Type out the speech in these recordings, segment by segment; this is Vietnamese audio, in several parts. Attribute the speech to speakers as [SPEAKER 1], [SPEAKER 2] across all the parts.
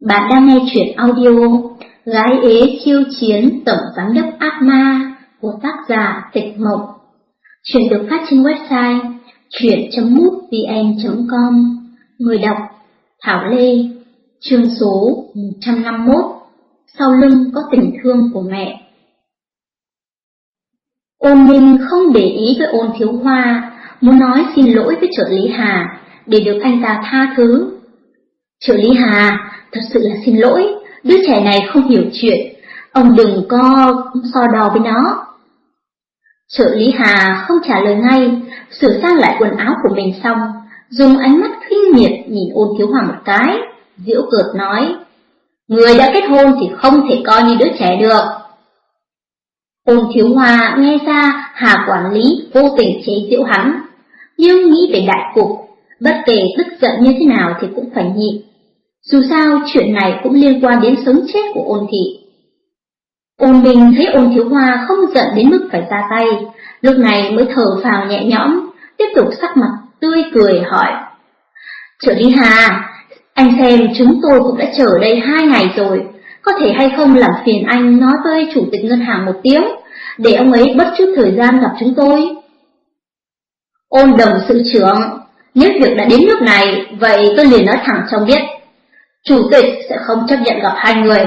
[SPEAKER 1] Bạn đang nghe chuyện audio Gái ế khiêu chiến tổng giám đốc ác ma của tác giả Tịch Mộc. Chuyện được phát trên website chuyện.mútvn.com Người đọc Thảo Lê Chương số 151 Sau lưng có tình thương của mẹ Ôn Minh không để ý với ôn thiếu hoa, muốn nói xin lỗi với trợ lý Hà để được anh ta tha thứ. Trợ lý Hà, thật sự là xin lỗi, đứa trẻ này không hiểu chuyện, ông đừng có so đo với nó. Trợ lý Hà không trả lời ngay, sửa sang lại quần áo của mình xong, dùng ánh mắt khinh miệt nhìn ôn thiếu hòa một cái, diễu cợt nói, người đã kết hôn thì không thể coi như đứa trẻ được. Ôn thiếu hòa nghe ra Hà quản lý vô tình chế diễu hắn, nhưng nghĩ về đại cục, bất kể tức giận như thế nào thì cũng phải nhịn. Dù sao chuyện này cũng liên quan đến sống chết của ôn thị. Ôn bình thấy ôn thiếu hoa không giận đến mức phải ra tay, lúc này mới thở phào nhẹ nhõm, tiếp tục sắc mặt tươi cười hỏi. Trợ lý Hà, anh xem chúng tôi cũng đã chờ đây hai ngày rồi, có thể hay không làm phiền anh nói với chủ tịch ngân hàng một tiếng, để ông ấy bất chút thời gian gặp chúng tôi. Ôn đồng sự trưởng, nếu việc đã đến nước này, vậy tôi liền nói thẳng cho biết. Chủ tịch sẽ không chấp nhận gặp hai người.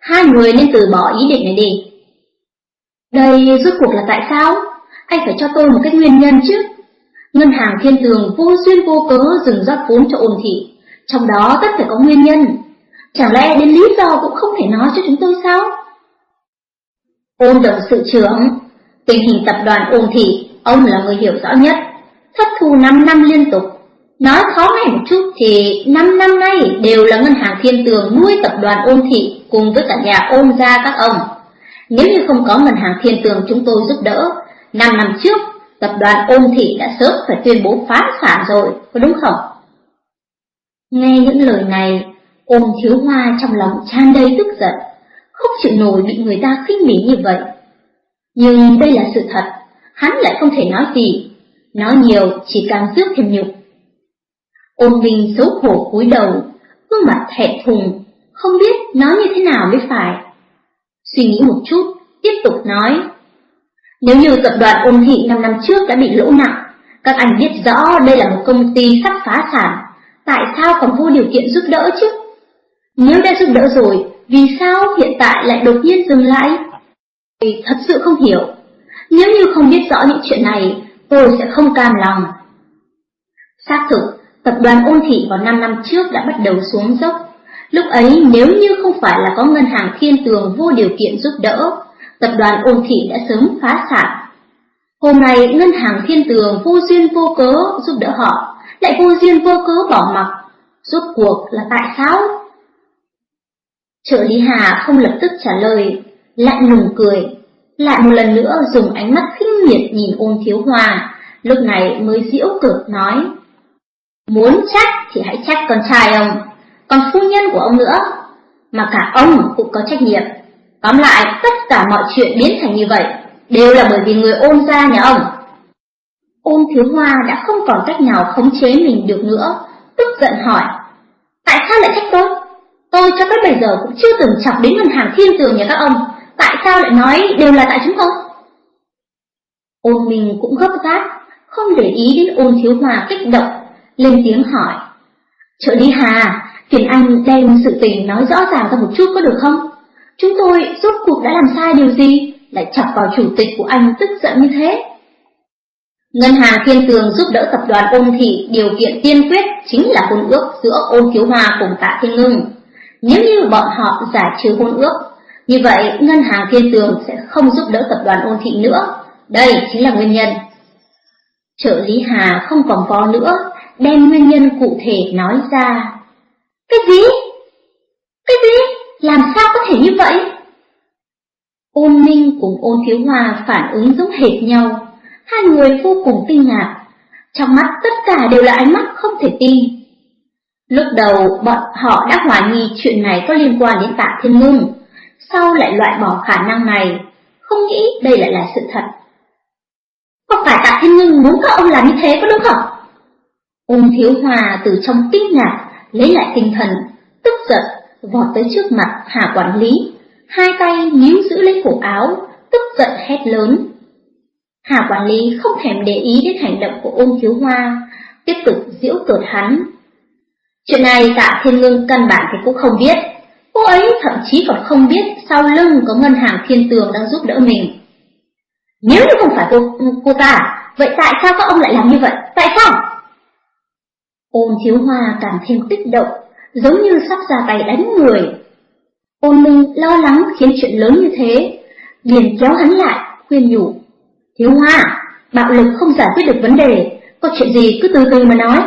[SPEAKER 1] Hai người nên từ bỏ ý định này đi. Đây rốt cuộc là tại sao? Anh phải cho tôi một cái nguyên nhân chứ. Ngân hàng thiên tường vô duyên vô cớ dừng rót vốn cho ôn thị. Trong đó tất phải có nguyên nhân. Chẳng lẽ đến lý do cũng không thể nói cho chúng tôi sao? Ôn đồng sự trưởng, tình hình tập đoàn ôn thị, ông là người hiểu rõ nhất. Thất thu 5 năm liên tục, Nói khó nghe một chút thì năm năm nay đều là ngân hàng thiên tường nuôi tập đoàn ôn thị cùng với cả nhà ôn gia các ông. Nếu như không có ngân hàng thiên tường chúng tôi giúp đỡ, năm năm trước tập đoàn ôn thị đã sớm phải tuyên bố phá sản rồi, có đúng không? Nghe những lời này, ôn thiếu hoa trong lòng tràn đầy tức giận, không chịu nổi bị người ta khinh bỉ như vậy. Nhưng đây là sự thật, hắn lại không thể nói gì, nói nhiều chỉ càng rước thêm nhục. Ôn Minh xấu hổ cúi đầu, gương mặt thẹn thùng, không biết nói như thế nào mới phải. Suy nghĩ một chút, tiếp tục nói. Nếu như tập đoàn ôn thị 5 năm trước đã bị lỗ nặng, các anh biết rõ đây là một công ty sắp phá sản, tại sao còn vô điều kiện giúp đỡ chứ? Nếu đã giúp đỡ rồi, vì sao hiện tại lại đột nhiên dừng lại? Tôi thật sự không hiểu. Nếu như không biết rõ những chuyện này, tôi sẽ không cam lòng. Xác thực, Tập đoàn ôn thị vào 5 năm trước đã bắt đầu xuống dốc. Lúc ấy nếu như không phải là có ngân hàng thiên tường vô điều kiện giúp đỡ, tập đoàn ôn thị đã sớm phá sản. Hôm nay ngân hàng thiên tường vô duyên vô cớ giúp đỡ họ, lại vô duyên vô cớ bỏ mặc. Rốt cuộc là tại sao? Trợ lý Hà không lập tức trả lời, lại lùng cười, lại một lần nữa dùng ánh mắt khinh miệt nhìn ôn thiếu hòa, lúc này mới diễu cực nói. Muốn trách thì hãy trách con trai ông, còn phu nhân của ông nữa, mà cả ông cũng có trách nhiệm. Tóm lại, tất cả mọi chuyện biến thành như vậy đều là bởi vì người ôn ra nhà ông. Ôn thiếu hoa đã không còn cách nào khống chế mình được nữa, tức giận hỏi, tại sao lại trách tôi? Tôi cho tới bây giờ cũng chưa từng chọc đến ngân hàng thiên tường nhà các ông, tại sao lại nói đều là tại chúng tôi? Ôn mình cũng gấp gáp, không để ý đến ôn thiếu hoa kích động lên tiếng hỏi. Trợ lý Hà, phiền anh đem sự tình nói rõ ràng ra một chút có được không? Chúng tôi rốt cuộc đã làm sai điều gì, lại chọc vào chủ tịch của anh tức giận như thế? Ngân hàng Thiên Tường giúp đỡ tập đoàn ôn thị điều kiện tiên quyết chính là hôn ước giữa ôn thiếu hòa cùng tạ thiên ngưng. Nếu như bọn họ giải trừ hôn ước, như vậy ngân hàng Thiên Tường sẽ không giúp đỡ tập đoàn ôn thị nữa. Đây chính là nguyên nhân. Trợ lý Hà không còn vò nữa, đem nguyên nhân cụ thể nói ra. Cái gì? Cái gì? Làm sao có thể như vậy? Ôn Ninh cùng ôn thiếu hòa phản ứng giống hệt nhau, hai người vô cùng kinh ngạc, trong mắt tất cả đều là ánh mắt không thể tin. Lúc đầu bọn họ đã hoài nghi chuyện này có liên quan đến tạ thiên ngưng, sau lại loại bỏ khả năng này, không nghĩ đây lại là sự thật. Có phải tạ thiên ngưng muốn các ông làm như thế có đúng không? ôn thiếu hòa từ trong kinh ngạc, lấy lại tinh thần, tức giận, vọt tới trước mặt Hà quản lý, hai tay níu giữ lấy cổ áo, tức giận hét lớn. Hà quản lý không thèm để ý đến hành động của ôn thiếu hoa, tiếp tục giễu cợt hắn. Chuyện này tạ thiên ngưng căn bản thì cũng không biết, cô ấy thậm chí còn không biết sau lưng có ngân hàng thiên tường đang giúp đỡ mình. Nếu như không phải cô, cô ta, vậy tại sao các ông lại làm như vậy? Tại sao? Ôn thiếu hoa càng thêm kích động, giống như sắp ra tay đánh người. Ôn minh lo lắng khiến chuyện lớn như thế, liền kéo hắn lại, khuyên nhủ. Thiếu hoa, bạo lực không giải quyết được vấn đề, có chuyện gì cứ từ từ mà nói.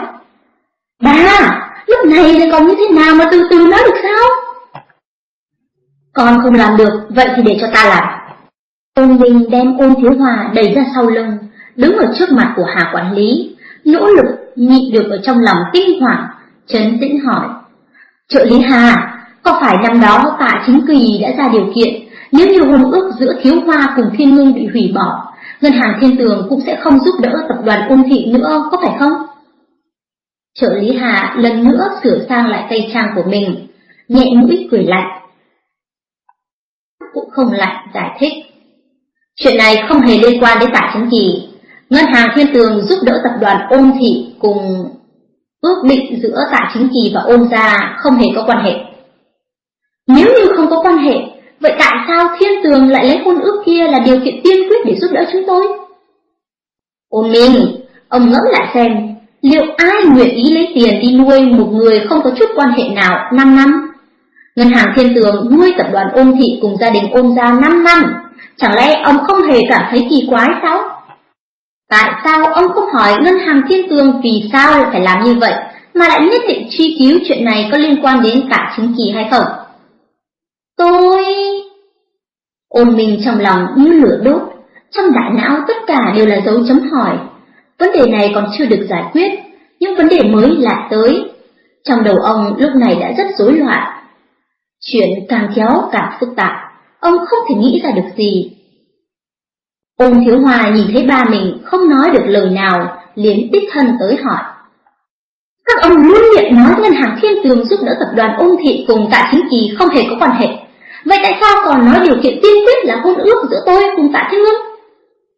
[SPEAKER 1] Bà, lúc này thì còn như thế nào mà từ từ nói được sao? Con không làm được, vậy thì để cho ta làm. Ôn Minh đem ôn thiếu hòa đẩy ra sau lưng, đứng ở trước mặt của Hà quản lý, nỗ lực nhịn được ở trong lòng kinh hoàng, chấn tĩnh hỏi. Trợ lý Hà, có phải năm đó tạ chính kỳ đã ra điều kiện, nếu như hôn ước giữa thiếu hoa cùng thiên ngưng bị hủy bỏ, ngân hàng thiên tường cũng sẽ không giúp đỡ tập đoàn ôn thị nữa, có phải không? Trợ lý Hà lần nữa sửa sang lại tay trang của mình, nhẹ mũi cười lạnh. Cũng không lạnh giải thích. Chuyện này không hề liên quan đến tạ chính kỳ. Ngân hàng thiên tường giúp đỡ tập đoàn ôn thị cùng ước định giữa tạ chính kỳ và ôn gia không hề có quan hệ. Nếu như không có quan hệ, vậy tại sao thiên tường lại lấy hôn ước kia là điều kiện tiên quyết để giúp đỡ chúng tôi? Ôn minh, ông ngẫm lại xem, liệu ai nguyện ý lấy tiền đi nuôi một người không có chút quan hệ nào 5 năm? Ngân hàng thiên tường nuôi tập đoàn ôn thị cùng gia đình ôn gia 5 năm, chẳng lẽ ông không hề cảm thấy kỳ quái sao? Tại sao ông không hỏi ngân hàng thiên tường vì sao lại phải làm như vậy, mà lại nhất định truy cứu chuyện này có liên quan đến cả chính kỳ hay không? Tôi... Ôn mình trong lòng như lửa đốt, trong đại não tất cả đều là dấu chấm hỏi. Vấn đề này còn chưa được giải quyết, nhưng vấn đề mới lại tới. Trong đầu ông lúc này đã rất rối loạn. Chuyện càng kéo càng phức tạp, ông không thể nghĩ ra được gì. Ôn thiếu hòa nhìn thấy ba mình không nói được lời nào, liền đích thân tới hỏi. Các ông luôn miệng nói ngân hàng thiên tường giúp đỡ tập đoàn ôn thị cùng tạ chính kỳ không hề có quan hệ. Vậy tại sao còn nói điều kiện tiên quyết là hôn ước giữa tôi cùng tạ thiên ngưng?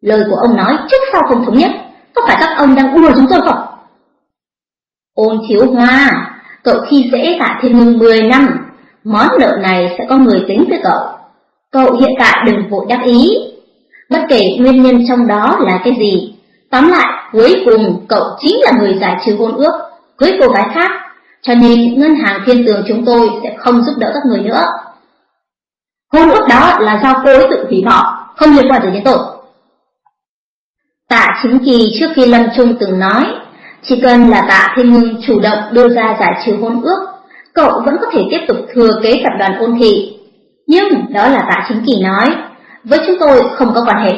[SPEAKER 1] Lời của ông nói trước sau không thống nhất, có phải các ông đang đùa chúng tôi không? Ôn thiếu hoa, cậu khi dễ tạ thiên ngưng 10 năm, món nợ này sẽ có người tính với cậu. Cậu hiện tại đừng vội đáp ý. Bất kể nguyên nhân trong đó là cái gì, tóm lại cuối cùng cậu chính là người giải trừ hôn ước cưới cô gái khác, cho nên ngân hàng thiên tường chúng tôi sẽ không giúp đỡ các người nữa. Hôn ước đó là do cô ấy tự hủy bỏ, không liên quan đến tội. Tạ chính kỳ trước khi Lâm Trung từng nói, chỉ cần là tạ thiên ngưng chủ động đưa ra giải trừ hôn ước, cậu vẫn có thể tiếp tục thừa kế tập đoàn ôn thị. Nhưng đó là tạ chính kỳ nói, với chúng tôi không có quan hệ.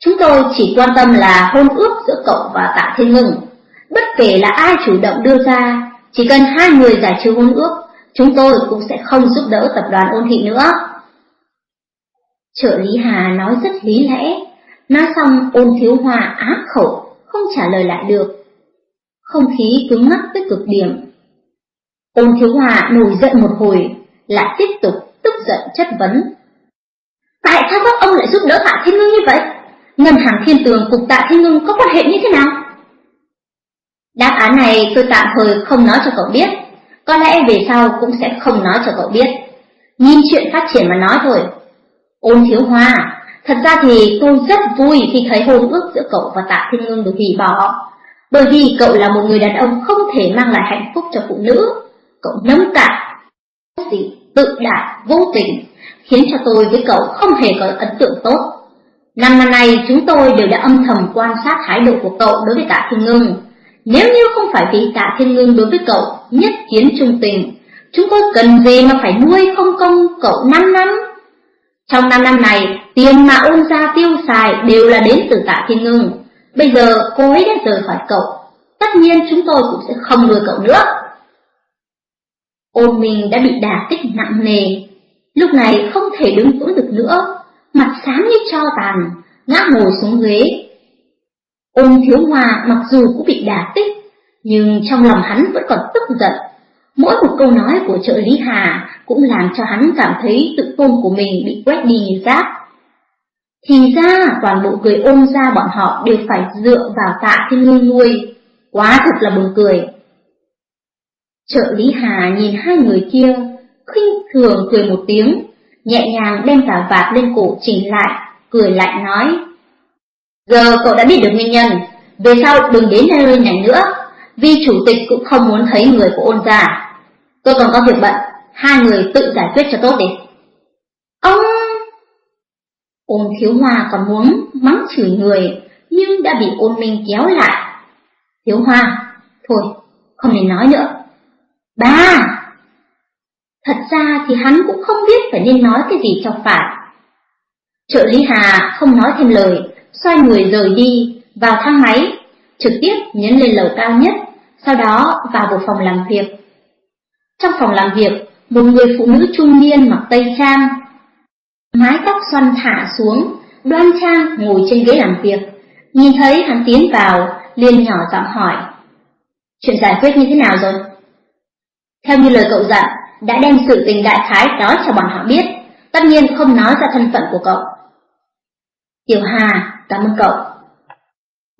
[SPEAKER 1] Chúng tôi chỉ quan tâm là hôn ước giữa cậu và tạ thiên ngưng. Bất kể là ai chủ động đưa ra, chỉ cần hai người giải trừ hôn ước, chúng tôi cũng sẽ không giúp đỡ tập đoàn ôn thị nữa. Trợ lý Hà nói rất lý lẽ, nói xong ôn thiếu hòa ác khẩu, không trả lời lại được. Không khí cứng ngắc tới cực điểm. Ôn thiếu hòa nổi giận một hồi, lại tiếp tục tức giận chất vấn. Tại sao các ông lại giúp đỡ tạ thiên ngưng như vậy? Ngân hàng thiên tường cùng tạ thiên ngưng có quan hệ như thế nào? Đáp án này tôi tạm thời không nói cho cậu biết, có lẽ về sau cũng sẽ không nói cho cậu biết. Nhìn chuyện phát triển mà nói thôi. Ôn thiếu hoa, thật ra thì tôi rất vui khi thấy hôn ước giữa cậu và tạ thiên ngưng được hủy bỏ. Bởi vì cậu là một người đàn ông không thể mang lại hạnh phúc cho phụ nữ. Cậu nấm cạn, gì, tự đại, vô tình, khiến cho tôi với cậu không hề có ấn tượng tốt. Năm năm nay chúng tôi đều đã âm thầm quan sát thái độ của cậu đối với tạ thiên ngưng. Nếu như không phải vì tạ thiên ngưng đối với cậu nhất kiến trung tình, chúng tôi cần gì mà phải nuôi không công cậu 5 năm? Trong 5 năm này, tiền mà ôn ra tiêu xài đều là đến từ tạ thiên ngưng. Bây giờ cô ấy đã rời khỏi cậu, tất nhiên chúng tôi cũng sẽ không nuôi cậu nữa. Ôm mình đã bị đả kích nặng nề, lúc này không thể đứng vững được nữa, mặt xám như cho tàn, ngã ngồi xuống ghế. Ôn thiếu hòa mặc dù cũng bị đả kích, nhưng trong lòng hắn vẫn còn tức giận. Mỗi một câu nói của trợ lý Hà cũng làm cho hắn cảm thấy tự tôn của mình bị quét đi như rác. Thì ra toàn bộ người ôm ra bọn họ đều phải dựa vào tạ thiên ngư nuôi, quá thật là buồn cười. Trợ lý Hà nhìn hai người kia, khinh thường cười một tiếng, nhẹ nhàng đem cả vạt lên cổ chỉnh lại, cười lại nói. Giờ cậu đã biết được nguyên nhân, về sau đừng đến nơi này nữa, vì chủ tịch cũng không muốn thấy người của ôn gia. Tôi còn có việc bận, hai người tự giải quyết cho tốt đi. Ông... Ôn thiếu hoa còn muốn mắng chửi người, nhưng đã bị ôn minh kéo lại. Thiếu hoa, thôi, không nên nói nữa. Ba! Thật ra thì hắn cũng không biết phải nên nói cái gì cho phải. Trợ lý Hà không nói thêm lời, xoay người rời đi, vào thang máy, trực tiếp nhấn lên lầu cao nhất, sau đó vào một phòng làm việc. Trong phòng làm việc, một người phụ nữ trung niên mặc tây trang, mái tóc xoăn thả xuống, đoan trang ngồi trên ghế làm việc. Nhìn thấy hắn tiến vào, liền nhỏ giọng hỏi. Chuyện giải quyết như thế nào rồi? Theo như lời cậu dặn, đã đem sự tình đại khái đó cho bọn họ biết, tất nhiên không nói ra thân phận của cậu. Tiểu Hà, cảm ơn cậu.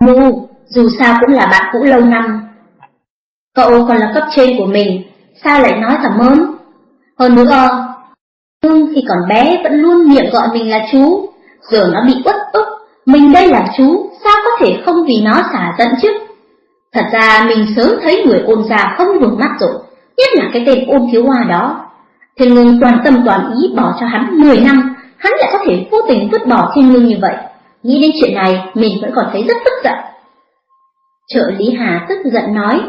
[SPEAKER 1] Mu, dù sao cũng là bạn cũ lâu năm. Cậu còn là cấp trên của mình, sao lại nói cảm ơn? Hơn nữa, Hương khi còn bé vẫn luôn miệng gọi mình là chú, giờ nó bị uất ức, mình đây là chú, sao có thể không vì nó xả giận chứ? Thật ra mình sớm thấy người ôn già không vừa mắt rồi, nhất là cái tên ôn thiếu hoa đó. Thiên ngưng toàn tâm toàn ý bỏ cho hắn 10 năm, hắn lại có thể vô tình vứt bỏ thiên ngưng như vậy. Nghĩ đến chuyện này, mình vẫn còn thấy rất tức giận. Trợ lý Hà tức giận nói,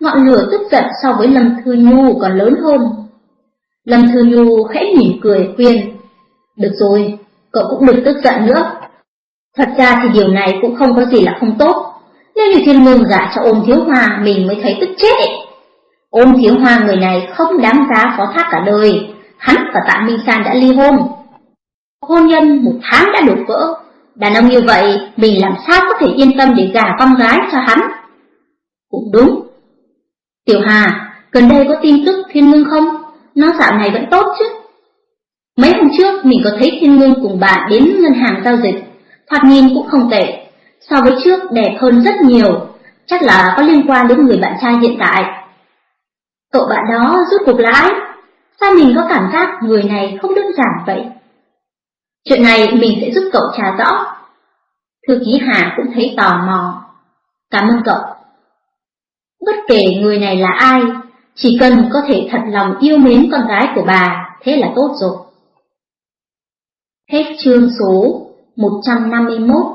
[SPEAKER 1] ngọn lửa tức giận so với Lâm Thư Nhu còn lớn hơn. Lâm Thư Nhu khẽ mỉm cười khuyên, được rồi, cậu cũng đừng tức giận nữa. Thật ra thì điều này cũng không có gì là không tốt. Nếu như thiên ngưng gả cho ôn thiếu hoa mình mới thấy tức chết ấy. Ôn thiếu hoa người này không đáng giá phó thác cả đời, hắn và tạ Minh San đã ly hôn. Hôn nhân một tháng đã đổ vỡ, đàn ông như vậy mình làm sao có thể yên tâm để gả con gái cho hắn? Cũng đúng. Tiểu Hà, gần đây có tin tức thiên ngưng không? Nó dạo này vẫn tốt chứ? Mấy hôm trước mình có thấy thiên ngưng cùng bạn đến ngân hàng giao dịch, thoạt nhìn cũng không tệ, so với trước đẹp hơn rất nhiều, chắc là có liên quan đến người bạn trai hiện tại. Cậu bạn đó rút cuộc lãi, sao mình có cảm giác người này không đơn giản vậy? Chuyện này mình sẽ giúp cậu trả rõ. Thư ký Hà cũng thấy tò mò. Cảm ơn cậu. Bất kể người này là ai, chỉ cần có thể thật lòng yêu mến con gái của bà, thế là tốt rồi. Hết chương số 151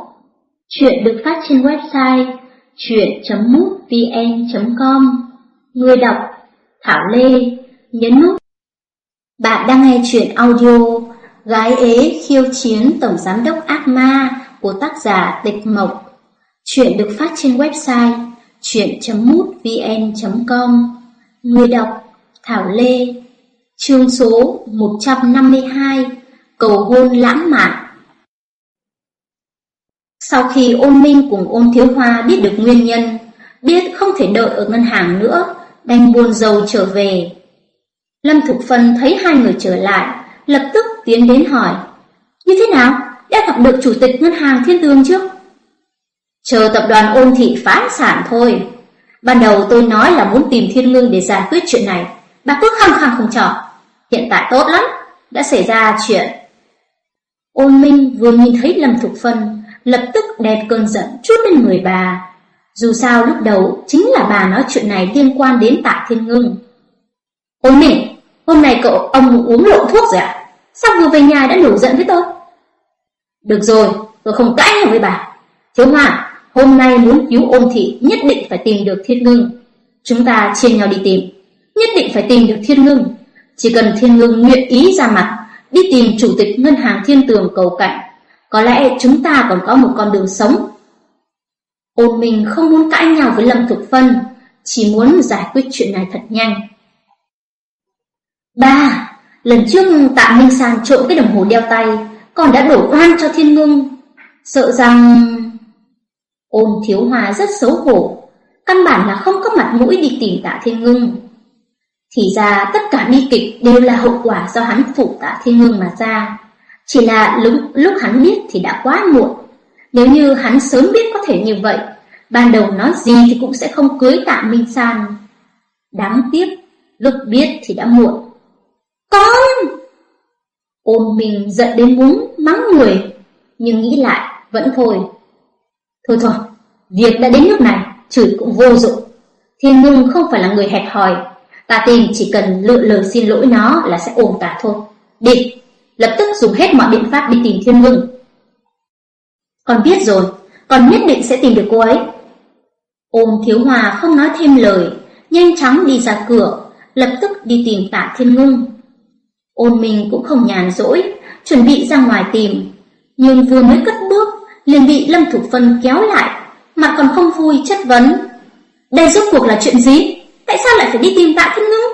[SPEAKER 1] Chuyện được phát trên website chuyện.mútvn.com Người đọc Thảo Lê Nhấn nút. Bạn đang nghe chuyện audio Gái ế khiêu chiến Tổng Giám đốc ác ma của tác giả Tịch Mộc. Chuyện được phát trên website chuyện.mútvn.com Người đọc Thảo Lê. Chương số 152 Cầu hôn lãng mạn. Sau khi ôn minh cùng ôn thiếu hoa biết được nguyên nhân, biết không thể đợi ở ngân hàng nữa, đành buồn rầu trở về. Lâm Thục Phân thấy hai người trở lại, lập tức tiến đến hỏi. Như thế nào? Đã gặp được chủ tịch ngân hàng thiên tương chưa? Chờ tập đoàn ôn thị phá sản thôi. Ban đầu tôi nói là muốn tìm thiên ngưng để giải quyết chuyện này. Bà cứ khăng khăng không chọn Hiện tại tốt lắm, đã xảy ra chuyện. Ôn Minh vừa nhìn thấy Lâm Thục Phân, lập tức đẹp cơn giận chút lên người bà. Dù sao lúc đầu chính là bà nói chuyện này liên quan đến tạ thiên ngưng. Ôn mình hôm nay cậu ông uống lộn thuốc rồi ạ? À? Sao vừa về nhà đã nổi giận với tôi? Được rồi, tôi không cãi nhau với bà. Thiếu Hoa, hôm nay muốn cứu ôn thị nhất định phải tìm được thiên ngưng. Chúng ta chia nhau đi tìm. Nhất định phải tìm được thiên ngưng. Chỉ cần thiên ngưng nguyện ý ra mặt, đi tìm chủ tịch ngân hàng thiên tường cầu cạnh. Có lẽ chúng ta còn có một con đường sống. Ôn mình không muốn cãi nhau với Lâm Thục Phân, chỉ muốn giải quyết chuyện này thật nhanh. Ba, lần trước tạ Minh Sàn trộm cái đồng hồ đeo tay, còn đã đổ oan cho thiên ngưng. Sợ rằng... Ôn thiếu hòa rất xấu hổ, căn bản là không có mặt mũi đi tìm tạ thiên ngưng. Thì ra tất cả bi kịch đều là hậu quả do hắn phụ tạ thiên ngưng mà ra. Chỉ là lúc, lúc hắn biết thì đã quá muộn. Nếu như hắn sớm biết có thể như vậy, ban đầu nói gì thì cũng sẽ không cưới tạ Minh San. Đáng tiếc, lúc biết thì đã muộn. Con! ôm mình giận đến muốn mắng người, nhưng nghĩ lại vẫn thôi. Thôi thôi, việc đã đến nước này, chửi cũng vô dụng. Thiên Nhung không phải là người hẹp hòi, ta tin chỉ cần lựa lời xin lỗi nó là sẽ ổn cả thôi. Đi, lập tức dùng hết mọi biện pháp đi tìm Thiên Nhung. Con biết rồi, con nhất định sẽ tìm được cô ấy. Ôn Thiếu Hòa không nói thêm lời, nhanh chóng đi ra cửa, lập tức đi tìm Tạ Thiên Ngưng. Ôn mình cũng không nhàn rỗi, chuẩn bị ra ngoài tìm, nhưng vừa mới cất bước, liền bị Lâm Thục Phân kéo lại, mà còn không vui chất vấn. Đây rốt cuộc là chuyện gì? Tại sao lại phải đi tìm Tạ Thiên Ngưng?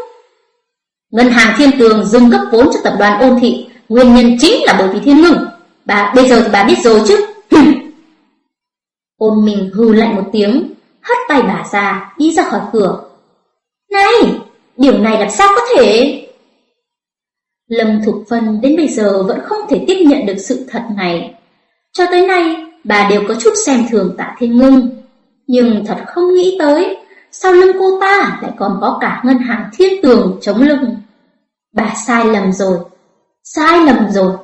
[SPEAKER 1] Ngân hàng Thiên Tường dừng cấp vốn cho tập đoàn Ôn Thị, nguyên nhân chính là bởi vì Thiên Ngưng. Bà bây giờ thì bà biết rồi chứ. Ôn mình hừ lạnh một tiếng, hất tay bà ra, đi ra khỏi cửa. Này, điều này làm sao có thể? Lâm Thục Phân đến bây giờ vẫn không thể tiếp nhận được sự thật này. Cho tới nay, bà đều có chút xem thường tạ thiên ngưng. Nhưng thật không nghĩ tới, sau lưng cô ta lại còn có cả ngân hàng thiên tường chống lưng. Bà sai lầm rồi, sai lầm rồi.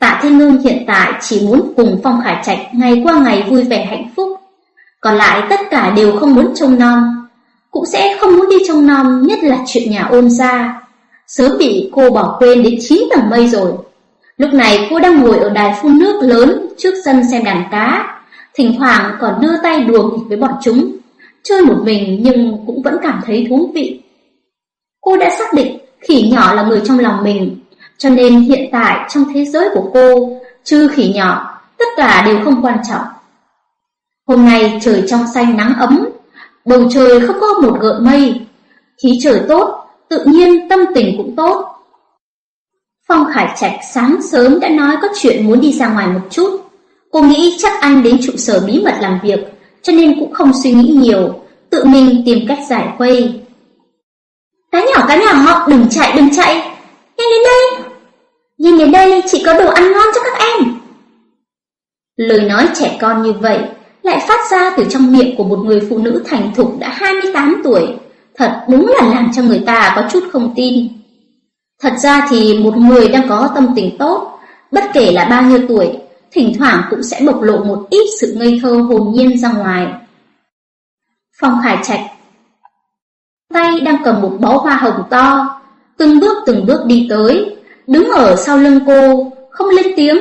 [SPEAKER 1] Tạ Thiên Ngưng hiện tại chỉ muốn cùng Phong Khải Trạch ngày qua ngày vui vẻ hạnh phúc. Còn lại tất cả đều không muốn trông nom, cũng sẽ không muốn đi trông nom nhất là chuyện nhà ôn gia. Sớm bị cô bỏ quên đến 9 tầng mây rồi. Lúc này cô đang ngồi ở đài phun nước lớn trước sân xem đàn cá, thỉnh thoảng còn đưa tay đùa nghịch với bọn chúng, chơi một mình nhưng cũng vẫn cảm thấy thú vị. Cô đã xác định khỉ nhỏ là người trong lòng mình, cho nên hiện tại trong thế giới của cô, trừ khỉ nhỏ, tất cả đều không quan trọng. Hôm nay trời trong xanh nắng ấm, bầu trời không có một gợn mây, khí trời tốt, tự nhiên tâm tình cũng tốt. Phong Khải Trạch sáng sớm đã nói có chuyện muốn đi ra ngoài một chút. Cô nghĩ chắc anh đến trụ sở bí mật làm việc, cho nên cũng không suy nghĩ nhiều, tự mình tìm cách giải khuây. Cá nhỏ cá nhỏ, đừng chạy đừng chạy, nhanh đến đây. Nhìn đến đây chỉ có đồ ăn ngon cho các em. Lời nói trẻ con như vậy lại phát ra từ trong miệng của một người phụ nữ thành thục đã 28 tuổi, thật đúng là làm cho người ta có chút không tin. Thật ra thì một người đang có tâm tình tốt, bất kể là bao nhiêu tuổi, thỉnh thoảng cũng sẽ bộc lộ một ít sự ngây thơ hồn nhiên ra ngoài. Phong Khải Trạch tay đang cầm một bó hoa hồng to, từng bước từng bước đi tới, đứng ở sau lưng cô, không lên tiếng,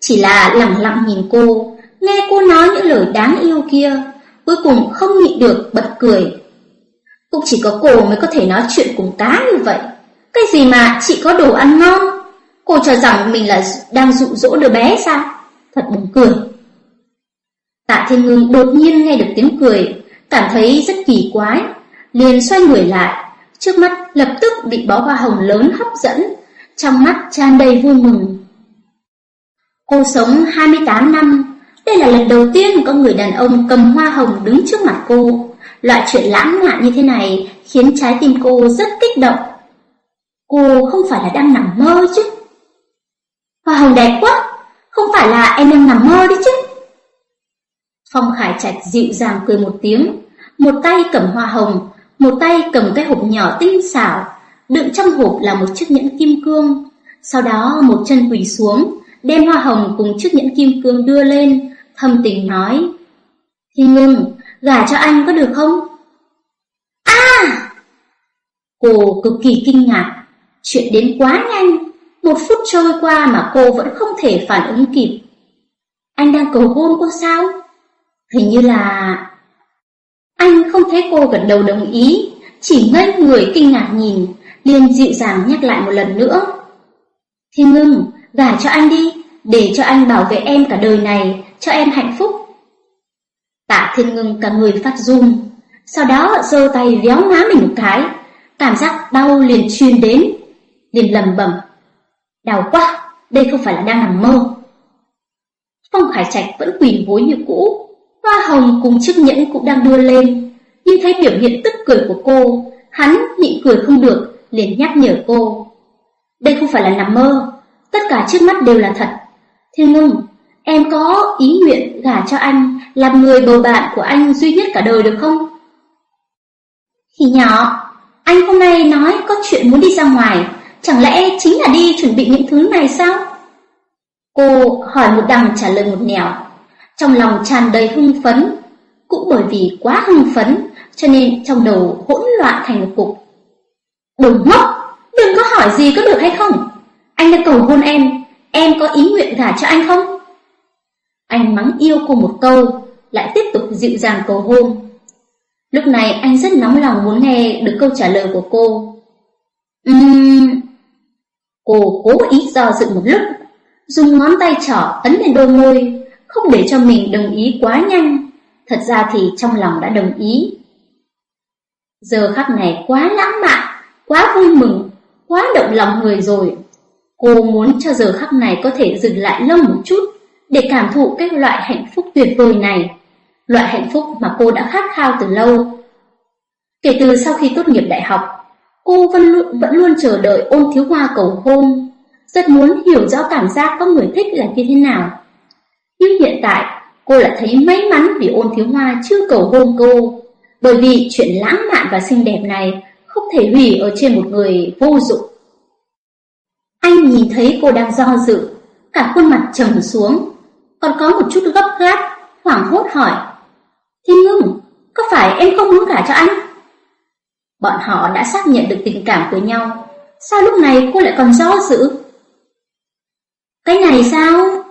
[SPEAKER 1] chỉ là lặng lặng nhìn cô, nghe cô nói những lời đáng yêu kia, cuối cùng không nhịn được bật cười. Cũng chỉ có cô mới có thể nói chuyện cùng cá như vậy. Cái gì mà chị có đồ ăn ngon? Cô cho rằng mình là đang dụ dỗ đứa bé sao? Thật buồn cười. Tạ Thiên Ngưng đột nhiên nghe được tiếng cười, cảm thấy rất kỳ quái, liền xoay người lại, trước mắt lập tức bị bó hoa hồng lớn hấp dẫn, trong mắt tràn đầy vui mừng. Cô sống 28 năm, đây là lần đầu tiên có người đàn ông cầm hoa hồng đứng trước mặt cô. Loại chuyện lãng mạn như thế này khiến trái tim cô rất kích động. Cô không phải là đang nằm mơ chứ? Hoa hồng đẹp quá, không phải là em đang nằm mơ đấy chứ? Phong Khải Trạch dịu dàng cười một tiếng, một tay cầm hoa hồng, một tay cầm cái hộp nhỏ tinh xảo, đựng trong hộp là một chiếc nhẫn kim cương. Sau đó một chân quỳ xuống, đem hoa hồng cùng chiếc nhẫn kim cương đưa lên, thâm tình nói: "Thì ngừng, gả cho anh có được không?" À! Cô cực kỳ kinh ngạc, chuyện đến quá nhanh, một phút trôi qua mà cô vẫn không thể phản ứng kịp. Anh đang cầu hôn cô sao? Hình như là... Anh không thấy cô gật đầu đồng ý, chỉ ngây người kinh ngạc nhìn, liền dịu dàng nhắc lại một lần nữa. Thiên ngưng, gả cho anh đi, để cho anh bảo vệ em cả đời này, cho em hạnh phúc. Tạ thiên ngưng cả người phát run, sau đó giơ tay véo má mình một cái, cảm giác đau liền truyền đến, liền lầm bầm. Đau quá, đây không phải là đang nằm mơ. Phong Khải Trạch vẫn quỳ gối như cũ, hoa hồng cùng chiếc nhẫn cũng đang đưa lên, nhưng thấy biểu hiện tức cười của cô, hắn nhịn cười không được, liền nhắc nhở cô. Đây không phải là nằm mơ, tất cả trước mắt đều là thật. Thiên ngưng, em có ý nguyện gả cho anh, làm người bầu bạn của anh duy nhất cả đời được không? Khi nhỏ, anh hôm nay nói có chuyện muốn đi ra ngoài, chẳng lẽ chính là đi chuẩn bị những thứ này sao? Cô hỏi một đằng trả lời một nẻo, trong lòng tràn đầy hưng phấn, cũng bởi vì quá hưng phấn cho nên trong đầu hỗn loạn thành một cục. Đừng ngốc, đừng có hỏi gì có được hay không? Anh đã cầu hôn em, em có ý nguyện gả cho anh không? Anh mắng yêu cô một câu, lại tiếp tục dịu dàng cầu hôn. Lúc này anh rất nóng lòng muốn nghe được câu trả lời của cô. Uhm... Cô cố ý do dự một lúc, dùng ngón tay trỏ ấn lên đôi môi, không để cho mình đồng ý quá nhanh. Thật ra thì trong lòng đã đồng ý. Giờ khắc này quá lãng mạn, quá vui mừng, quá động lòng người rồi. Cô muốn cho giờ khắc này có thể dừng lại lâu một chút để cảm thụ cái loại hạnh phúc tuyệt vời này, loại hạnh phúc mà cô đã khát khao từ lâu. Kể từ sau khi tốt nghiệp đại học, cô vẫn luôn, vẫn luôn chờ đợi ôn thiếu hoa cầu hôn, rất muốn hiểu rõ cảm giác có người thích là như thế nào. Nhưng hiện tại, cô lại thấy may mắn vì ôn thiếu hoa chưa cầu hôn cô, bởi vì chuyện lãng mạn và xinh đẹp này không thể hủy ở trên một người vô dụng. Anh nhìn thấy cô đang do dự, cả khuôn mặt trầm xuống, còn có một chút gấp gáp, hoảng hốt hỏi. Thiên ngưng, có phải em không muốn cả cho anh? Bọn họ đã xác nhận được tình cảm của nhau, sao lúc này cô lại còn do dự? Cái này sao?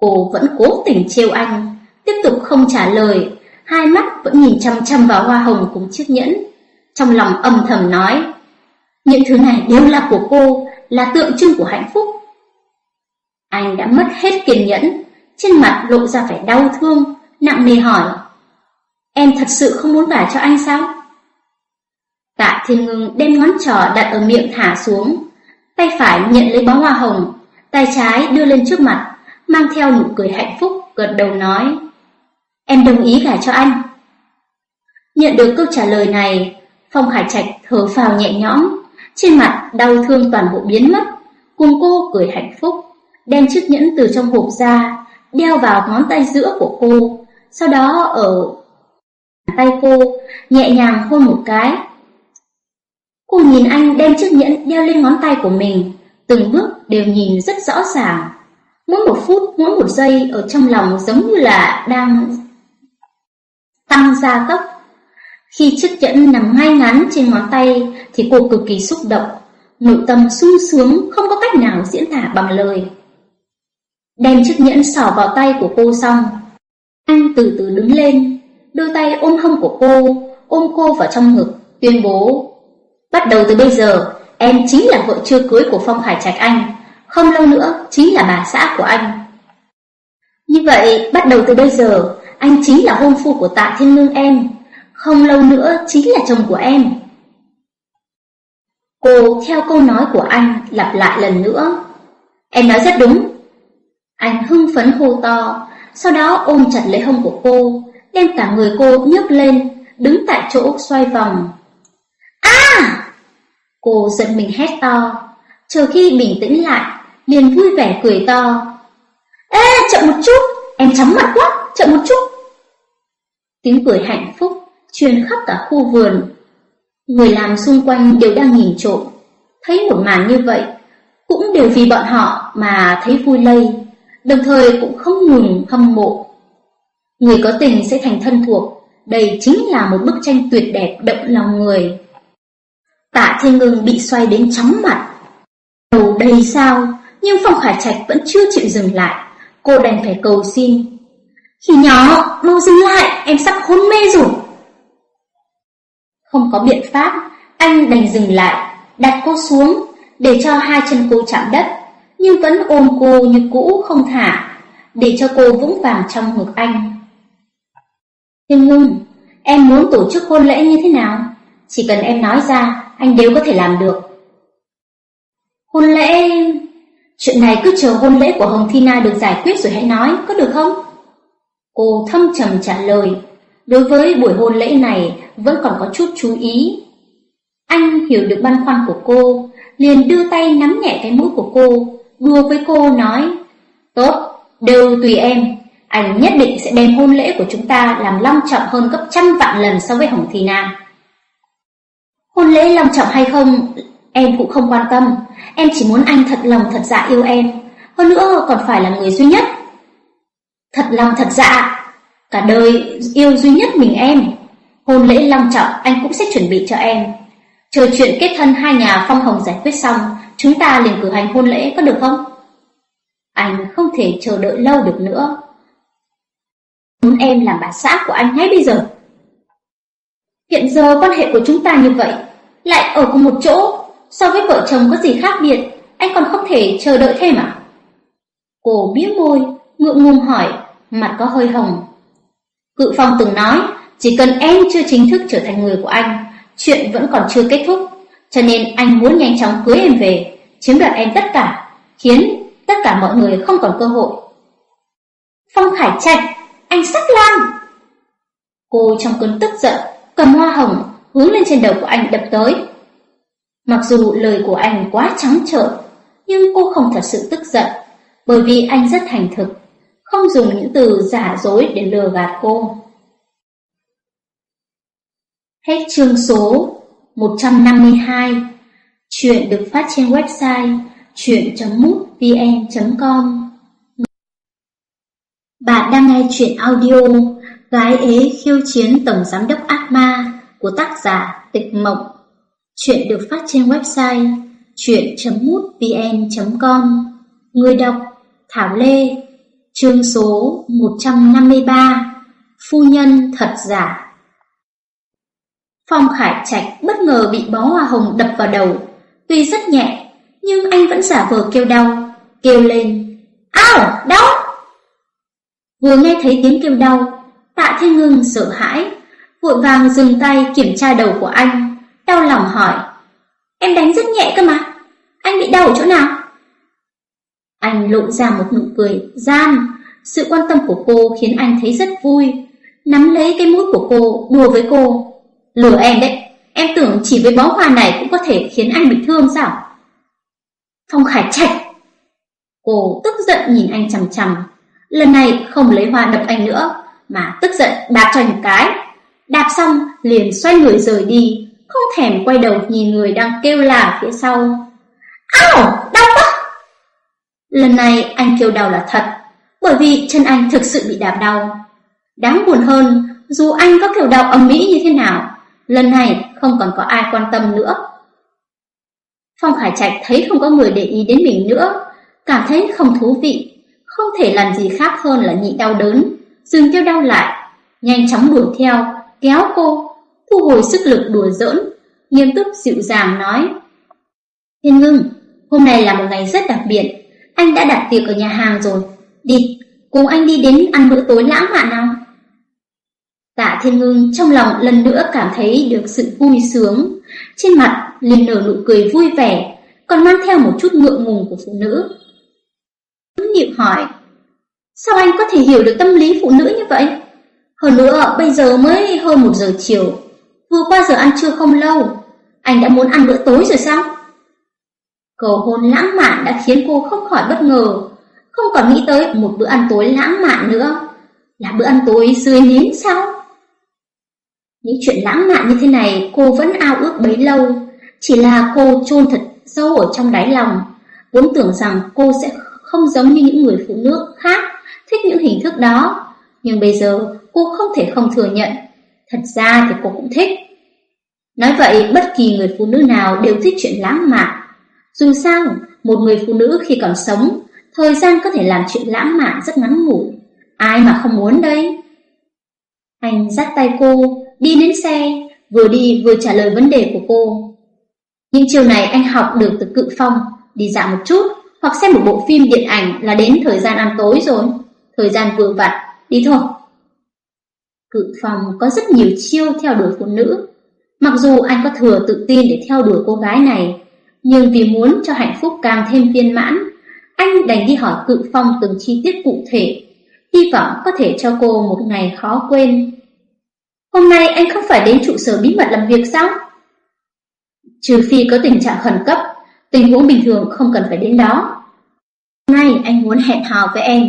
[SPEAKER 1] Cô vẫn cố tình trêu anh, tiếp tục không trả lời, hai mắt vẫn nhìn chăm chăm vào hoa hồng cùng chiếc nhẫn. Trong lòng âm thầm nói, những thứ này đều là của cô, là tượng trưng của hạnh phúc. Anh đã mất hết kiên nhẫn, trên mặt lộ ra vẻ đau thương, nặng nề hỏi, em thật sự không muốn gả cho anh sao? Tạ Thiên Ngưng đem ngón trỏ đặt ở miệng thả xuống, tay phải nhận lấy bó hoa hồng, tay trái đưa lên trước mặt, mang theo nụ cười hạnh phúc, gật đầu nói. Em đồng ý gả cho anh. Nhận được câu trả lời này, Phong Khải Trạch thở phào nhẹ nhõm, trên mặt đau thương toàn bộ biến mất, cùng cô cười hạnh phúc, đem chiếc nhẫn từ trong hộp ra, đeo vào ngón tay giữa của cô, sau đó ở tay cô nhẹ nhàng hôn một cái. Cô nhìn anh đem chiếc nhẫn đeo lên ngón tay của mình, từng bước đều nhìn rất rõ ràng. Mỗi một phút, mỗi một giây ở trong lòng giống như là đang tăng gia tốc. Khi chiếc nhẫn nằm ngay ngắn trên ngón tay thì cô cực kỳ xúc động, nội tâm sung sướng không có cách nào diễn tả bằng lời. Đem chiếc nhẫn sỏ vào tay của cô xong, anh từ từ đứng lên, đôi tay ôm hông của cô, ôm cô vào trong ngực, tuyên bố Bắt đầu từ bây giờ, em chính là vợ chưa cưới của Phong hải Trạch Anh, không lâu nữa chính là bà xã của anh. Như vậy, bắt đầu từ bây giờ, anh chính là hôn phu của Tạ Thiên Nương em, không lâu nữa chính là chồng của em. Cô theo câu nói của anh lặp lại lần nữa. Em nói rất đúng. Anh hưng phấn hô to, sau đó ôm chặt lấy hông của cô, đem cả người cô nhấc lên, đứng tại chỗ xoay vòng. À! Cô giật mình hét to, chờ khi bình tĩnh lại, liền vui vẻ cười to. Ê, chậm một chút, em chóng mặt quá, chậm một chút. Tiếng cười hạnh phúc truyền khắp cả khu vườn. Người làm xung quanh đều đang nhìn trộm, thấy một màn như vậy, cũng đều vì bọn họ mà thấy vui lây, đồng thời cũng không ngừng hâm mộ. Người có tình sẽ thành thân thuộc, đây chính là một bức tranh tuyệt đẹp động lòng người. Tạ Thiên Ngưng bị xoay đến chóng mặt. Đầu đầy sao, nhưng Phong Khải Trạch vẫn chưa chịu dừng lại, cô đành phải cầu xin. Khi nhỏ, mau dừng lại, em sắp hôn mê rồi. Không có biện pháp, anh đành dừng lại, đặt cô xuống, để cho hai chân cô chạm đất, nhưng vẫn ôm cô như cũ không thả, để cho cô vững vàng trong ngực anh. Thiên Ngưng, em muốn tổ chức hôn lễ như thế nào? Chỉ cần em nói ra, anh đều có thể làm được. Hôn lễ... Chuyện này cứ chờ hôn lễ của Hồng Thi Na được giải quyết rồi hãy nói, có được không? Cô thâm trầm trả lời, đối với buổi hôn lễ này vẫn còn có chút chú ý. Anh hiểu được băn khoăn của cô, liền đưa tay nắm nhẹ cái mũi của cô, đùa với cô nói, Tốt, đều tùy em, anh nhất định sẽ đem hôn lễ của chúng ta làm long trọng hơn gấp trăm vạn lần so với Hồng Thị Nam. Hôn lễ long trọng hay không, em cũng không quan tâm, em chỉ muốn anh thật lòng thật dạ yêu em, hơn nữa còn phải là người duy nhất. Thật lòng thật dạ, cả đời yêu duy nhất mình em. Hôn lễ long trọng anh cũng sẽ chuẩn bị cho em. Chờ chuyện kết thân hai nhà phong hồng giải quyết xong, chúng ta liền cử hành hôn lễ có được không? Anh không thể chờ đợi lâu được nữa. Muốn em làm bà xã của anh ngay bây giờ. Hiện giờ quan hệ của chúng ta như vậy, lại ở cùng một chỗ, so với vợ chồng có gì khác biệt, anh còn không thể chờ đợi thêm à? Cô bĩu môi, ngượng ngùng hỏi, mặt có hơi hồng. Cự Phong từng nói, chỉ cần em chưa chính thức trở thành người của anh, chuyện vẫn còn chưa kết thúc, cho nên anh muốn nhanh chóng cưới em về, chiếm đoạt em tất cả, khiến tất cả mọi người không còn cơ hội. Phong Khải Trạch, anh sắc lang! Cô trong cơn tức giận, cầm hoa hồng hướng lên trên đầu của anh đập tới. Mặc dù lời của anh quá trắng trợn, nhưng cô không thật sự tức giận, bởi vì anh rất thành thực, không dùng những từ giả dối để lừa gạt cô. Hết chương số 152 Chuyện được phát trên website chuyện.mútvn.com Bạn đang nghe chuyện audio Gái ế khiêu chiến tổng giám đốc ác ma của tác giả Tịch Mộng Chuyện được phát trên website chuyện.mútvn.com Người đọc Thảo Lê. Chương số 153 Phu nhân thật giả. Phong Khải Trạch bất ngờ bị bó hoa hồng đập vào đầu. Tuy rất nhẹ Nhưng anh vẫn giả vờ kêu đau Kêu lên Ao, đau! Vừa nghe thấy tiếng kêu đau Tạ Thiên Ngưng sợ hãi Vội vàng dừng tay kiểm tra đầu của anh Đau lòng hỏi Em đánh rất nhẹ cơ mà Anh bị đau ở chỗ nào? Anh lộ ra một nụ cười gian. Sự quan tâm của cô khiến anh thấy rất vui. Nắm lấy cái mũi của cô Đùa với cô. Lừa em đấy. Em tưởng chỉ với bó hoa này cũng có thể khiến anh bị thương sao? Phong Khải Trạch! Cô tức giận nhìn anh chằm chằm. Lần này không lấy hoa đập anh nữa Mà tức giận đạp cho một cái. Đạp xong liền xoay người rời đi. Không thèm quay đầu nhìn người đang kêu là phía sau. Áo, Lần này anh kêu đau là thật, Bởi vì chân anh thực sự bị đạp đau. Đáng buồn hơn, Dù anh có kêu đau ầm mỹ như thế nào, Lần này không còn có ai quan tâm nữa. Phong Khải Trạch thấy không có người để ý đến mình nữa, Cảm thấy không thú vị, Không thể làm gì khác hơn là nhịn đau đớn, Dừng kêu đau lại, Nhanh chóng đuổi theo, Kéo cô, Thu hồi sức lực đùa giỡn, Nghiêm túc dịu dàng nói, Thiên ngưng, Hôm nay là một ngày rất đặc biệt anh đã đặt tiệc ở nhà hàng rồi Đi Cùng anh đi đến ăn bữa tối lãng mạn nào Tạ Thiên Ngưng trong lòng lần nữa cảm thấy được sự vui sướng, trên mặt liền nở nụ cười vui vẻ, còn mang theo một chút ngượng ngùng của phụ nữ. Niệm hỏi, sao anh có thể hiểu được tâm lý phụ nữ như vậy? Hơn nữa, bây giờ mới hơn một giờ chiều, vừa qua giờ ăn trưa không lâu, anh đã muốn ăn bữa tối rồi sao? Cầu hôn lãng mạn đã khiến cô không khỏi bất ngờ, không còn nghĩ tới một bữa ăn tối lãng mạn nữa. Là bữa ăn tối dưới nến sao? Những chuyện lãng mạn như thế này cô vẫn ao ước bấy lâu, chỉ là cô chôn thật sâu ở trong đáy lòng, vốn tưởng rằng cô sẽ không giống như những người phụ nữ khác thích những hình thức đó, nhưng bây giờ cô không thể không thừa nhận, thật ra thì cô cũng thích. Nói vậy, bất kỳ người phụ nữ nào đều thích chuyện lãng mạn. Dù sao, một người phụ nữ khi còn sống, thời gian có thể làm chuyện lãng mạn rất ngắn ngủi. Ai mà không muốn đây? Anh dắt tay cô, đi đến xe, vừa đi vừa trả lời vấn đề của cô. những chiều này anh học được từ cự phong, đi dạo một chút, hoặc xem một bộ phim điện ảnh là đến thời gian ăn tối rồi. Thời gian vừa vặn đi thôi. Cự phong có rất nhiều chiêu theo đuổi phụ nữ. Mặc dù anh có thừa tự tin để theo đuổi cô gái này, nhưng vì muốn cho hạnh phúc càng thêm viên mãn, anh đành đi hỏi cự phong từng chi tiết cụ thể, hy vọng có thể cho cô một ngày khó quên. Hôm nay anh không phải đến trụ sở bí mật làm việc sao? Trừ phi có tình trạng khẩn cấp, tình huống bình thường không cần phải đến đó. Hôm nay anh muốn hẹn hò với em,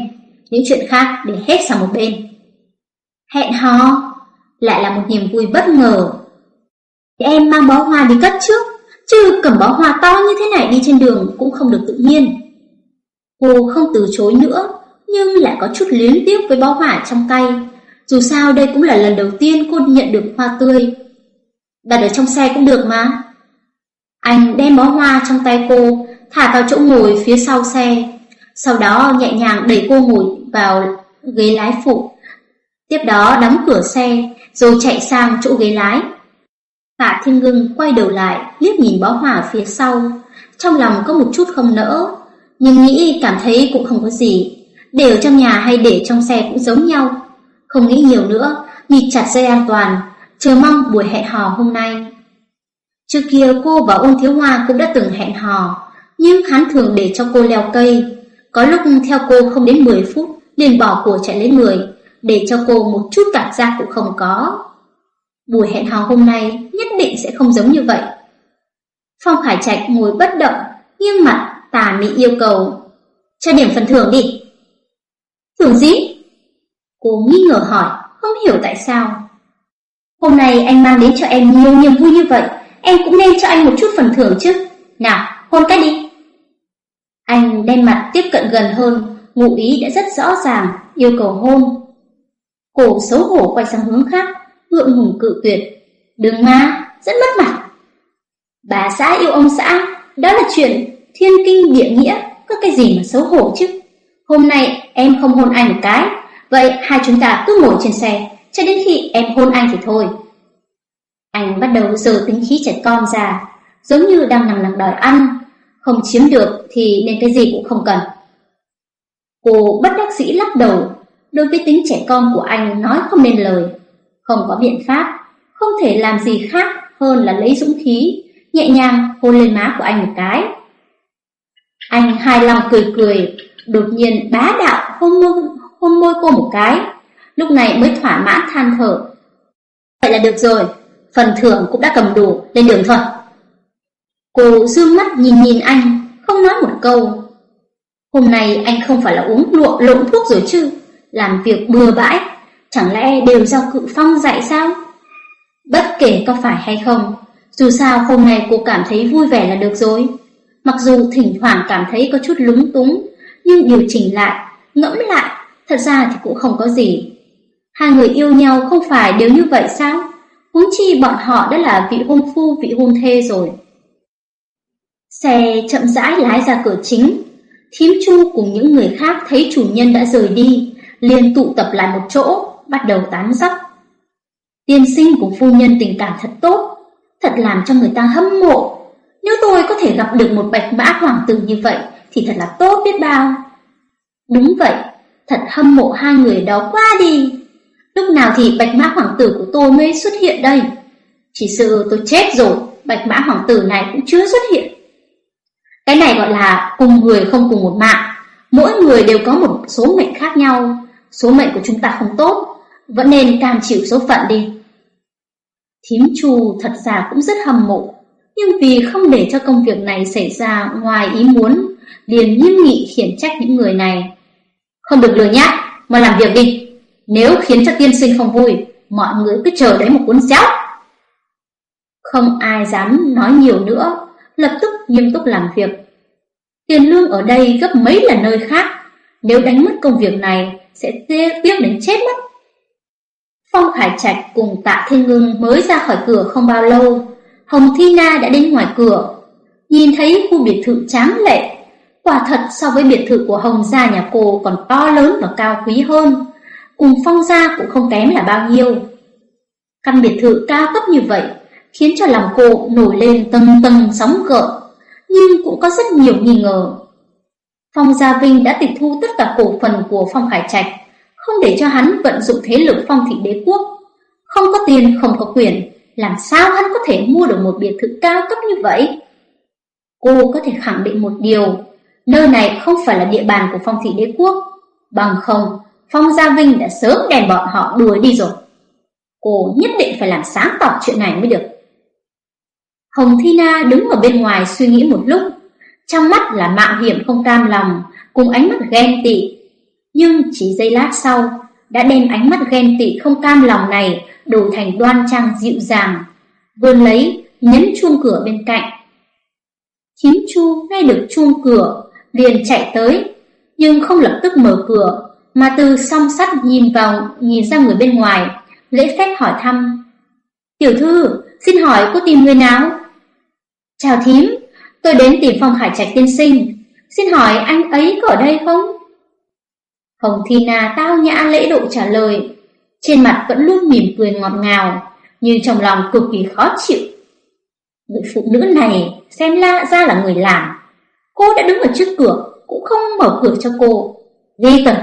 [SPEAKER 1] những chuyện khác để hết sang một bên. Hẹn hò lại là một niềm vui bất ngờ. Em mang bó hoa đi cất trước, chứ cầm bó hoa to như thế này đi trên đường cũng không được tự nhiên. Cô không từ chối nữa, nhưng lại có chút luyến tiếc với bó hoa trong tay. Dù sao đây cũng là lần đầu tiên cô nhận được hoa tươi. Đặt ở trong xe cũng được mà. Anh đem bó hoa trong tay cô, thả vào chỗ ngồi phía sau xe. Sau đó nhẹ nhàng đẩy cô ngồi vào ghế lái phụ. Tiếp đó đóng cửa xe, rồi chạy sang chỗ ghế lái. Tạ Thiên Ngưng quay đầu lại, liếc nhìn bó hoa phía sau. Trong lòng có một chút không nỡ, nhưng nghĩ cảm thấy cũng không có gì. Để ở trong nhà hay để trong xe cũng giống nhau. Không nghĩ nhiều nữa, nhịp chặt dây an toàn, chờ mong buổi hẹn hò hôm nay. Trước kia cô và ôn thiếu hoa cũng đã từng hẹn hò, nhưng hắn thường để cho cô leo cây. Có lúc theo cô không đến 10 phút, liền bỏ của chạy lấy người, để cho cô một chút cảm giác cũng không có. Buổi hẹn hò hôm nay nhất định sẽ không giống như vậy. Phong Khải Trạch ngồi bất động, nghiêng mặt, tà mị yêu cầu. Cho điểm phần thưởng đi. Thưởng gì? Cô nghi ngờ hỏi, không hiểu tại sao. Hôm nay anh mang đến cho em nhiều niềm vui như vậy, em cũng nên cho anh một chút phần thưởng chứ. Nào, hôn cái đi. Anh đem mặt tiếp cận gần hơn, ngụ ý đã rất rõ ràng, yêu cầu hôn. Cô xấu hổ quay sang hướng khác, ngượng ngùng cự tuyệt. Đừng mà, rất mất mặt. Bà xã yêu ông xã, đó là chuyện thiên kinh địa nghĩa, có cái gì mà xấu hổ chứ. Hôm nay em không hôn anh một cái, vậy hai chúng ta cứ ngồi trên xe, cho đến khi em hôn anh thì thôi. Anh bắt đầu giờ tính khí trẻ con ra, giống như đang nằm nặng đòi ăn, không chiếm được thì nên cái gì cũng không cần. Cô bất đắc dĩ lắc đầu, đối với tính trẻ con của anh nói không nên lời, không có biện pháp, không thể làm gì khác hơn là lấy dũng khí, nhẹ nhàng hôn lên má của anh một cái. Anh hài lòng cười cười, đột nhiên bá đạo hôn môi, hôn môi cô một cái, lúc này mới thỏa mãn than thở. Vậy là được rồi, phần thưởng cũng đã cầm đủ, lên đường thôi. Cô dương mắt nhìn nhìn anh, không nói một câu. Hôm nay anh không phải là uống lụa lộn thuốc rồi chứ, làm việc bừa bãi, chẳng lẽ đều do cự phong dạy sao? Bất kể có phải hay không, dù sao hôm nay cô cảm thấy vui vẻ là được rồi. Mặc dù thỉnh thoảng cảm thấy có chút lúng túng, nhưng điều chỉnh lại, ngẫm lại, thật ra thì cũng không có gì. Hai người yêu nhau không phải đều như vậy sao? Huống chi bọn họ đã là vị hôn phu, vị hôn thê rồi. Xe chậm rãi lái ra cửa chính. Thím Chu cùng những người khác thấy chủ nhân đã rời đi, liền tụ tập lại một chỗ, bắt đầu tán dóc. Tiên sinh của phu nhân tình cảm thật tốt, thật làm cho người ta hâm mộ. Nếu tôi có thể gặp được một bạch mã hoàng tử như vậy, thì thật là tốt biết bao. Đúng vậy, thật hâm mộ hai người đó quá đi. Lúc nào thì bạch mã hoàng tử của tôi mới xuất hiện đây? Chỉ sợ tôi chết rồi, bạch mã hoàng tử này cũng chưa xuất hiện. Cái này gọi là cùng người không cùng một mạng. Mỗi người đều có một số mệnh khác nhau. Số mệnh của chúng ta không tốt, vẫn nên cam chịu số phận đi. Thím Chu thật ra cũng rất hâm mộ, nhưng vì không để cho công việc này xảy ra ngoài ý muốn, liền nghiêm nghị khiển trách những người này. Không được lừa nhát, mà làm việc đi. Nếu khiến cho tiên sinh không vui, mọi người cứ chờ đấy một cuốn xéo. Không ai dám nói nhiều nữa, lập tức nghiêm túc làm việc. Tiền lương ở đây gấp mấy lần nơi khác, nếu đánh mất công việc này sẽ tiếc đến chết mất. Phong Khải Trạch cùng Tạ Thiên Ngưng mới ra khỏi cửa không bao lâu, Hồng Thi Na đã đến ngoài cửa. Nhìn thấy khu biệt thự tráng lệ, quả thật so với biệt thự của Hồng gia nhà cô còn to lớn và cao quý hơn, cùng Phong gia cũng không kém là bao nhiêu. Căn biệt thự cao cấp như vậy khiến cho lòng cô nổi lên tầng tầng sóng gợn, nhưng cũng có rất nhiều nghi ngờ. Phong Gia Vinh đã tịch thu tất cả cổ phần của Phong Khải Trạch, không để cho hắn vận dụng thế lực phong thị đế quốc. Không có tiền, không có quyền, làm sao hắn có thể mua được một biệt thự cao cấp như vậy? Cô có thể khẳng định một điều, nơi này không phải là địa bàn của phong thị đế quốc, bằng không, Phong Gia Vinh đã sớm đem bọn họ đuổi đi rồi. Cô nhất định phải làm sáng tỏ chuyện này mới được. Hồng Thi Na đứng ở bên ngoài suy nghĩ một lúc, trong mắt là mạo hiểm không cam lòng, cùng ánh mắt ghen tị. Nhưng chỉ giây lát sau, đã đem ánh mắt ghen tị không cam lòng này đổi thành đoan trang dịu dàng, vươn lấy, nhấn chuông cửa bên cạnh. Thím Chu nghe được chuông cửa, liền chạy tới, nhưng không lập tức mở cửa, mà từ song sắt nhìn vào, nhìn ra người bên ngoài, lễ phép hỏi thăm. Tiểu thư, xin hỏi cô tìm người nào? Chào thím, tôi đến tìm phòng Hải Trạch tiên sinh, xin hỏi anh ấy có ở đây không? Hồng Thi Na tao nhã lễ độ trả lời, trên mặt vẫn luôn mỉm cười ngọt ngào, nhưng trong lòng cực kỳ khó chịu. Người phụ nữ này xem la ra là người làm, cô đã đứng ở trước cửa, cũng không mở cửa cho cô. Ghê tởm.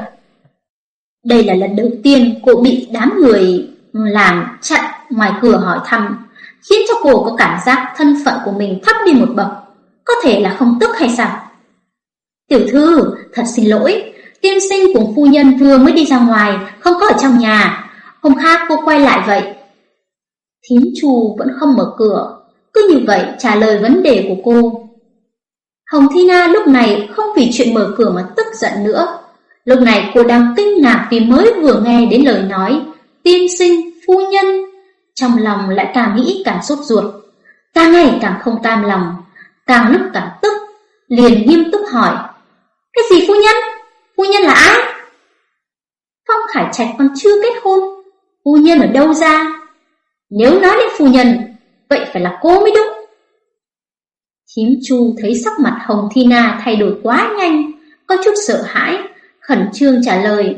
[SPEAKER 1] Đây là lần đầu tiên cô bị đám người làm chặn ngoài cửa hỏi thăm, khiến cho cô có cảm giác thân phận của mình thấp đi một bậc. Có thể là không tức hay sao? Tiểu thư, thật xin lỗi, tiên sinh cùng phu nhân vừa mới đi ra ngoài, không có ở trong nhà. Hôm khác cô quay lại vậy. Thím chù vẫn không mở cửa, cứ như vậy trả lời vấn đề của cô. Hồng Thi Na lúc này không vì chuyện mở cửa mà tức giận nữa. Lúc này cô đang kinh ngạc vì mới vừa nghe đến lời nói tiên sinh, phu nhân. Trong lòng lại càng nghĩ càng sốt ruột, càng ngày càng không cam lòng, càng lúc càng tức, liền nghiêm túc hỏi. Cái gì phu nhân? Phu nhân là ai? Phong Khải Trạch còn chưa kết hôn, phu nhân ở đâu ra? Nếu nói đến phu nhân, vậy phải là cô mới đúng. Thím Chu thấy sắc mặt Hồng Thi Na thay đổi quá nhanh, có chút sợ hãi, khẩn trương trả lời.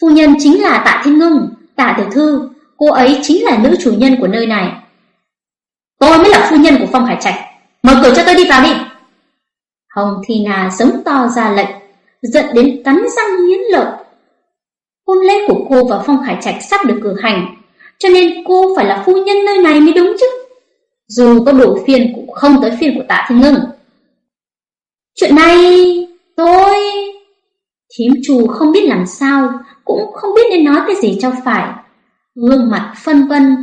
[SPEAKER 1] Phu nhân chính là Tạ Thiên Ngưng, Tạ Tiểu Thư, cô ấy chính là nữ chủ nhân của nơi này. Tôi mới là phu nhân của Phong Hải Trạch, mở cửa cho tôi đi vào đi. Hồng Thi Na giống to ra lệnh, giận đến cắn răng nghiến lợi. Hôn lễ của cô và Phong khải Trạch sắp được cử hành, cho nên cô phải là phu nhân nơi này mới đúng chứ. Dù có đổi phiên cũng không tới phiên của Tạ Thiên Ngưng. Chuyện này, tôi... Thím trù không biết làm sao, cũng không biết nên nói cái gì cho phải. Gương mặt phân vân.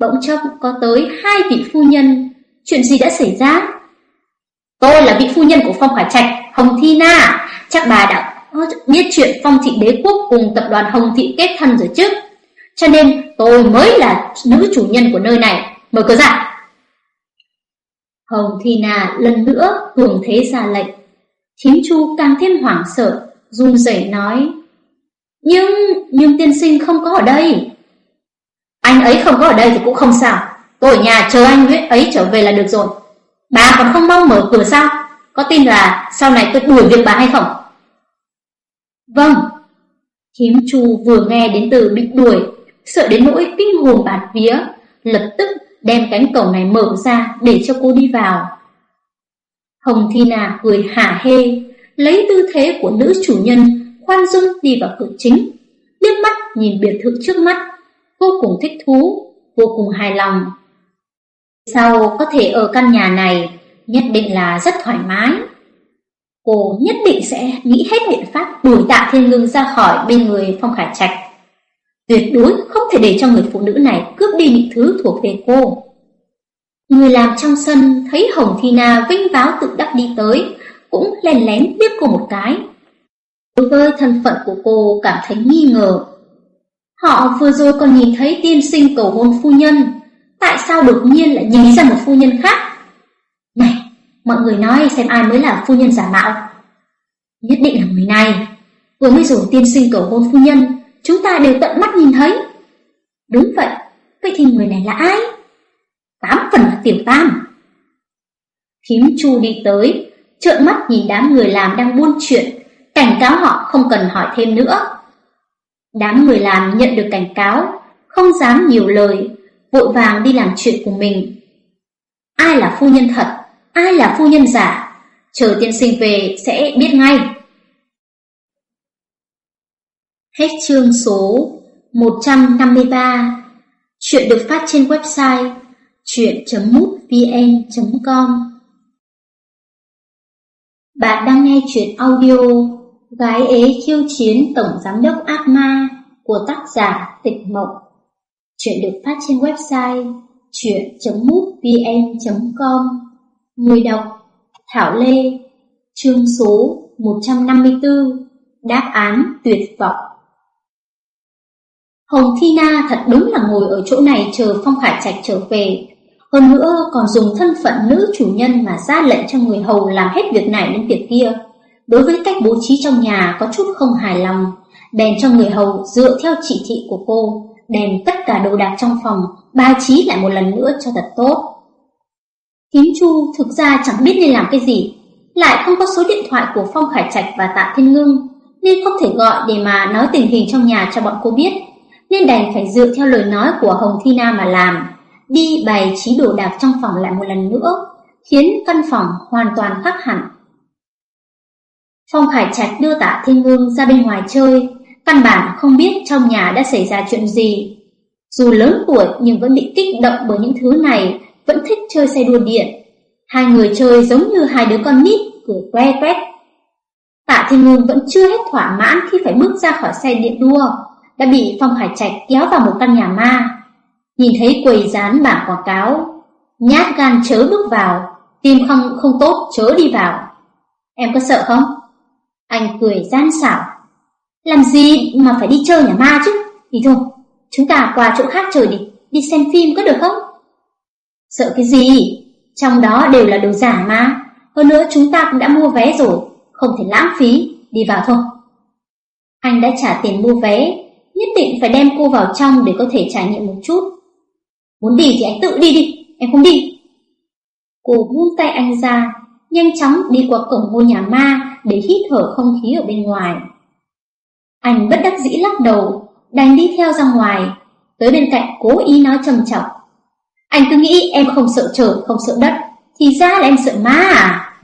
[SPEAKER 1] Bỗng chốc có tới hai vị phu nhân, chuyện gì đã xảy ra? Tôi là vị phu nhân của Phong Khải Trạch, Hồng Thi Na, chắc bà đã biết chuyện Phong Thị Đế Quốc cùng tập đoàn Hồng Thị kết thân rồi chứ. Cho nên tôi mới là nữ chủ nhân của nơi này, mở cửa ra. Hồng thị Na lần nữa hưởng thế ra lệnh. Thím Chu càng thêm hoảng sợ, run rẩy nói: "Nhưng, nhưng tiên sinh không có ở đây." "Anh ấy không có ở đây thì cũng không sao, tôi ở nhà chờ anh ấy trở về là được rồi. Bà còn không mong mở cửa sao? Có tin là sau này tôi đuổi việc bà hay không?" "Vâng." Thím Chu vừa nghe đến từ bị đuổi, sợ đến nỗi kinh hồn bạt vía, lập tức đem cánh cổng này mở ra để cho cô đi vào. Hồng Thi Na cười hả hê, lấy tư thế của nữ chủ nhân, khoan dung đi vào cửa chính, liếc mắt nhìn biệt thự trước mắt, vô cùng thích thú, vô cùng hài lòng. Sau có thể ở căn nhà này, nhất định là rất thoải mái. Cô nhất định sẽ nghĩ hết biện pháp đuổi tạ thiên ngưng ra khỏi bên người Phong Khải Trạch. Tuyệt đối không thể để cho người phụ nữ này cướp đi những thứ thuộc về cô. Người làm trong sân thấy Hồng Thi Na vinh váo tự đắc đi tới, cũng lén lén liếc cô một cái. Đối với thân phận của cô cảm thấy nghi ngờ. Họ vừa rồi còn nhìn thấy tiên sinh cầu hôn phu nhân, tại sao đột nhiên lại nhìn ra một phu nhân khác? Mọi người nói xem ai mới là phu nhân giả mạo. Nhất định là người này. Vừa mới rồi tiên sinh cầu hôn phu nhân, chúng ta đều tận mắt nhìn thấy. Đúng vậy, vậy thì người này là ai? Tám phần là tiểu tam. Thím chu đi tới, trợn mắt nhìn đám người làm đang buôn chuyện, cảnh cáo họ không cần hỏi thêm nữa. Đám người làm nhận được cảnh cáo, không dám nhiều lời, vội vàng đi làm chuyện của mình. Ai là phu nhân thật, ai là phu nhân giả, chờ tiên sinh về sẽ biết ngay. Hết chương số 153 Chuyện được phát trên website chuyện.mútvn.com Bạn đang nghe chuyện audio Gái ế khiêu chiến Tổng Giám đốc ác ma của tác giả Tịch Mộng. Chuyện được phát trên website chuyện.mútvn.com Người đọc Thảo Lê, Chương số 154 Đáp án tuyệt vọng. Hồng Thi Na thật đúng là ngồi ở chỗ này chờ Phong Khải Trạch trở về. Hơn nữa còn dùng thân phận nữ chủ nhân mà ra lệnh cho người hầu làm hết việc này đến việc kia. Đối với cách bố trí trong nhà có chút không hài lòng, Bèn cho người hầu dựa theo chỉ thị của cô đem tất cả đồ đạc trong phòng bài trí lại một lần nữa cho thật tốt. Kiếm Chu thực ra chẳng biết nên làm cái gì, lại không có số điện thoại của Phong Khải Trạch và Tạ Thiên Ngưng, nên không thể gọi để mà nói tình hình trong nhà cho bọn cô biết, nên đành phải dựa theo lời nói của Hồng Thi Na mà làm, đi bày trí đồ đạc trong phòng lại một lần nữa, khiến căn phòng hoàn toàn khác hẳn. Phong Khải Trạch đưa Tạ Thiên Ngưng ra bên ngoài chơi, Căn bản không biết trong nhà đã xảy ra chuyện gì. Dù lớn tuổi nhưng vẫn bị kích động bởi những thứ này, vẫn thích chơi xe đua điện. Hai người chơi giống như hai đứa con nít, cười que quét. Tạ Thiên Ngôn vẫn chưa hết thỏa mãn khi phải bước ra khỏi xe điện đua, đã bị Phong Hải Trạch kéo vào một căn nhà ma. Nhìn thấy quầy dán bảng quảng cáo, nhát gan chớ bước vào, tim không không tốt chớ đi vào. Em có sợ không? Anh cười gian xảo, làm gì mà phải đi chơi nhà ma chứ? Thì thôi, chúng ta qua chỗ khác chơi đi, đi xem phim có được không? Sợ cái gì? Trong đó đều là đồ giả mà. Hơn nữa chúng ta cũng đã mua vé rồi, không thể lãng phí, đi vào thôi. Anh đã trả tiền mua vé, nhất định phải đem cô vào trong để có thể trải nghiệm một chút. Muốn đi thì anh tự đi đi, em không đi. Cô buông tay anh ra, nhanh chóng đi qua cổng ngôi nhà ma để hít thở không khí ở bên ngoài. Anh bất đắc dĩ lắc đầu, đành đi theo ra ngoài, tới bên cạnh cố ý nói trầm trọng. Anh cứ nghĩ em không sợ trời, không sợ đất, thì ra là em sợ ma à?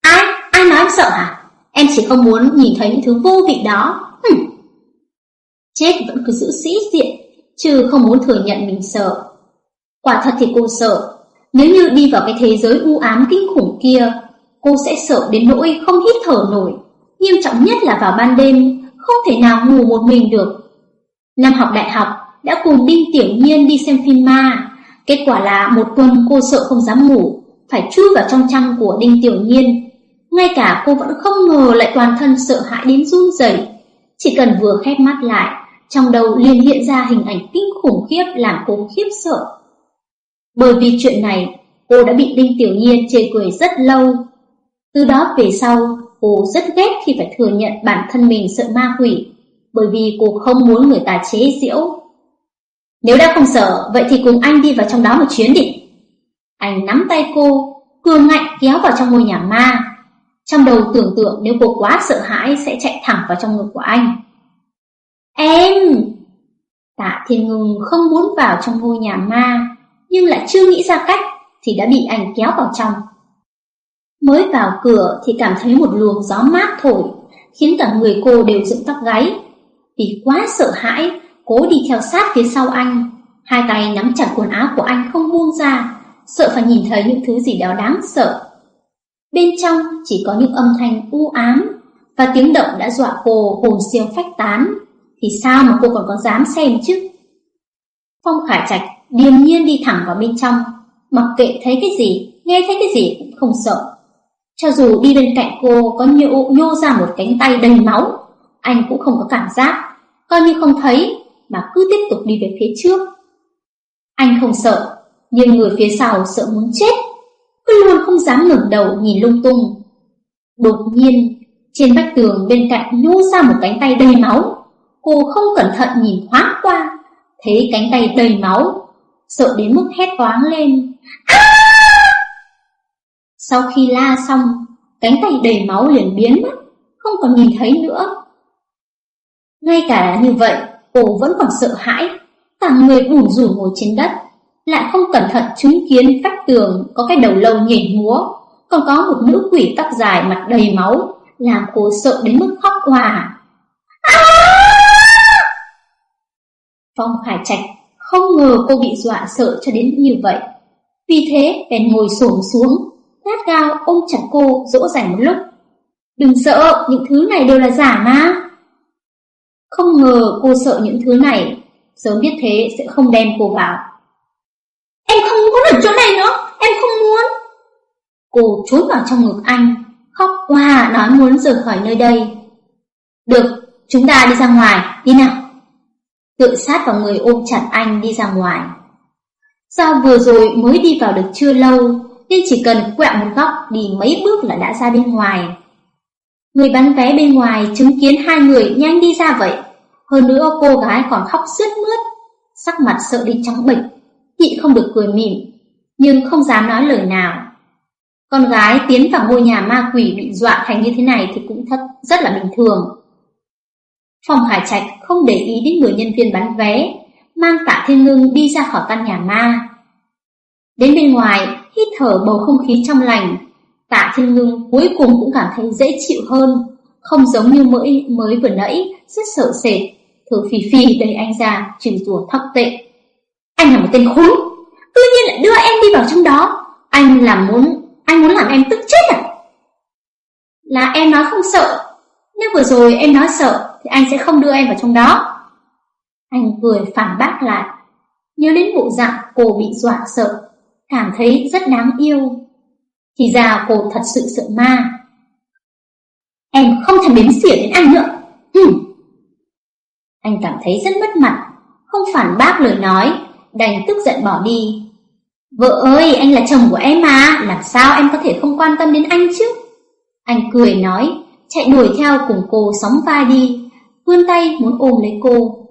[SPEAKER 1] Ai? Ai nói em sợ hả? Em chỉ không muốn nhìn thấy những thứ vô vị đó. Hừm. Chết vẫn cứ giữ sĩ diện, chứ không muốn thừa nhận mình sợ. Quả thật thì cô sợ, nếu như đi vào cái thế giới u ám kinh khủng kia, cô sẽ sợ đến nỗi không hít thở nổi. Nghiêm trọng nhất là vào ban đêm, không thể nào ngủ một mình được. Năm học đại học, đã cùng Đinh Tiểu Nhiên đi xem phim ma. Kết quả là một tuần cô sợ không dám ngủ, phải chui vào trong chăn của Đinh Tiểu Nhiên. Ngay cả cô vẫn không ngờ lại toàn thân sợ hãi đến run rẩy. Chỉ cần vừa khép mắt lại, trong đầu liền hiện ra hình ảnh kinh khủng khiếp làm cô khiếp sợ. Bởi vì chuyện này, cô đã bị Đinh Tiểu Nhiên chê cười rất lâu. Từ đó về sau, Cô rất ghét khi phải thừa nhận bản thân mình sợ ma quỷ, bởi vì cô không muốn người ta chế giễu. Nếu đã không sợ, vậy thì cùng anh đi vào trong đó một chuyến đi. Anh nắm tay cô, cường ngạnh kéo vào trong ngôi nhà ma. Trong đầu tưởng tượng nếu cô quá sợ hãi sẽ chạy thẳng vào trong ngực của anh. Em! Tạ Thiên ngưng không muốn vào trong ngôi nhà ma, nhưng lại chưa nghĩ ra cách thì đã bị anh kéo vào trong. Mới vào cửa thì cảm thấy một luồng gió mát thổi, khiến cả người cô đều dựng tóc gáy. Vì quá sợ hãi, cố đi theo sát phía sau anh, hai tay nắm chặt quần áo của anh không buông ra, sợ phải nhìn thấy những thứ gì đó đáng sợ. Bên trong chỉ có những âm thanh u ám, và tiếng động đã dọa cô hồn siêu phách tán, thì sao mà cô còn có dám xem chứ? Phong Khải Trạch điềm nhiên đi thẳng vào bên trong, mặc kệ thấy cái gì, nghe thấy cái gì cũng không sợ. Cho dù đi bên cạnh cô có nhô, nhô ra một cánh tay đầy máu, anh cũng không có cảm giác, coi như không thấy, mà cứ tiếp tục đi về phía trước. Anh không sợ, nhưng người phía sau sợ muốn chết, cứ luôn không dám ngẩng đầu nhìn lung tung. Đột nhiên, trên vách tường bên cạnh nhô ra một cánh tay đầy máu. Cô không cẩn thận nhìn thoáng qua, thấy cánh tay đầy máu, sợ đến mức hét toáng lên. À! Sau khi la xong, cánh tay đầy máu liền biến mất, không còn nhìn thấy nữa. Ngay cả như vậy, cô vẫn còn sợ hãi, cả người bủn rủn ngồi trên đất, lại không cẩn thận chứng kiến vách tường có cái đầu lâu nhảy múa, còn có một nữ quỷ tóc dài mặt đầy máu, làm cô sợ đến mức khóc hòa. Phong Hải Trạch không ngờ cô bị dọa sợ cho đến như vậy. Vì thế bèn ngồi xổm xuống, gắt gao ôm chặt cô dỗ dành một lúc. Đừng sợ, những thứ này đều là giả mà. Không ngờ cô sợ những thứ này, sớm biết thế sẽ không đem cô vào. em không muốn ở chỗ này nữa, em không muốn. Cô trốn vào trong ngực anh, khóc qua nói muốn rời khỏi nơi đây. Được, chúng ta đi ra ngoài, đi nào. Tự sát vào người ôm chặt anh đi ra ngoài. Sao vừa rồi mới đi vào được chưa lâu, nên chỉ cần quẹo một góc đi mấy bước là đã ra bên ngoài. Người bán vé bên ngoài chứng kiến hai người nhanh đi ra vậy. Hơn nữa cô gái còn khóc sướt mướt, sắc mặt sợ đi trắng bệch, thị không được cười mỉm, nhưng không dám nói lời nào. Con gái tiến vào ngôi nhà ma quỷ bị dọa thành như thế này thì cũng thật rất là bình thường. Phòng Hải Trạch không để ý đến người nhân viên bán vé, mang Tạ Thiên Ngưng đi ra khỏi căn nhà ma. Đến bên ngoài, hít thở bầu không khí trong lành, Tạ Thiên Ngưng cuối cùng cũng cảm thấy dễ chịu hơn, không giống như mới mới vừa nãy, rất sợ sệt, thừa phì phì đẩy anh ra, chửi rủa thóc tệ. Anh là một tên khốn, tự nhiên lại đưa em đi vào trong đó, anh làm muốn, anh muốn làm em tức chết à? Là em nói không sợ, nếu vừa rồi em nói sợ thì anh sẽ không đưa em vào trong đó. Anh cười phản bác lại, nhớ đến bộ dạng cô bị dọa sợ, cảm thấy rất đáng yêu. Thì ra cô thật sự sợ ma. Em không thèm đếm xỉa đến anh nữa. Hừm. Anh cảm thấy rất mất mặt, không phản bác lời nói, đành tức giận bỏ đi. Vợ ơi, anh là chồng của em mà, làm sao em có thể không quan tâm đến anh chứ? Anh cười nói, chạy đuổi theo cùng cô sóng vai đi, vươn tay muốn ôm lấy cô.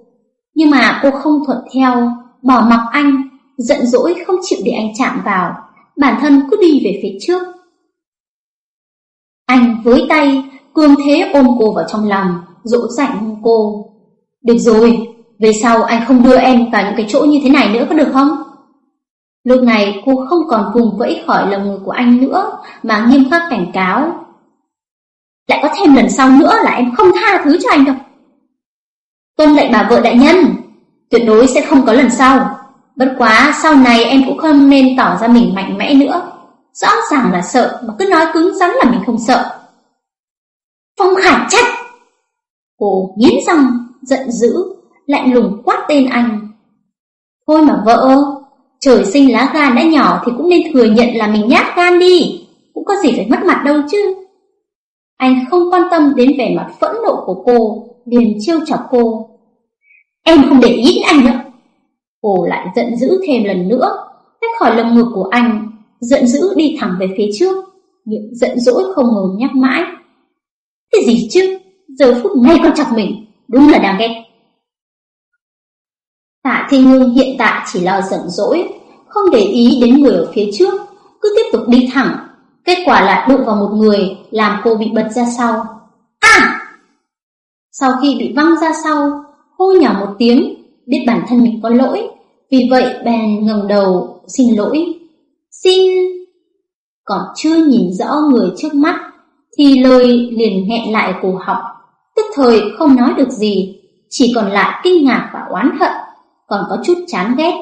[SPEAKER 1] Nhưng mà cô không thuận theo, bỏ mặc anh, giận dỗi không chịu để anh chạm vào, bản thân cứ đi về phía trước. Anh với tay, cường thế ôm cô vào trong lòng, dỗ dành cô. Được rồi, về sau anh không đưa em vào những cái chỗ như thế này nữa có được không? Lúc này cô không còn vùng vẫy khỏi lòng người của anh nữa mà nghiêm khắc cảnh cáo. Lại có thêm lần sau nữa là em không tha thứ cho anh đâu. Tôn lệnh bà vợ đại nhân, tuyệt đối sẽ không có lần sau. Bất quá sau này em cũng không nên tỏ ra mình mạnh mẽ nữa. Rõ ràng là sợ mà cứ nói cứng rắn là mình không sợ. Phong Khải trách! Cô nghiến răng, giận dữ, lạnh lùng quát tên anh. Thôi mà vợ, trời sinh lá gan đã nhỏ thì cũng nên thừa nhận là mình nhát gan đi, cũng có gì phải mất mặt đâu chứ. Anh không quan tâm đến vẻ mặt phẫn nộ của cô, liền trêu chọc cô. Em không để ý đến anh nữa. Cô lại giận dữ thêm lần nữa, tách khỏi lồng ngực của anh, giận dữ đi thẳng về phía trước, miệng giận dỗi không ngừng nhắc mãi. Cái gì chứ, giờ phút này con chọc mình, đúng là đáng ghét. Tạ Thiên Ngưng hiện tại chỉ lo giận dỗi, không để ý đến người ở phía trước, cứ tiếp tục đi thẳng. Kết quả là đụng vào một người, làm cô bị bật ra sau. À! Sau khi bị văng ra sau, hô nhỏ một tiếng, biết bản thân mình có lỗi, vì vậy bèn ngẩng đầu, xin lỗi. Xin... Còn chưa nhìn rõ người trước mắt, thì lời liền nghẹn lại cổ họng, tức thời không nói được gì, chỉ còn lại kinh ngạc và oán hận, còn có chút chán ghét.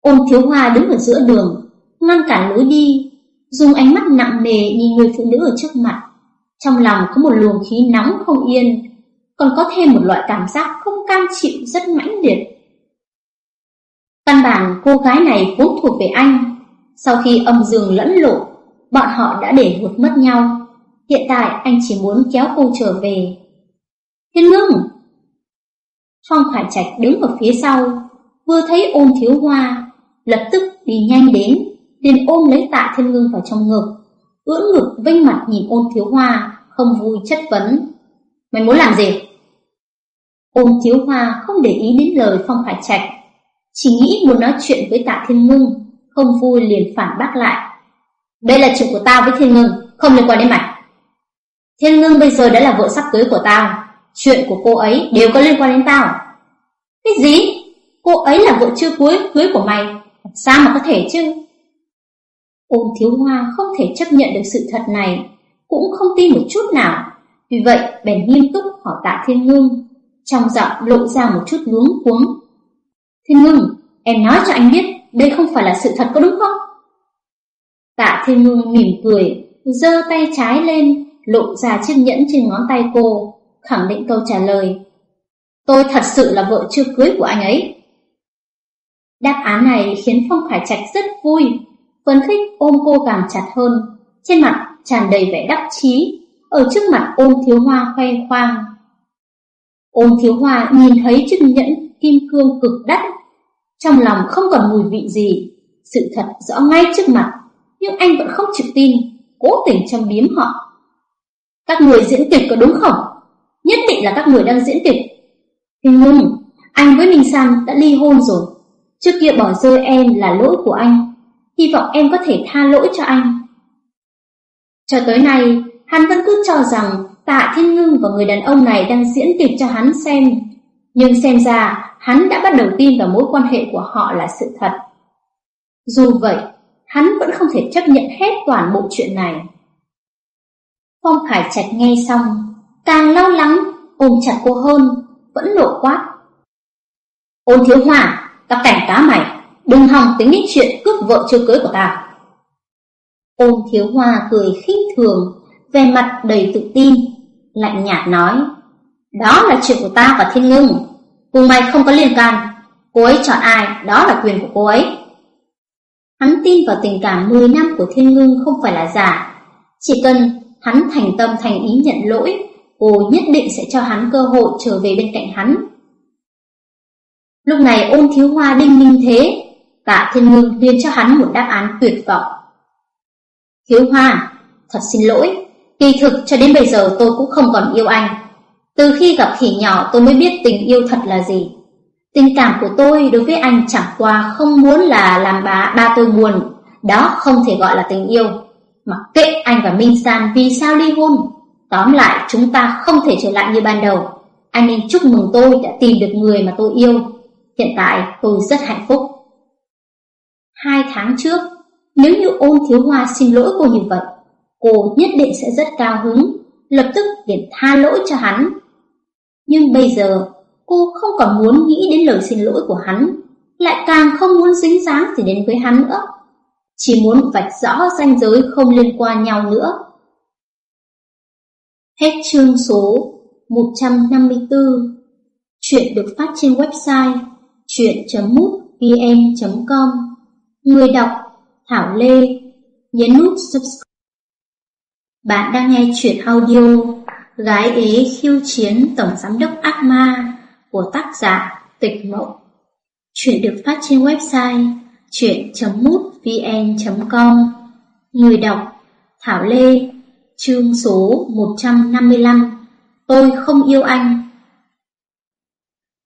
[SPEAKER 1] Ôn thiếu hoa đứng ở giữa đường, ngăn cản lối đi, dùng ánh mắt nặng nề nhìn người phụ nữ ở trước mặt. Trong lòng có một luồng khí nóng không yên, còn có thêm một loại cảm giác không cam chịu rất mãnh liệt. Căn bản cô gái này vốn thuộc về anh, sau khi âm dương lẫn lộn, bọn họ đã để vượt mất nhau. Hiện tại anh chỉ muốn kéo cô trở về. Thiên ngưng! Phong Khải Trạch đứng ở phía sau, vừa thấy ôn thiếu hoa, lập tức đi nhanh đến, liền ôm lấy tạ thiên ngưng vào trong ngực, ưỡn ngực vinh mặt nhìn ôn thiếu hoa, không vui chất vấn. Mày muốn làm gì? Ôn thiếu hoa không để ý đến lời Phong Khải Trạch, chỉ nghĩ muốn nói chuyện với tạ thiên ngưng, không vui liền phản bác lại. Đây là chuyện của tao với thiên ngưng, không liên quan đến mày. Thiên ngưng bây giờ đã là vợ sắp cưới của tao, chuyện của cô ấy đều có liên quan đến tao. Cái gì? Cô ấy là vợ chưa cưới cưới của mày, sao mà có thể chứ? Ôn thiếu hoa không thể chấp nhận được sự thật này, cũng không tin một chút nào. Vì vậy, bèn nghiêm túc hỏi tạ thiên ngưng, trong giọng lộ ra một chút luống cuống. Thiên ngưng, em nói cho anh biết, đây không phải là sự thật có đúng không? Tạ thiên ngưng mỉm cười, giơ tay trái lên, lộ ra chiếc nhẫn trên ngón tay cô, khẳng định câu trả lời. Tôi thật sự là vợ chưa cưới của anh ấy. Đáp án này khiến Phong Khải Trạch rất vui, phấn khích ôm cô càng chặt hơn, trên mặt tràn đầy vẻ đắc chí, ở trước mặt ôn thiếu hoa khoe khoang. Ôn thiếu hoa nhìn thấy chiếc nhẫn kim cương cực đắt, trong lòng không còn mùi vị gì, sự thật rõ ngay trước mặt, nhưng anh vẫn không chịu tin, cố tình châm biếm họ. Các người diễn kịch có đúng không? Nhất định là các người đang diễn kịch. Hình nhưng, anh với Minh san đã ly hôn rồi. Trước kia bỏ rơi em là lỗi của anh. Hy vọng em có thể tha lỗi cho anh. Cho tới nay, hắn vẫn cứ cho rằng Tạ Thiên Ngưng và người đàn ông này đang diễn kịch cho hắn xem. Nhưng xem ra, hắn đã bắt đầu tin vào mối quan hệ của họ là sự thật. Dù vậy, hắn vẫn không thể chấp nhận hết toàn bộ chuyện này. Phong Khải Trạch nghe xong, càng lo lắng, ôm chặt cô hơn, vẫn nộ quát. Ôn thiếu hòa, ta cảnh cá mày, đừng hòng tính đến chuyện cướp vợ chưa cưới của ta. Ôn thiếu hoa cười khinh thường, về mặt đầy tự tin, lạnh nhạt nói, đó là chuyện của ta và thiên ngưng, cùng mày không có liên can, cô ấy chọn ai, đó là quyền của cô ấy. Hắn tin vào tình cảm 10 năm của thiên ngưng không phải là giả, chỉ cần hắn thành tâm thành ý nhận lỗi, cô nhất định sẽ cho hắn cơ hội trở về bên cạnh hắn. Lúc này ôn thiếu hoa đinh ninh thế, tạ thiên ngưng liền cho hắn một đáp án tuyệt vọng. Thiếu hoa, thật xin lỗi, kỳ thực cho đến bây giờ tôi cũng không còn yêu anh. Từ khi gặp khỉ nhỏ tôi mới biết tình yêu thật là gì. Tình cảm của tôi đối với anh chẳng qua không muốn là làm bà ba tôi buồn, đó không thể gọi là tình yêu. Mặc kệ anh và Minh San vì sao ly hôn, tóm lại chúng ta không thể trở lại như ban đầu. Anh nên chúc mừng tôi đã tìm được người mà tôi yêu. Hiện tại tôi rất hạnh phúc. Hai tháng trước, nếu như ôn thiếu hoa xin lỗi cô như vậy, cô nhất định sẽ rất cao hứng, lập tức liền tha lỗi cho hắn. Nhưng bây giờ, cô không còn muốn nghĩ đến lời xin lỗi của hắn, lại càng không muốn dính dáng gì đến với hắn nữa. Chỉ muốn vạch rõ ranh giới không liên quan nhau nữa. Hết chương số 154 Chuyện được phát trên website chuyện.mútvn.com Người đọc Thảo Lê Nhấn nút subscribe. Bạn đang nghe chuyện audio Gái ế khiêu chiến Tổng Giám đốc Ác Ma của tác giả Tịch Mộng Chuyện được phát trên website chuyện.mútvn.com vn. com Người đọc Thảo Lê Chương số 155 Tôi không yêu anh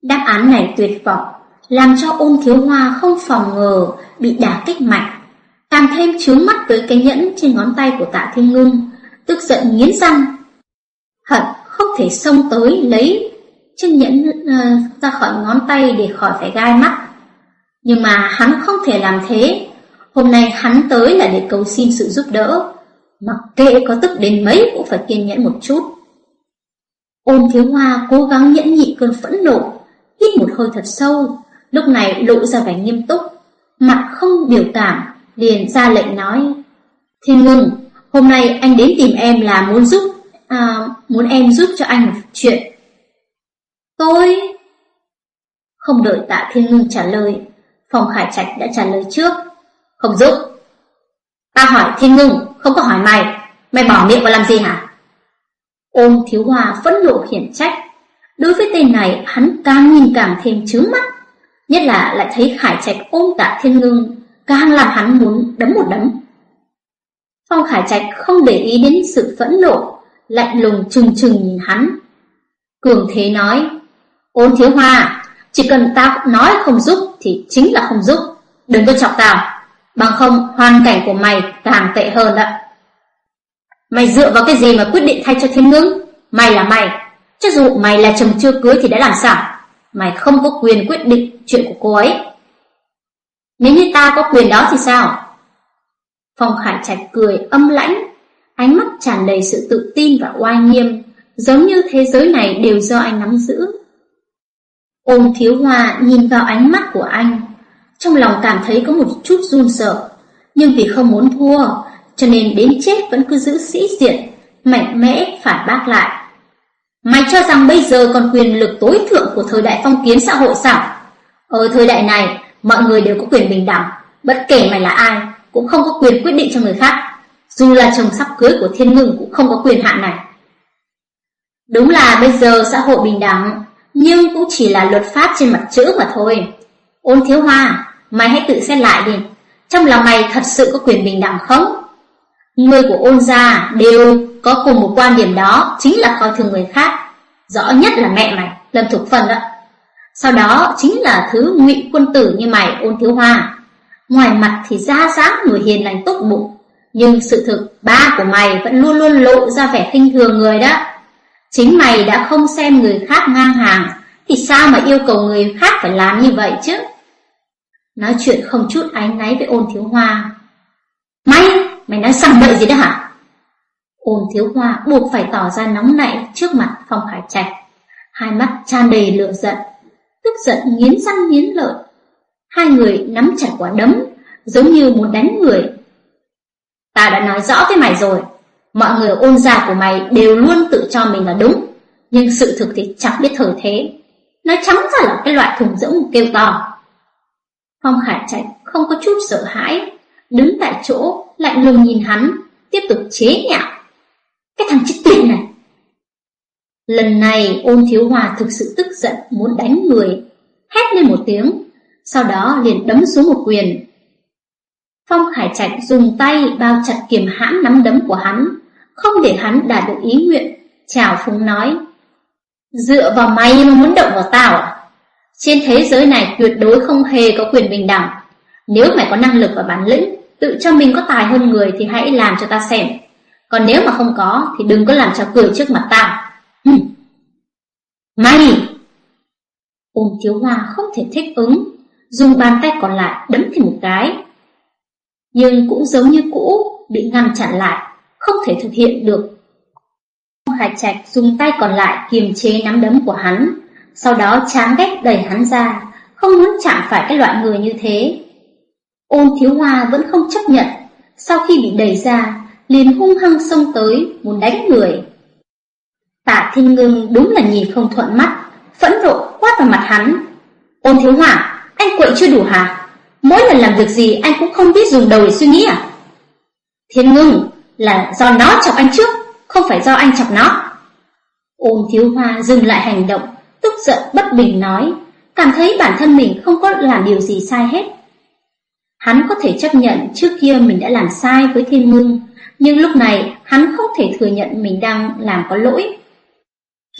[SPEAKER 1] Đáp án này tuyệt vọng làm cho ôn thiếu hoa không phòng ngờ bị đả kích mạnh, càng thêm chướng mắt với cái nhẫn trên ngón tay của tạ thiên ngưng, tức giận nghiến răng. Hận không thể xông tới lấy chiếc nhẫn uh, ra khỏi ngón tay để khỏi phải gai mắt. Nhưng mà hắn không thể làm thế, hôm nay hắn tới là để cầu xin sự giúp đỡ, mặc kệ có tức đến mấy cũng phải kiên nhẫn một chút. Ôn thiếu hoa cố gắng nhẫn nhị cơn phẫn nộ, hít một hơi thật sâu, lúc này lộ ra vẻ nghiêm túc, mặt không biểu cảm, liền ra lệnh nói: "Thiên Ngưng, hôm nay anh đến tìm em là muốn giúp à, muốn em giúp cho anh một chuyện." "Tôi?" Không đợi Tạ Thiên Ngưng trả lời, Phòng Khải Trạch đã trả lời trước, "Không giúp." "Ta hỏi Thiên Ngưng, không có hỏi mày, mày bỏ miệng vào làm gì hả?" Ôn Thiếu Hòa phẫn nộ khiển trách, đối với tên này hắn càng nhìn càng thêm chướng mắt. Nhất là lại thấy Khải Trạch ôm tạ thiên ngưng, càng làm hắn muốn đấm một đấm. Phong Khải Trạch không để ý đến sự phẫn nộ, lạnh lùng trừng trừng nhìn hắn. Cường Thế nói, ôn thiếu hoa, chỉ cần tao nói không giúp thì chính là không giúp, đừng có chọc tao, bằng không hoàn cảnh của mày càng tệ hơn ạ. Mày dựa vào cái gì mà quyết định thay cho thiên ngưng? Mày là mày, cho dù mày là chồng chưa cưới thì đã làm sao? Mày không có quyền quyết định chuyện của cô ấy. Nếu như ta có quyền đó thì sao? Phong Khải Trạch cười âm lãnh, ánh mắt tràn đầy sự tự tin và oai nghiêm, giống như thế giới này đều do anh nắm giữ. Ôn thiếu hoa nhìn vào ánh mắt của anh, trong lòng cảm thấy có một chút run sợ, nhưng vì không muốn thua, cho nên đến chết vẫn cứ giữ sĩ diện, mạnh mẽ phản bác lại. Mày cho rằng bây giờ còn quyền lực tối thượng của thời đại phong kiến xã hội sao? Ở thời đại này, mọi người đều có quyền bình đẳng, bất kể mày là ai, cũng không có quyền quyết định cho người khác. Dù là chồng sắp cưới của thiên ngưng cũng không có quyền hạn này. Đúng là bây giờ xã hội bình đẳng, nhưng cũng chỉ là luật pháp trên mặt chữ mà thôi. Ôn thiếu hoa, mày hãy tự xét lại đi. Trong lòng mày thật sự có quyền bình đẳng không? Người của ôn gia đều có cùng một quan điểm đó, chính là coi thường người khác. Rõ nhất là mẹ mày, Lâm Thục Phân đó. Sau đó chính là thứ ngụy quân tử như mày ôn thiếu hoa. Ngoài mặt thì ra dáng người hiền lành tốt bụng, nhưng sự thực ba của mày vẫn luôn luôn lộ ra vẻ khinh thường người đó. Chính mày đã không xem người khác ngang hàng, thì sao mà yêu cầu người khác phải làm như vậy chứ? Nói chuyện không chút ánh náy với ôn thiếu hoa. Mày, mày nói sằng bậy gì đó hả? Ôn thiếu hoa buộc phải tỏ ra nóng nảy trước mặt Phong Khải Trạch. Hai mắt tràn đầy lửa giận, tức giận nghiến răng nghiến lợi. Hai người nắm chặt quả đấm, giống như muốn đánh người. Ta đã nói rõ với mày rồi, mọi người ôn gia của mày đều luôn tự cho mình là đúng, nhưng sự thực thì chẳng biết thở thế. nó trắng ra là cái loại thùng rỗng kêu to. Phong Khải Trạch không có chút sợ hãi, đứng tại chỗ lạnh lùng nhìn hắn, tiếp tục chế nhạo. Cái thằng chết tiệt này! Lần này ôn thiếu hòa thực sự tức giận muốn đánh người, hét lên một tiếng, sau đó liền đấm xuống một quyền. Phong Khải Trạch dùng tay bao chặt kiềm hãm nắm đấm của hắn, không để hắn đạt được ý nguyện, chào phúng nói. Dựa vào mày mà muốn động vào tao à? Trên thế giới này tuyệt đối không hề có quyền bình đẳng. Nếu mày có năng lực và bản lĩnh, tự cho mình có tài hơn người thì hãy làm cho ta xem. Còn nếu mà không có thì đừng có làm cho cười trước mặt tao. Hừm. Mày! Ôn thiếu hoa không thể thích ứng, dùng bàn tay còn lại đấm thêm một cái. Nhưng cũng giống như cũ, bị ngăn chặn lại, không thể thực hiện được. Hải Trạch dùng tay còn lại kiềm chế nắm đấm của hắn, sau đó chán ghét đẩy hắn ra, không muốn chạm phải cái loại người như thế. Ôn thiếu hoa vẫn không chấp nhận, sau khi bị đẩy ra, liền hung hăng xông tới, muốn đánh người. Tạ Thiên Ngưng đúng là nhìn không thuận mắt, phẫn nộ quát vào mặt hắn. Ôn thiếu hoa, anh quậy chưa đủ hả? Mỗi lần làm việc gì anh cũng không biết dùng đầu để suy nghĩ à? Thiên Ngưng, là do nó chọc anh trước, không phải do anh chọc nó. Ôn thiếu hoa dừng lại hành động, tức giận bất bình nói, cảm thấy bản thân mình không có làm điều gì sai hết. Hắn có thể chấp nhận trước kia mình đã làm sai với thiên ngưng, nhưng lúc này hắn không thể thừa nhận mình đang làm có lỗi.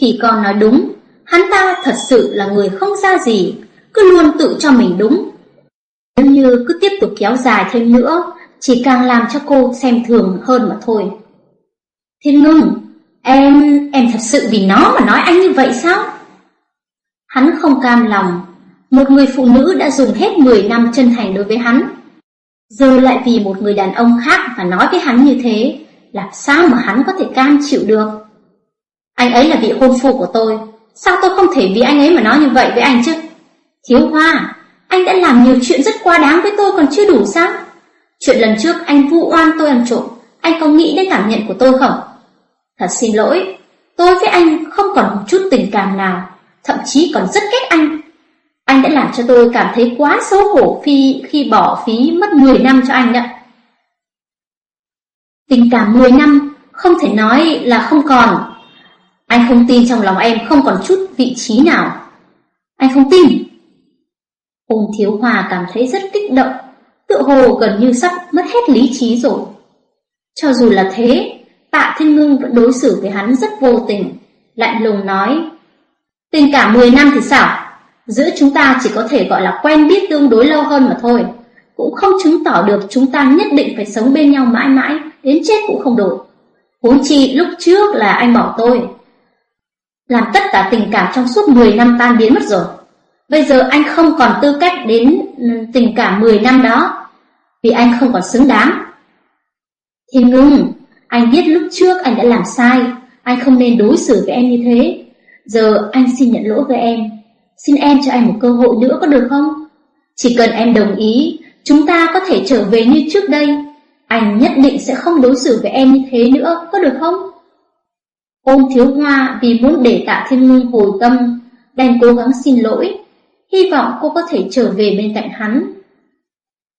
[SPEAKER 1] Khi con nói đúng, hắn ta thật sự là người không ra gì, cứ luôn tự cho mình đúng. Nếu như cứ tiếp tục kéo dài thêm nữa, chỉ càng làm cho cô xem thường hơn mà thôi. Thiên ngưng, em, em thật sự vì nó mà nói anh như vậy sao? Hắn không cam lòng, một người phụ nữ đã dùng hết 10 năm chân thành đối với hắn. Giờ lại vì một người đàn ông khác mà nói với hắn như thế, làm sao mà hắn có thể cam chịu được? Anh ấy là vị hôn phu của tôi, sao tôi không thể vì anh ấy mà nói như vậy với anh chứ? Thiếu Hoa, anh đã làm nhiều chuyện rất quá đáng với tôi còn chưa đủ sao? Chuyện lần trước anh vu oan tôi ăn trộm, anh có nghĩ đến cảm nhận của tôi không? Thật xin lỗi, tôi với anh không còn một chút tình cảm nào, thậm chí còn rất ghét anh. Anh đã làm cho tôi cảm thấy quá xấu hổ khi khi bỏ phí mất 10 năm cho anh đó. Tình cảm 10 năm không thể nói là không còn. Anh không tin trong lòng em không còn chút vị trí nào. Anh không tin. Ôn thiếu hòa cảm thấy rất kích động, tự hồ gần như sắp mất hết lý trí rồi. Cho dù là thế, tạ thiên ngưng vẫn đối xử với hắn rất vô tình, lạnh lùng nói. Tình cảm 10 năm thì sao? Giữa chúng ta chỉ có thể gọi là quen biết tương đối lâu hơn mà thôi. Cũng không chứng tỏ được chúng ta nhất định phải sống bên nhau mãi mãi, đến chết cũng không đổi. Huống chi lúc trước là anh bỏ tôi. Làm tất cả tình cảm trong suốt 10 năm tan biến mất rồi. Bây giờ anh không còn tư cách đến ừ, tình cảm 10 năm đó, vì anh không còn xứng đáng. Thiên ngưng, anh biết lúc trước anh đã làm sai, anh không nên đối xử với em như thế. Giờ anh xin nhận lỗi với em, xin em cho anh một cơ hội nữa có được không? Chỉ cần em đồng ý, chúng ta có thể trở về như trước đây. Anh nhất định sẽ không đối xử với em như thế nữa, có được không? Ôn thiếu hoa vì muốn để tạ thiên ngưng hồi tâm, đành cố gắng xin lỗi. hy vọng cô có thể trở về bên cạnh hắn.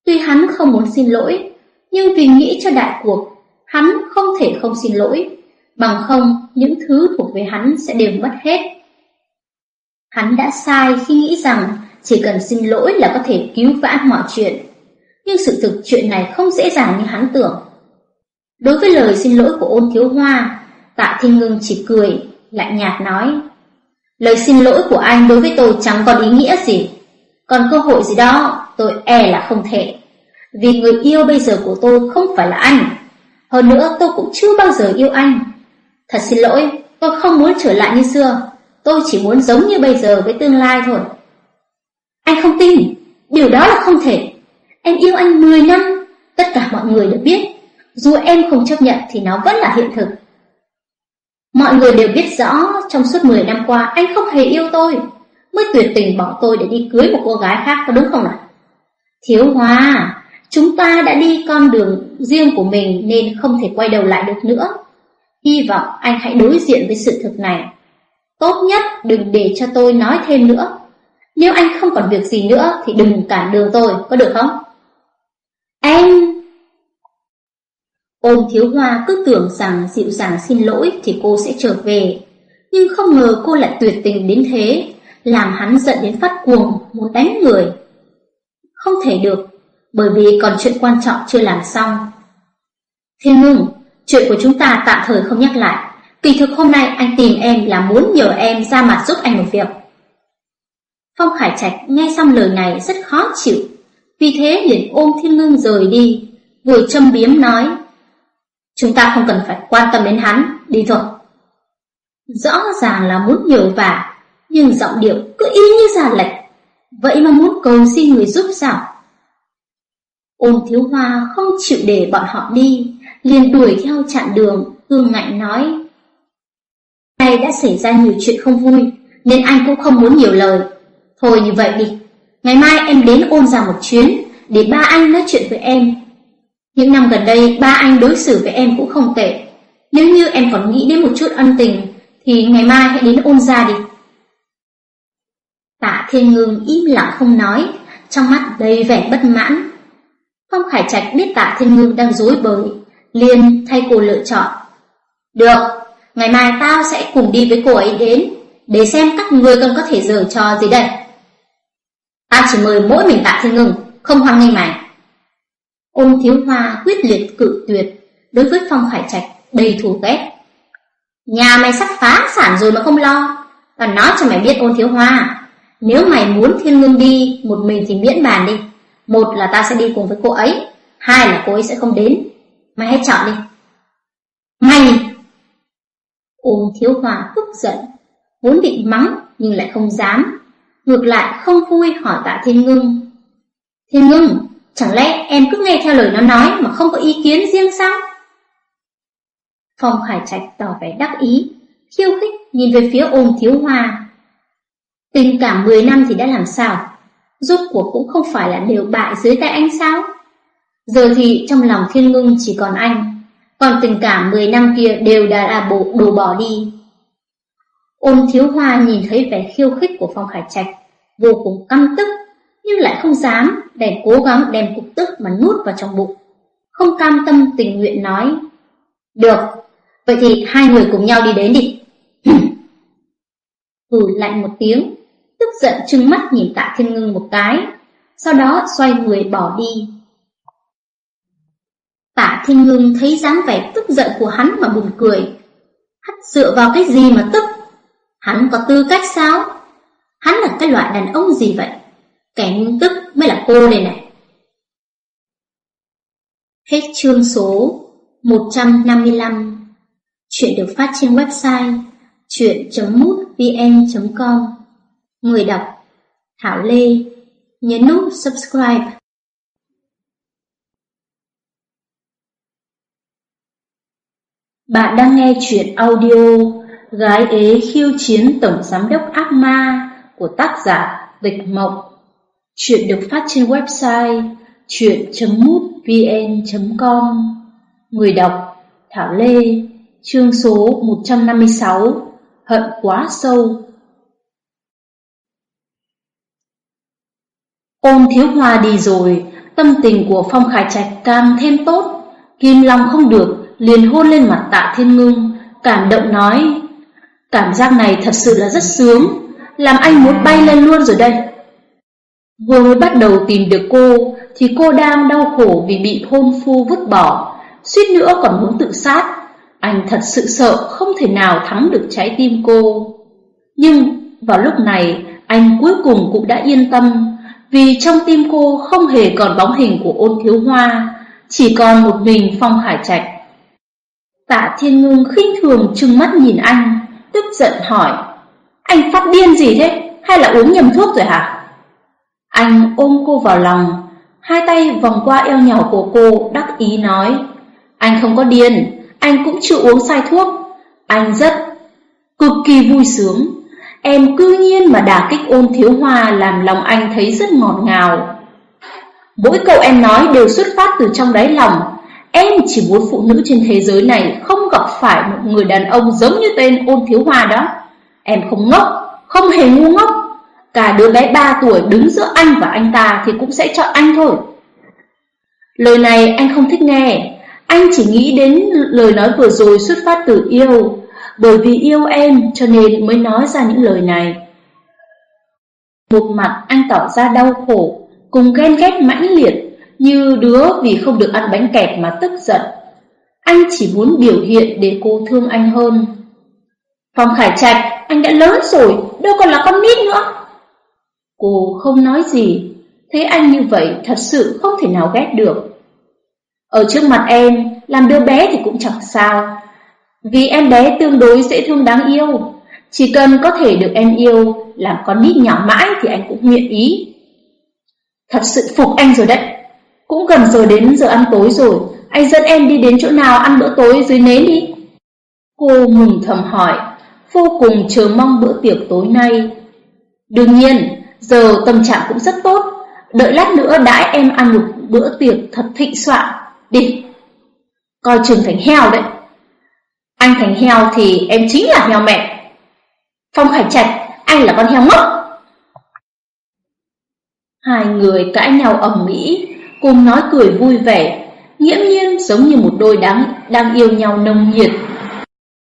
[SPEAKER 1] Tuy hắn không muốn xin lỗi, nhưng vì nghĩ cho đại cuộc, hắn không thể không xin lỗi, bằng không những thứ thuộc về hắn sẽ đều mất hết. Hắn đã sai khi nghĩ rằng chỉ cần xin lỗi là có thể cứu vãn mọi chuyện, nhưng sự thực chuyện này không dễ dàng như hắn tưởng. Đối với lời xin lỗi của ôn thiếu hoa, tạ thiên ngưng chỉ cười, lạnh nhạt nói. Lời xin lỗi của anh đối với tôi chẳng còn ý nghĩa gì, còn cơ hội gì đó tôi e là không thể. Vì người yêu bây giờ của tôi không phải là anh, hơn nữa tôi cũng chưa bao giờ yêu anh. Thật xin lỗi, tôi không muốn trở lại như xưa, tôi chỉ muốn giống như bây giờ với tương lai thôi. Anh không tin, điều đó là không thể. Em yêu anh 10 năm, tất cả mọi người đều biết, dù em không chấp nhận thì nó vẫn là hiện thực. Mọi người đều biết rõ trong suốt 10 năm qua anh không hề yêu tôi, mới tuyệt tình bỏ tôi để đi cưới một cô gái khác có đúng không nào? Thiếu Hoa, chúng ta đã đi con đường riêng của mình nên không thể quay đầu lại được nữa. Hy vọng anh hãy đối diện với sự thực này. Tốt nhất đừng để cho tôi nói thêm nữa. Nếu anh không còn việc gì nữa thì đừng cản đường tôi, có được không? em Ôn thiếu hoa cứ tưởng rằng dịu dàng xin lỗi thì cô sẽ trở về. Nhưng không ngờ cô lại tuyệt tình đến thế, làm hắn giận đến phát cuồng, muốn đánh người. Không thể được, bởi vì còn chuyện quan trọng chưa làm xong. Thiên ngưng, chuyện của chúng ta tạm thời không nhắc lại. Kỳ thực hôm nay anh tìm em là muốn nhờ em ra mặt giúp anh một việc. Phong Khải Trạch nghe xong lời này rất khó chịu, vì thế liền ôm Thiên Ngưng rời đi, vừa châm biếm nói. Chúng ta không cần phải quan tâm đến hắn, đi thôi. Rõ ràng là muốn nhờ vả, nhưng giọng điệu cứ y như giả lệch. Vậy mà muốn cầu xin người giúp sao? Ôn thiếu hoa không chịu để bọn họ đi, liền đuổi theo chặn đường, hương ngạnh nói. nay đã xảy ra nhiều chuyện không vui, nên anh cũng không muốn nhiều lời. Thôi như vậy đi, ngày mai em đến ôn ra một chuyến, để ba anh nói chuyện với em. Những năm gần đây, ba anh đối xử với em cũng không tệ. Nếu như em còn nghĩ đến một chút ân tình, thì ngày mai hãy đến ôn ra đi. Tạ Thiên Ngưng im lặng không nói, trong mắt đầy vẻ bất mãn. Phong Khải Trạch biết Tạ Thiên Ngưng đang dối bời, liên thay cô lựa chọn. Được, ngày mai tao sẽ cùng đi với cô ấy đến, để xem các người còn có thể giở trò gì đây. Tao chỉ mời mỗi mình Tạ Thiên Ngưng, không hoan nghênh mày. Ôn Thiếu Hoa quyết liệt cự tuyệt, đối với Phong Khải Trạch đầy thù ghét. Nhà mày sắp phá sản rồi mà không lo, và nói cho mày biết Ôn Thiếu Hoa, nếu mày muốn Thiên Ngưng đi một mình thì miễn bàn đi. Một là ta sẽ đi cùng với cô ấy, hai là cô ấy sẽ không đến. Mày hãy chọn đi. Mày! Ôn Thiếu hòa tức giận, vốn định mắng nhưng lại không dám. Ngược lại không vui hỏi tạ Thiên Ngưng. Thiên Ngưng, chẳng lẽ em cứ nghe theo lời nó nói mà không có ý kiến riêng sao? Phong Khải Trạch tỏ vẻ đắc ý, khiêu khích nhìn về phía ôn thiếu hòa. Tình cảm 10 năm thì đã làm sao? Rốt cuộc cũng không phải là đều bại dưới tay anh sao? Giờ thì trong lòng thiên ngưng chỉ còn anh, còn tình cảm 10 năm kia đều đã là bộ đồ bỏ đi. Ôn thiếu hoa nhìn thấy vẻ khiêu khích của Phong Khải Trạch, vô cùng căm tức, nhưng lại không dám, đành cố gắng đem cục tức mà nuốt vào trong bụng. Không cam tâm tình nguyện nói, được, vậy thì hai người cùng nhau đi đến đi. Hử ừ, lạnh một tiếng, tức giận trừng mắt nhìn tạ thiên ngưng một cái, sau đó xoay người bỏ đi. Tạ thiên ngưng thấy dáng vẻ tức giận của hắn mà buồn cười. Hắn dựa vào cái gì mà tức? Hắn có tư cách sao? Hắn là cái loại đàn ông gì vậy? Kẻ ngu tức mới là cô đây này. Hết chương số 155 Chuyện được phát trên website chuyện.mútvn.com Người đọc, Thảo Lê Nhấn nút subscribe Bạn đang nghe chuyện audio Gái ế khiêu chiến tổng giám đốc ác ma của tác giả Tịch Mộng. Chuyện được phát trên website chuyện.mútvn.com Người đọc Thảo Lê Chương số 156 Hận quá sâu
[SPEAKER 2] Ôn thiếu hoa đi rồi, tâm tình của Phong Khải Trạch càng thêm tốt. Kim Long không được, liền hôn lên mặt tạ thiên ngưng, cảm động nói. Cảm giác này thật sự là rất sướng, làm anh muốn bay lên luôn rồi đây. Vừa mới bắt đầu tìm được cô, thì cô đang đau khổ vì bị hôn phu vứt bỏ, suýt nữa còn muốn tự sát. Anh thật sự sợ không thể nào thắng được trái tim cô. Nhưng vào lúc này, anh cuối cùng cũng đã yên tâm, vì trong tim cô không hề còn bóng hình của ôn thiếu hoa, chỉ còn một mình Phong hải Trạch. Tạ Thiên Ngưng khinh thường trừng mắt nhìn anh, tức giận hỏi, anh phát điên gì thế, hay là uống nhầm thuốc rồi hả? Anh ôm cô vào lòng, hai tay vòng qua eo nhỏ của cô đắc ý nói, anh không có điên, anh cũng chưa uống sai thuốc, anh rất cực kỳ vui sướng. Em cư nhiên mà đả kích ôn thiếu hoa làm lòng anh thấy rất ngọt ngào. Mỗi câu em nói đều xuất phát từ trong đáy lòng. Em chỉ muốn phụ nữ trên thế giới này không gặp phải một người đàn ông giống như tên ôn thiếu hoa đó. Em không ngốc, không hề ngu ngốc. Cả đứa bé 3 tuổi đứng giữa anh và anh ta thì cũng sẽ chọn anh thôi. Lời này anh không thích nghe. Anh chỉ nghĩ đến lời nói vừa rồi xuất phát từ yêu, bởi vì yêu em cho nên mới nói ra những lời này. Một mặt anh tỏ ra đau khổ, cùng ghen ghét mãnh liệt, như đứa vì không được ăn bánh kẹp mà tức giận. Anh chỉ muốn biểu hiện để cô thương anh hơn. Phong Khải Trạch, anh đã lớn rồi, đâu còn là con nít nữa. Cô không nói gì, thấy anh như vậy thật sự không thể nào ghét được. Ở trước mặt em, làm đứa bé thì cũng chẳng sao, vì em bé tương đối dễ thương đáng yêu Chỉ cần có thể được em yêu Làm con nít nhỏ mãi thì anh cũng nguyện ý Thật sự phục anh rồi đấy cũng gần giờ đến giờ ăn tối rồi. Anh dẫn em đi đến chỗ nào ăn bữa tối dưới nến đi. Cô mừng thầm hỏi Vô cùng chờ mong bữa tiệc tối nay. Đương nhiên Giờ tâm trạng cũng rất tốt. Đợi lát nữa đãi em ăn một bữa tiệc thật thịnh soạn. Đi. Coi chừng thành heo đấy. Anh thành heo thì em chính là heo mẹ. Phong Khải Trạch, anh là con heo ngốc. Hai người cãi nhau ầm mỹ, cùng nói cười vui vẻ, nghiễm nhiên giống như một đôi đáng đang yêu nhau nồng nhiệt,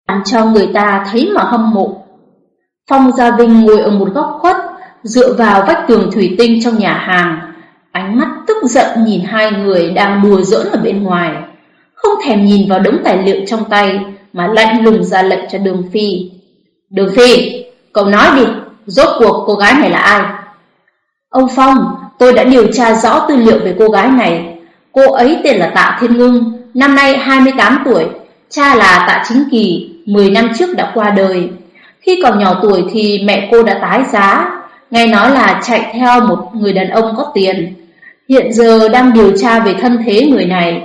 [SPEAKER 2] làm cho người ta thấy mà hâm mộ. Phong Gia Vinh ngồi ở một góc khuất, dựa vào vách tường thủy tinh trong nhà hàng, ánh mắt tức giận nhìn hai người đang đùa giỡn ở bên ngoài, không thèm nhìn vào đống tài liệu trong tay, mà lạnh lùng ra lệnh cho Đường Phi. Đường Phi, cậu nói đi, rốt cuộc cô gái này là ai? Ông Phong, tôi đã điều tra rõ tư liệu về cô gái này. Cô ấy tên là Tạ Thiên Ngưng, năm nay 28 tuổi, cha là Tạ Chính Kỳ, 10 năm trước đã qua đời. Khi còn nhỏ tuổi thì mẹ cô đã tái giá, nghe nói là chạy theo một người đàn ông có tiền. Hiện giờ đang điều tra về thân thế người này.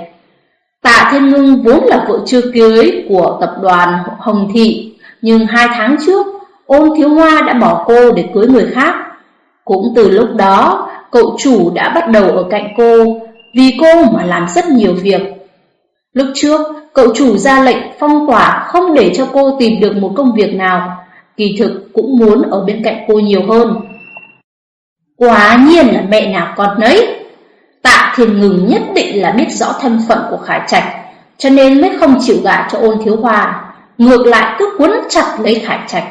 [SPEAKER 2] Tạ Thiên Ngưng vốn là vợ chưa cưới của tập đoàn Hồng Thị, nhưng hai tháng trước, ôn thiếu hoa đã bỏ cô để cưới người khác. Cũng từ lúc đó, cậu chủ đã bắt đầu ở cạnh cô, vì cô mà làm rất nhiều việc. Lúc trước, cậu chủ ra lệnh phong tỏa không để cho cô tìm được một công việc nào, kỳ thực cũng muốn ở bên cạnh cô nhiều hơn. quá nhiên là mẹ nào con nấy. Tạ Thiên Ngừng nhất định là biết rõ thân phận của Khải Trạch, cho nên mới không chịu gả cho ôn thiếu hoa, ngược lại cứ quấn chặt lấy Khải Trạch.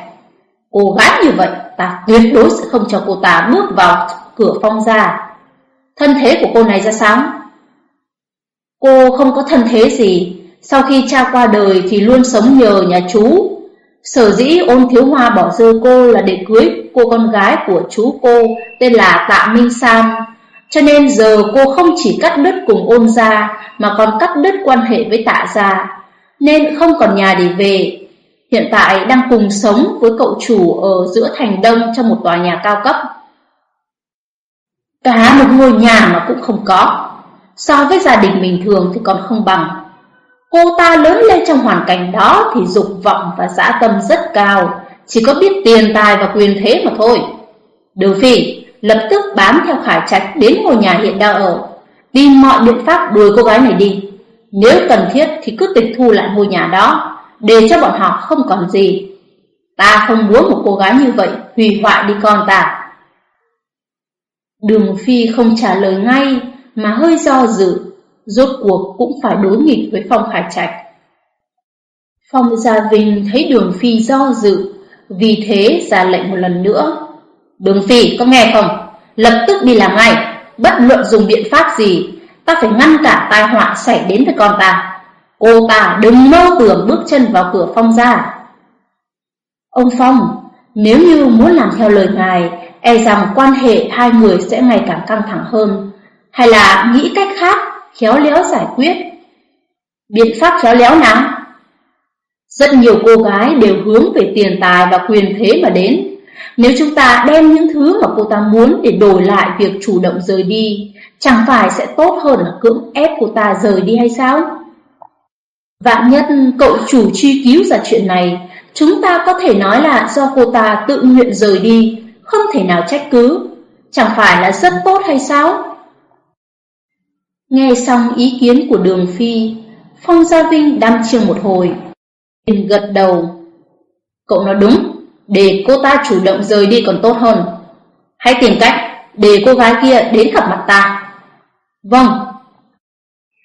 [SPEAKER 2] Cô gái như vậy, ta tuyệt đối sẽ không cho cô ta bước vào cửa phong ra. Thân thế của cô này ra sao? Cô không có thân thế gì, sau khi cha qua đời thì luôn sống nhờ nhà chú. Sở dĩ ôn thiếu hoa bỏ rơi cô là để cưới cô con gái của chú cô tên là Tạ Minh Sam. Cho nên giờ cô không chỉ cắt đứt cùng ôn gia Mà còn cắt đứt quan hệ với tạ gia. Nên không còn nhà để về. Hiện tại đang cùng sống với cậu chủ Ở giữa thành đông trong một tòa nhà cao cấp. Cả một ngôi nhà mà cũng không có So với gia đình bình thường thì còn không bằng Cô ta lớn lên trong hoàn cảnh đó Thì dục vọng và dã tâm rất cao Chỉ có biết tiền tài và quyền thế mà thôi Đường Phi lập tức bám theo Khải Trạch đến ngôi nhà hiện đang ở, tìm mọi biện pháp đuổi cô gái này đi. Nếu cần thiết thì cứ tịch thu lại ngôi nhà đó, để cho bọn họ không còn gì. Ta không muốn một cô gái như vậy hủy hoại đi con ta. Đường Phi không trả lời ngay mà hơi do dự, rốt cuộc cũng phải đối nghịch với Phong Khải Trạch. Phong Gia Vinh thấy Đường Phi do dự, vì thế ra lệnh một lần nữa. Đường Phi có nghe không? Lập tức đi làm ngay, bất luận dùng biện pháp gì, ta phải ngăn cản tai họa xảy đến với con ta. Cô ta đừng mơ tưởng bước chân vào cửa Phong gia. Ông Phong, nếu như muốn làm theo lời ngài, e rằng quan hệ hai người sẽ ngày càng căng thẳng hơn, hay là nghĩ cách khác, khéo léo giải quyết. Biện pháp khéo léo nào? Rất nhiều cô gái đều hướng về tiền tài và quyền thế mà đến. Nếu chúng ta đem những thứ mà cô ta muốn để đổi lại việc chủ động rời đi, chẳng phải sẽ tốt hơn là cưỡng ép cô ta rời đi hay sao? Vạn nhất cậu chủ truy cứu ra chuyện này, chúng ta có thể nói là do cô ta tự nguyện rời đi, không thể nào trách cứ. Chẳng phải là rất tốt hay sao? Nghe xong ý kiến của Đường Phi, Phong Gia Vinh đăm chiêu một hồi, liền gật đầu. Cậu nói đúng, để cô ta chủ động rời đi còn tốt hơn. Hãy tìm cách để cô gái kia đến gặp mặt ta. Vâng.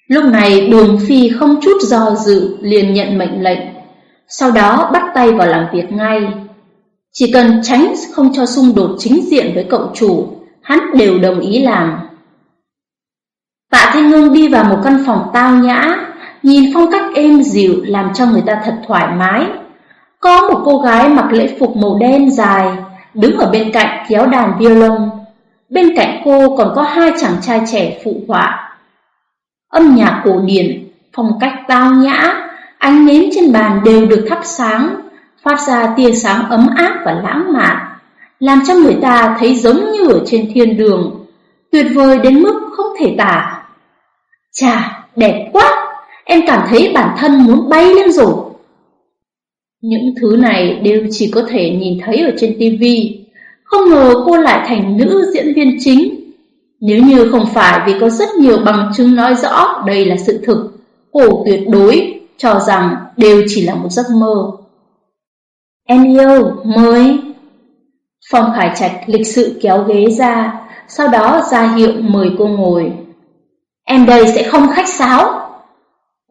[SPEAKER 2] Lúc này Đường Phi không chút do dự liền nhận mệnh lệnh, sau đó bắt tay vào làm việc ngay. Chỉ cần tránh không cho xung đột chính diện với cậu chủ, hắn đều đồng ý làm. Tạ Thanh Ngưng đi vào một căn phòng tao nhã, nhìn phong cách êm dịu làm cho người ta thật thoải mái. Có một cô gái mặc lễ phục màu đen dài, đứng ở bên cạnh kéo đàn violon. Bên cạnh cô còn có hai chàng trai trẻ phụ họa. Âm nhạc cổ điển, phong cách tao nhã, ánh nến trên bàn đều được thắp sáng, phát ra tia sáng ấm áp và lãng mạn, làm cho người ta thấy giống như ở trên thiên đường, tuyệt vời đến mức không thể tả. Chà, đẹp quá! Em cảm thấy bản thân muốn bay lên rồi. Những thứ này đều chỉ có thể nhìn thấy ở trên tivi. Không ngờ cô lại thành nữ diễn viên chính. Nếu như không phải vì có rất nhiều bằng chứng nói rõ đây là sự thực, cô tuyệt đối cho rằng đều chỉ là một giấc mơ. Em yêu, mới, Phong Khải Trạch lịch sự kéo ghế ra, sau đó ra hiệu mời cô ngồi. Em đây sẽ không khách sáo.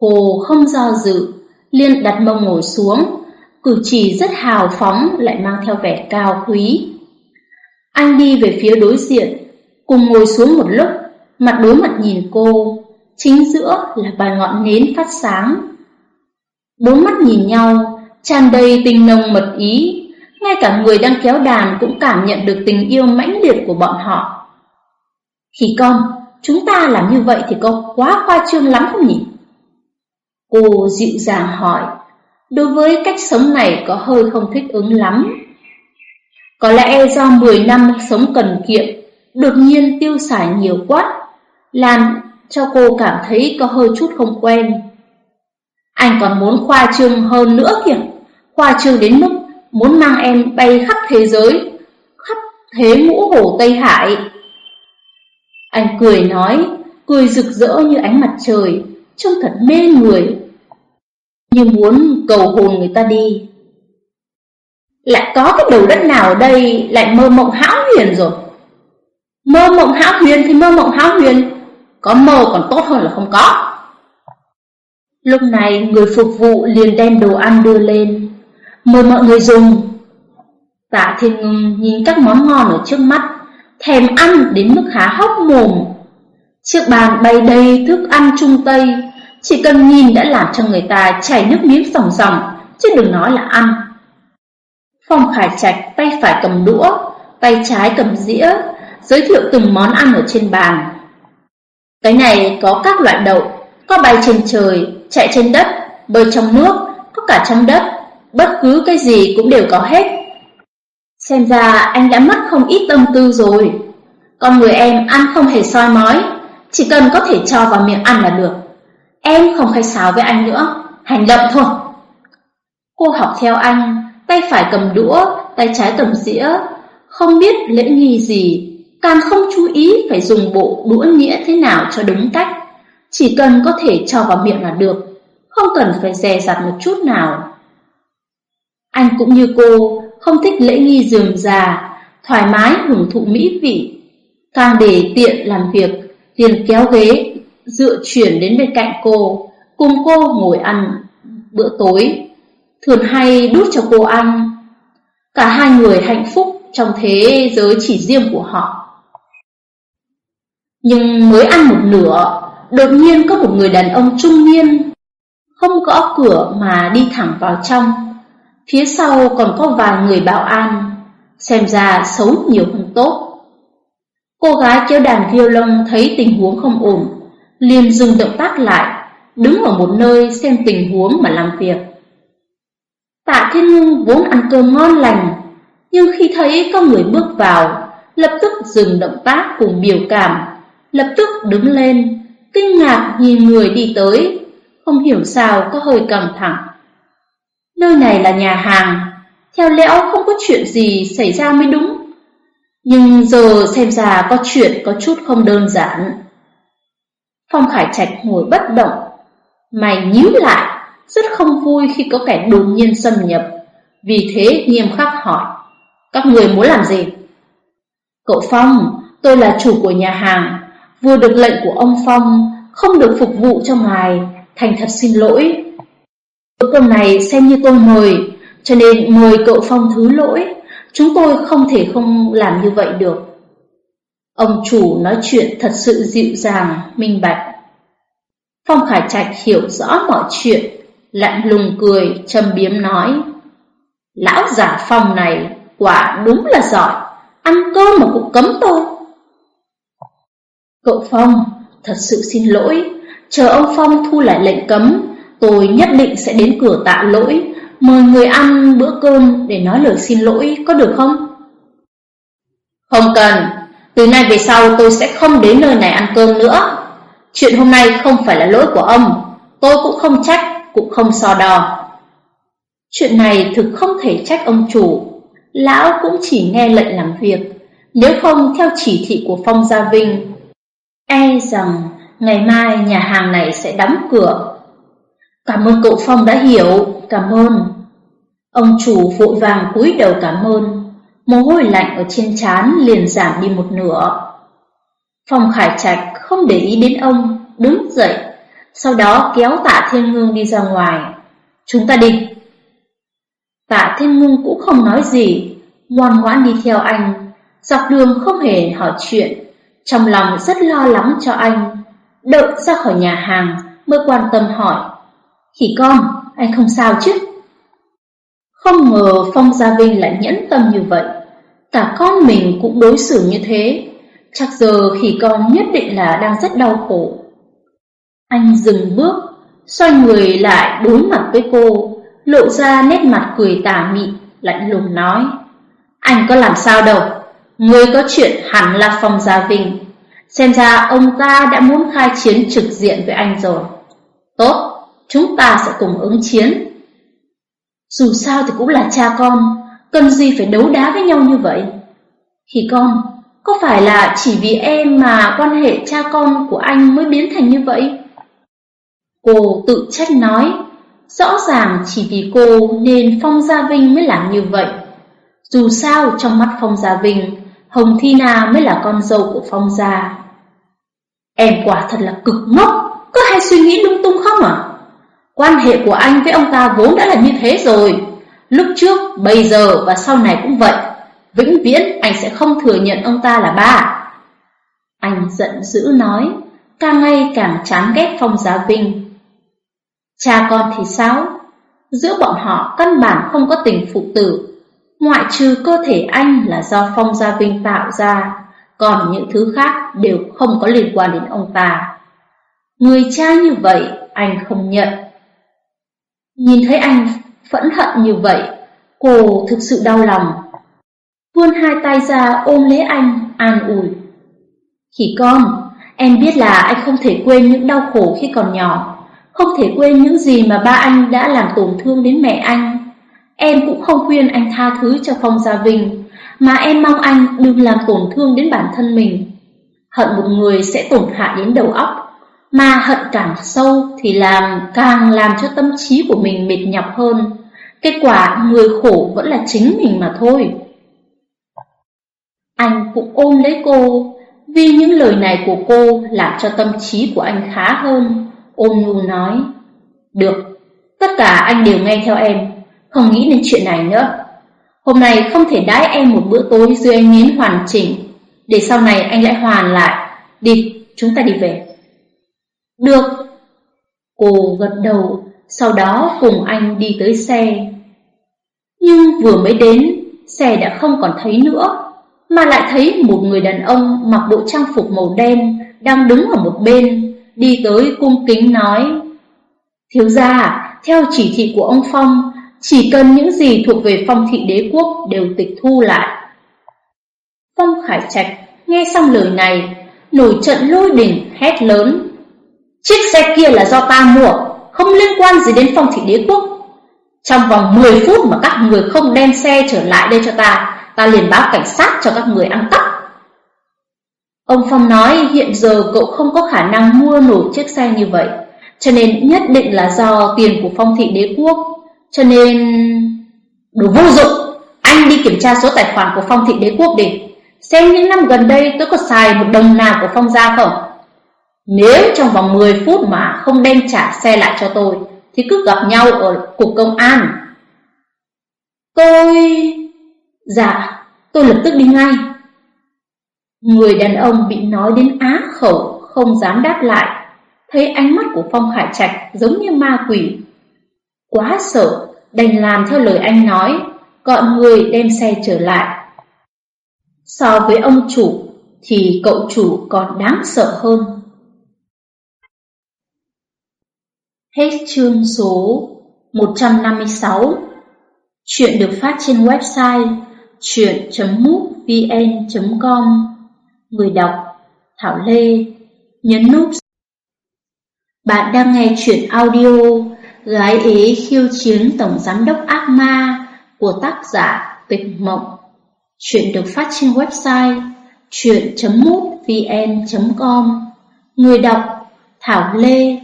[SPEAKER 2] Hồ không do dự, liên đặt mông ngồi xuống, cử chỉ rất hào phóng lại mang theo vẻ cao quý. Anh đi về phía đối diện, cùng ngồi xuống một lúc, mặt đối mặt nhìn cô, chính giữa là vài ngọn nến phát sáng. Bốn mắt nhìn nhau, tràn đầy tình nồng mật ý, ngay cả người đang kéo đàn cũng cảm nhận được tình yêu mãnh liệt của bọn họ. Khỉ con, chúng ta làm như vậy thì có quá khoa trương lắm không nhỉ? Cô dịu dàng hỏi, đối với cách sống này có hơi không thích ứng lắm. Có lẽ do 10 năm sống cần kiệm, đột nhiên tiêu xài nhiều quá, làm cho cô cảm thấy có hơi chút không quen. Anh còn muốn khoa trương hơn nữa kìa, khoa trương đến mức muốn mang em bay khắp thế giới, khắp thế ngũ hổ Tây Hải. Anh cười nói, cười rực rỡ như ánh mặt trời, trông thật mê người, như muốn cầu hồn người ta đi. Lại có cái đầu đất nào ở đây lại mơ mộng hão huyền rồi. Mơ mộng hão huyền thì mơ mộng hão huyền, có mơ còn tốt hơn là không có. Lúc này người phục vụ liền đem đồ ăn đưa lên, mời mọi người dùng. Tạ Thiên Ngưng nhìn các món ngon ở trước mắt, thèm ăn đến mức há hốc mồm. Chiếc bàn bày đầy thức ăn trung Tây, chỉ cần nhìn đã làm cho người ta chảy nước miếng sòng sòng chứ đừng nói là ăn. Phong Khải Trạch tay phải cầm đũa, tay trái cầm dĩa, giới thiệu từng món ăn ở trên bàn. Cái này có các loại đậu, có bay trên trời, chạy trên đất, bơi trong nước, có cả trong đất, bất cứ cái gì cũng đều có hết. Xem ra anh đã mất không ít tâm tư rồi. Con người em ăn không hề soi mói, chỉ cần có thể cho vào miệng ăn là được. Em không khai sáo với anh nữa, hành động thôi. Cô học theo anh, tay phải cầm đũa, tay trái cầm dĩa, không biết lễ nghi gì, càng không chú ý phải dùng bộ đũa nghĩa thế nào cho đúng cách. Chỉ cần có thể cho vào miệng là được, không cần phải dè dặt một chút nào. Anh cũng như cô, không thích lễ nghi dườm già, thoải mái hưởng thụ mỹ vị. Càng để tiện làm việc, liền kéo ghế, dựa chuyển đến bên cạnh cô, cùng cô ngồi ăn bữa tối. Thường hay đút cho cô ăn. Cả hai người hạnh phúc trong thế giới chỉ riêng của họ. Nhưng mới ăn một nửa, đột nhiên có một người đàn ông trung niên không gõ cửa mà đi thẳng vào trong. Phía sau còn có vài người bảo an, xem ra xấu nhiều hơn tốt. Cô gái chơi đàn violon thấy tình huống không ổn, liền dừng động tác lại, đứng ở một nơi xem tình huống mà làm việc. Tạ Thiên Ngưng vốn ăn cơm ngon lành, nhưng khi thấy có người bước vào, lập tức dừng động tác cùng biểu cảm, lập tức đứng lên, kinh ngạc nhìn người đi tới, không hiểu sao có hơi căng thẳng. Nơi này là nhà hàng, theo lẽo không có chuyện gì xảy ra mới đúng. Nhưng giờ xem ra có chuyện có chút không đơn giản. Phong Khải Trạch ngồi bất động, mày nhíu lại, rất không vui khi có kẻ đột nhiên xâm nhập, vì thế nghiêm khắc hỏi, các người muốn làm gì? Cậu Phong, tôi là chủ của nhà hàng, vừa được lệnh của ông Phong, không được phục vụ cho ngài, thành thật xin lỗi. Bữa cơm này xem như tôi mời, cho nên mời cậu Phong thứ lỗi, chúng tôi không thể không làm như vậy được. Ông chủ nói chuyện thật sự dịu dàng, minh bạch. Phong Khải Trạch hiểu rõ mọi chuyện, lạnh lùng cười, châm biếm nói. Lão giả Phong này quả đúng là giỏi, ăn cơm mà cũng cấm tôi. Cậu Phong, thật sự xin lỗi, chờ ông Phong thu lại lệnh cấm, tôi nhất định sẽ đến cửa tạ lỗi, mời người ăn bữa cơm để nói lời xin lỗi, có được không? Không cần, từ nay về sau tôi sẽ không đến nơi này ăn cơm nữa. Chuyện hôm nay không phải là lỗi của ông, tôi cũng không trách, cũng không so đo. Chuyện này thực không thể trách ông chủ, lão cũng chỉ nghe lệnh làm việc, nếu không theo chỉ thị của Phong Gia Vinh. E rằng ngày mai nhà hàng này sẽ đóng cửa. Cảm ơn cậu Phong đã hiểu, cảm ơn. Ông chủ vội vàng cúi đầu cảm ơn, mồ hôi lạnh ở trên trán liền giảm đi một nửa. Phong Khải Trạch không để ý đến ông, đứng dậy, sau đó kéo Tạ Thiên Ngưng đi ra ngoài. Chúng ta đi. Tạ Thiên Ngưng cũng không nói gì, ngoan ngoãn đi theo anh, dọc đường không hề hỏi chuyện, trong lòng rất lo lắng cho anh. Đợi ra khỏi nhà hàng mới quan tâm hỏi, Khỉ con, anh không sao chứ? Không ngờ Phong Gia Vinh lại nhẫn tâm như vậy, cả con mình cũng đối xử như thế, chắc giờ khỉ con nhất định là đang rất đau khổ. Anh dừng bước, xoay người lại đối mặt với cô, lộ ra nét mặt cười tà mị, lạnh lùng nói. Anh có làm sao đâu, người có chuyện hẳn là Phong Gia Vinh. Xem ra ông ta đã muốn khai chiến trực diện với anh rồi. Tốt, chúng ta sẽ cùng ứng chiến. Dù sao thì cũng là cha con, cần gì phải đấu đá với nhau như vậy? Khi con, có phải là chỉ vì em mà quan hệ cha con của anh mới biến thành như vậy? Cô tự trách nói, rõ ràng chỉ vì cô nên Phong Gia Vinh mới làm như vậy. Dù sao trong mắt Phong Gia Vinh, Hồng Thi Na mới là con dâu của Phong Gia. Em quả thật là cực ngốc, có hay suy nghĩ lung tung không à? Quan hệ của anh với ông ta vốn đã là như thế rồi. Lúc trước, bây giờ và sau này cũng vậy. Vĩnh viễn anh sẽ không thừa nhận ông ta là ba. Anh giận dữ nói, càng ngày càng chán ghét Phong Gia Vinh. Cha con thì sao? Giữa bọn họ căn bản không có tình phụ tử, ngoại trừ cơ thể anh là do Phong Gia Vinh tạo ra, còn những thứ khác đều không có liên quan đến ông ta. Người cha như vậy anh không nhận. Nhìn thấy anh phẫn hận như vậy, cô thực sự đau lòng. Vươn hai tay ra ôm lấy anh, an ủi. Khỉ con, em biết là anh không thể quên những đau khổ khi còn nhỏ không thể quên những gì mà ba anh đã làm tổn thương đến mẹ anh. Em cũng không khuyên anh tha thứ cho Phong Gia Vinh, mà em mong anh đừng làm tổn thương đến bản thân mình. Hận một người sẽ tổn hại đến đầu óc, mà hận càng sâu thì làm càng làm cho tâm trí của mình mệt nhọc hơn. Kết quả người khổ vẫn là chính mình mà thôi. Anh cũng ôm lấy cô, Vì những lời này của cô làm cho tâm trí của anh khá hơn, ôm nhu nói, được, tất cả anh đều nghe theo em, không nghĩ đến chuyện này nữa. Hôm nay không thể đãi em một bữa tối dưới ánh nến hoàn chỉnh, để sau này anh lại hoàn lại. Đi, chúng ta đi về. Được. Cô gật đầu, sau đó cùng anh đi tới xe. Nhưng vừa mới đến, xe đã không còn thấy nữa, mà lại thấy một người đàn ông mặc bộ trang phục màu đen đang đứng ở một bên, đi tới cung kính nói: "Thiếu gia, theo chỉ thị của ông Phong, chỉ cần những gì thuộc về phong thị đế quốc đều tịch thu lại." Phong Khải Trạch nghe xong lời này, nổi trận lôi đình hét lớn: "Chiếc xe kia là do ta mua, không liên quan gì đến phong thị đế quốc. Trong vòng 10 phút mà các người không đem xe trở lại đây cho ta, ta liền báo cảnh sát cho các người ăn cắp." Ông Phong nói hiện giờ cậu không có khả năng mua nổi chiếc xe như vậy, cho nên nhất định là do tiền của phong thị đế quốc, cho nên... Đồ vô dụng, anh đi kiểm tra số tài khoản của phong thị đế quốc đi, xem những năm gần đây tôi có xài một đồng nào của phong gia không. Nếu trong vòng 10 phút mà không đem trả xe lại cho tôi, thì cứ gặp nhau ở cục công an. Tôi... Dạ, tôi lập tức đi ngay. Người đàn ông bị nói đến á khẩu, không dám đáp lại, thấy ánh mắt của Phong Khải Trạch giống như ma quỷ. Quá sợ, đành làm theo lời anh nói, gọi người đem xe trở lại. So với ông chủ, thì cậu chủ còn đáng sợ hơn. Hết chương số 156 Chuyện được phát trên website chuyện.mútvn.com Người đọc Thảo Lê Nhấn nút Bạn đang nghe chuyện audio Gái ế khiêu chiến Tổng Giám đốc ác ma của tác giả Tịch Mộng. Chuyện được phát trên website chuyện.mútvn.com Người đọc Thảo Lê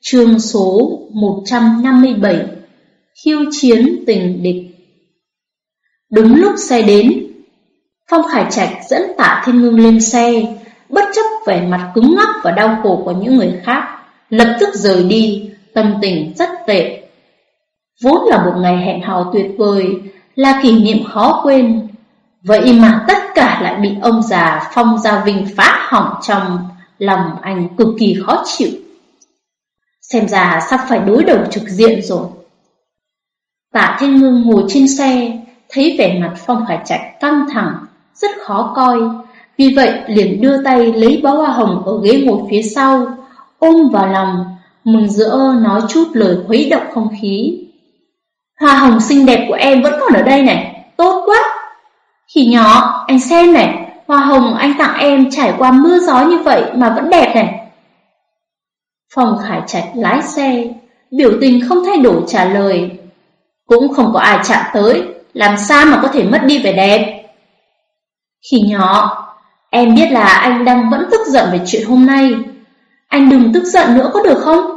[SPEAKER 2] Chương số 157 Khiêu chiến tình địch. Đúng lúc xe đến Phong Khải Trạch dẫn tạ Thiên Ngưng lên xe, bất chấp vẻ mặt cứng ngắc và đau khổ của những người khác, lập tức rời đi, tâm tình rất tệ. Vốn là một ngày hẹn hò tuyệt vời, là kỷ niệm khó quên. Vậy mà tất cả lại bị ông già Phong Gia Vinh phá hỏng trong lòng anh cực kỳ khó chịu. Xem ra sắp phải đối đầu trực diện rồi. Tạ Thiên Ngưng ngồi trên xe, thấy vẻ mặt Phong Khải Trạch căng thẳng, rất khó coi, vì vậy liền đưa tay lấy bó hoa hồng ở ghế ngồi phía sau, ôm vào lòng, mừng rỡ nói chút lời khuấy động không khí. Hoa hồng xinh đẹp của em vẫn còn ở đây này, tốt quá. Khỉ nhỏ, anh xem này, hoa hồng anh tặng em trải qua mưa gió như vậy mà vẫn đẹp này. Phong Khải Trạch lái xe, biểu tình không thay đổi trả lời. Cũng không có ai chạm tới, làm sao mà có thể mất đi vẻ đẹp. Khi nhỏ, em biết là anh đang vẫn tức giận về chuyện hôm nay. Anh đừng tức giận nữa có được không?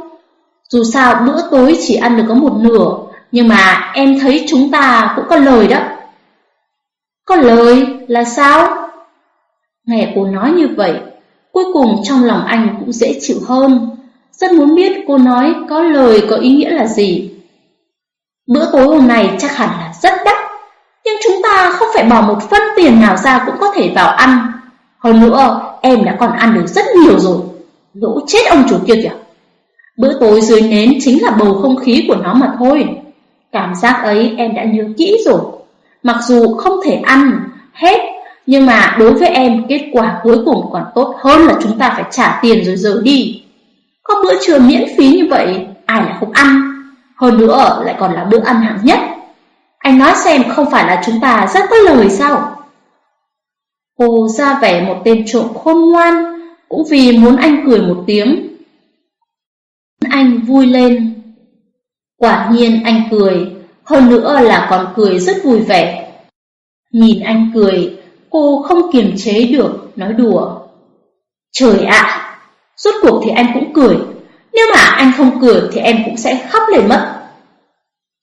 [SPEAKER 2] Dù sao bữa tối chỉ ăn được có một nửa, nhưng mà em thấy chúng ta cũng có lời đó. Có lời là sao? Nghe cô nói như vậy, cuối cùng trong lòng anh cũng dễ chịu hơn. Rất muốn biết cô nói có lời có ý nghĩa là gì. Bữa tối hôm nay chắc hẳn là rất đắt nhưng chúng ta không phải bỏ một phân tiền nào ra cũng có thể vào ăn. Hơn nữa, em đã còn ăn được rất nhiều rồi. Lỗ chết ông chủ kia kìa. Bữa tối dưới nến chính là bầu không khí của nó mà thôi. Cảm giác ấy em đã nhớ kỹ rồi. Mặc dù không thể ăn hết, nhưng mà đối với em kết quả cuối cùng còn tốt hơn là chúng ta phải trả tiền rồi rời đi. Có bữa trưa miễn phí như vậy, ai lại không ăn. Hơn nữa lại còn là bữa ăn hạng nhất anh nói xem không phải là chúng ta rất có lời sao? Cô ra vẻ một tên trộm khôn ngoan, cũng vì muốn anh cười một tiếng. Anh vui lên. Quả nhiên anh cười, hơn nữa là còn cười rất vui vẻ. Nhìn anh cười, cô không kiềm chế được, nói đùa. Trời ạ, rốt cuộc thì anh cũng cười, nếu mà anh không cười thì em cũng sẽ khóc lên mất.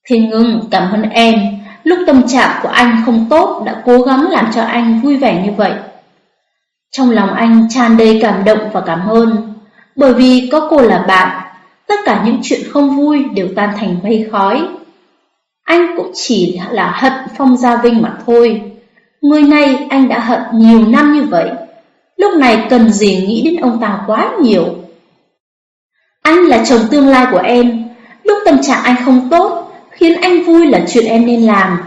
[SPEAKER 2] Thiên ngưng cảm ơn em, lúc tâm trạng của anh không tốt đã cố gắng làm cho anh vui vẻ như vậy. Trong lòng anh tràn đầy cảm động và cảm ơn, bởi vì có cô là bạn, tất cả những chuyện không vui đều tan thành mây khói. Anh cũng chỉ là hận Phong Gia Vinh mà thôi. Người này anh đã hận nhiều năm như vậy. Lúc này cần gì nghĩ đến ông ta quá nhiều. Anh là chồng tương lai của em. Lúc tâm trạng anh không tốt, khiến anh vui là chuyện em nên làm.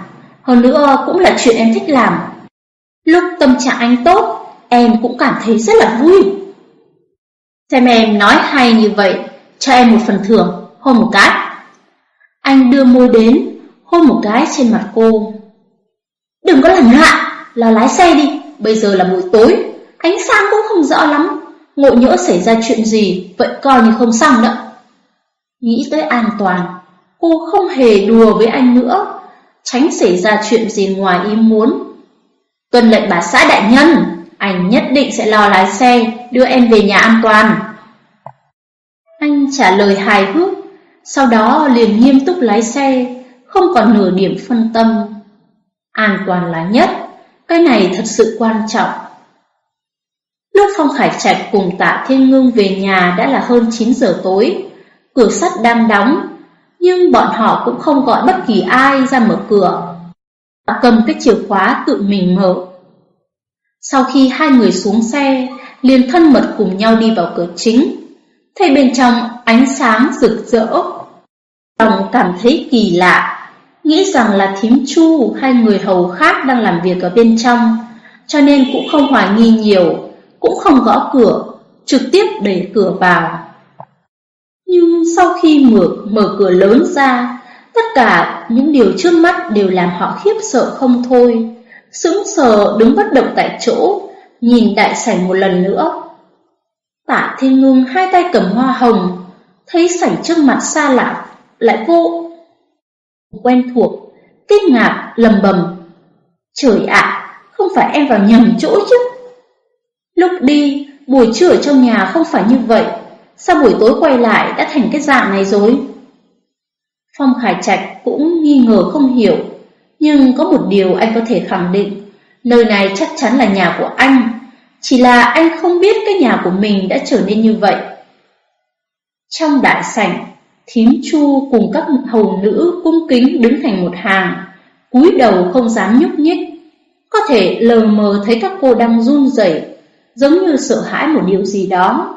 [SPEAKER 2] Hơn nữa cũng là chuyện em thích làm. Lúc tâm trạng anh tốt, em cũng cảm thấy rất là vui. Xem em nói hay như vậy, cho em một phần thưởng, hôn một cái. Anh đưa môi đến, hôn một cái trên mặt cô. Đừng có làm loạn, lo lái xe đi, bây giờ là buổi tối, ánh sáng cũng không rõ lắm, ngộ nhỡ xảy ra chuyện gì, vậy coi như không xong đó. Nghĩ tới an toàn, cô không hề đùa với anh nữa, tránh xảy ra chuyện gì ngoài ý muốn. Tuân lệnh bà xã đại nhân, anh nhất định sẽ lo lái xe, đưa em về nhà an toàn. Trả lời hài hước, sau đó liền nghiêm túc lái xe, không còn nửa điểm phân tâm. An toàn là nhất, cái này thật sự quan trọng. Lúc Phong Khải Trạch cùng Tạ Thiên Ngưng về nhà đã là hơn 9 giờ tối, cửa sắt đang đóng, nhưng bọn họ cũng không gọi bất kỳ ai ra mở cửa. Cầm cái chìa khóa tự mình mở. Sau khi hai người xuống xe, liền thân mật cùng nhau đi vào cửa chính, thấy bên trong ánh sáng rực rỡ. Lòng cảm thấy kỳ lạ, nghĩ rằng là thím chu hay người hầu khác đang làm việc ở bên trong, cho nên cũng không hoài nghi nhiều, cũng không gõ cửa, trực tiếp đẩy cửa vào. Nhưng sau khi mở, mở cửa lớn ra, tất cả những điều trước mắt đều làm họ khiếp sợ không thôi. Sững sờ đứng bất động tại chỗ, nhìn đại sảnh một lần nữa. Tạ Thiên Ngưng hai tay cầm hoa hồng, thấy sảnh trước mặt xa lạ, lại vô quen thuộc, kinh ngạc lầm bầm. Trời ạ, không phải em vào nhầm chỗ chứ? Lúc đi, buổi trưa ở trong nhà không phải như vậy, sao buổi tối quay lại đã thành cái dạng này rồi? Phong Khải Trạch cũng nghi ngờ không hiểu, nhưng có một điều anh có thể khẳng định, nơi này chắc chắn là nhà của anh, chỉ là anh không biết cái nhà của mình đã trở nên như vậy. Trong đại sảnh, thím chu cùng các hầu nữ cung kính đứng thành một hàng, cúi đầu không dám nhúc nhích. Có thể lờ mờ thấy các cô đang run rẩy, giống như sợ hãi một điều gì đó.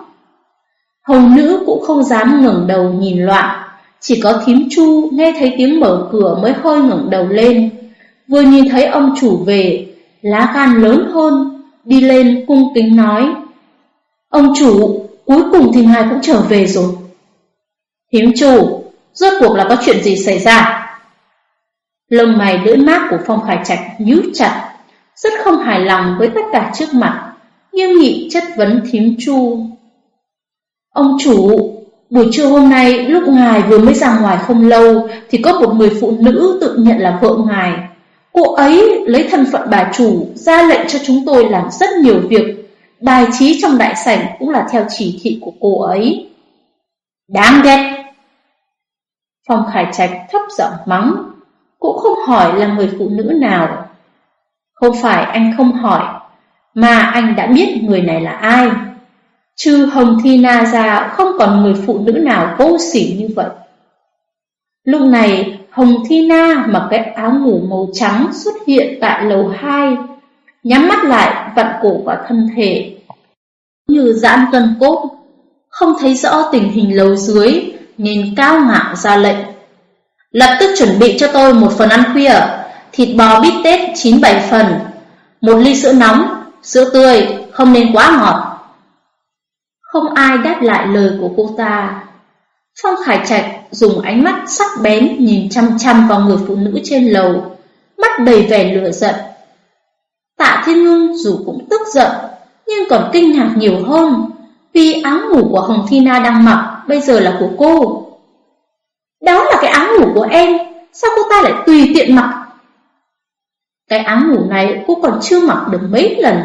[SPEAKER 2] Hầu nữ cũng không dám ngẩng đầu nhìn loạn, chỉ có thím chu nghe thấy tiếng mở cửa mới hơi ngẩng đầu lên. Vừa nhìn thấy ông chủ về, lá gan lớn hơn, đi lên cung kính nói. Ông chủ, cuối cùng thì ngài cũng trở về rồi. Thím chủ, rốt cuộc là có chuyện gì xảy ra? Lông mày lưỡi mát của Phong Khải Trạch nhíu chặt, rất không hài lòng với tất cả trước mặt, nghiêm nghị chất vấn thím chu. Ông chủ, buổi trưa hôm nay lúc ngài vừa mới ra ngoài không lâu thì có một người phụ nữ tự nhận là vợ ngài. Cô ấy lấy thân phận bà chủ ra lệnh cho chúng tôi làm rất nhiều việc, bài trí trong đại sảnh cũng là theo chỉ thị của cô ấy. Đáng ghét! Phong Khải Trạch thấp giọng mắng, cũng không hỏi là người phụ nữ nào. Không phải anh không hỏi, mà anh đã biết người này là ai. Trừ Hồng Thi Na ra không còn người phụ nữ nào vô sỉ như vậy. Lúc này Hồng Thi Na mặc cái áo ngủ màu trắng xuất hiện tại lầu 2, nhắm mắt lại vặn cổ và thân thể. Như giãn cân cốt, không thấy rõ tình hình lầu dưới nên cao ngạo ra lệnh. Lập tức chuẩn bị cho tôi một phần ăn khuya, thịt bò bít tết 9-7 phần, một ly sữa nóng, sữa tươi, không nên quá ngọt. Không ai đáp lại lời của cô ta. Phong Khải Trạch dùng ánh mắt sắc bén nhìn chăm chăm vào người phụ nữ trên lầu, mắt đầy vẻ lửa giận. Tạ Thiên Ngưng dù cũng tức giận, nhưng còn kinh ngạc nhiều hơn, vì áo ngủ của Hồng Thi Na đang mặc bây giờ là của cô. Đó là cái áo ngủ của em, sao cô ta lại tùy tiện mặc? Cái áo ngủ này cô còn chưa mặc được mấy lần,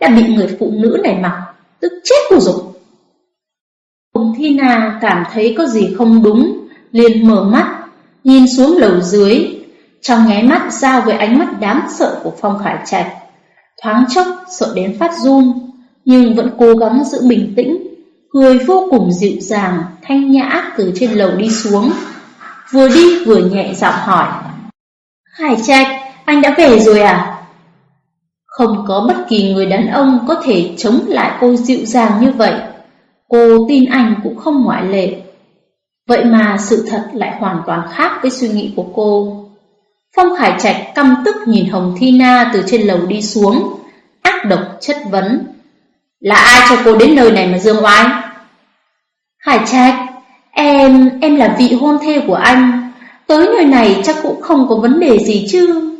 [SPEAKER 2] đã bị người phụ nữ này mặc, tức chết cô rồi cùng Thi nào cảm thấy có gì không đúng, liền mở mắt, nhìn xuống lầu dưới, trong nháy mắt giao với ánh mắt đáng sợ của Phong Khải Trạch. Thoáng chốc sợ đến phát run, nhưng vẫn cố gắng giữ bình tĩnh, cười vô cùng dịu dàng, thanh nhã từ trên lầu đi xuống. Vừa đi vừa nhẹ giọng hỏi. Hải Trạch, anh đã về rồi à? Không có bất kỳ người đàn ông có thể chống lại cô dịu dàng như vậy. Cô tin anh cũng không ngoại lệ. Vậy mà sự thật lại hoàn toàn khác với suy nghĩ của cô. Phong Khải Trạch căm tức nhìn Hồng Thi Na từ trên lầu đi xuống, ác độc chất vấn. Là ai cho cô đến nơi này mà dương oai? Hải Trạch, em, em là vị hôn thê của anh. Tới nơi này chắc cũng không có vấn đề gì chứ.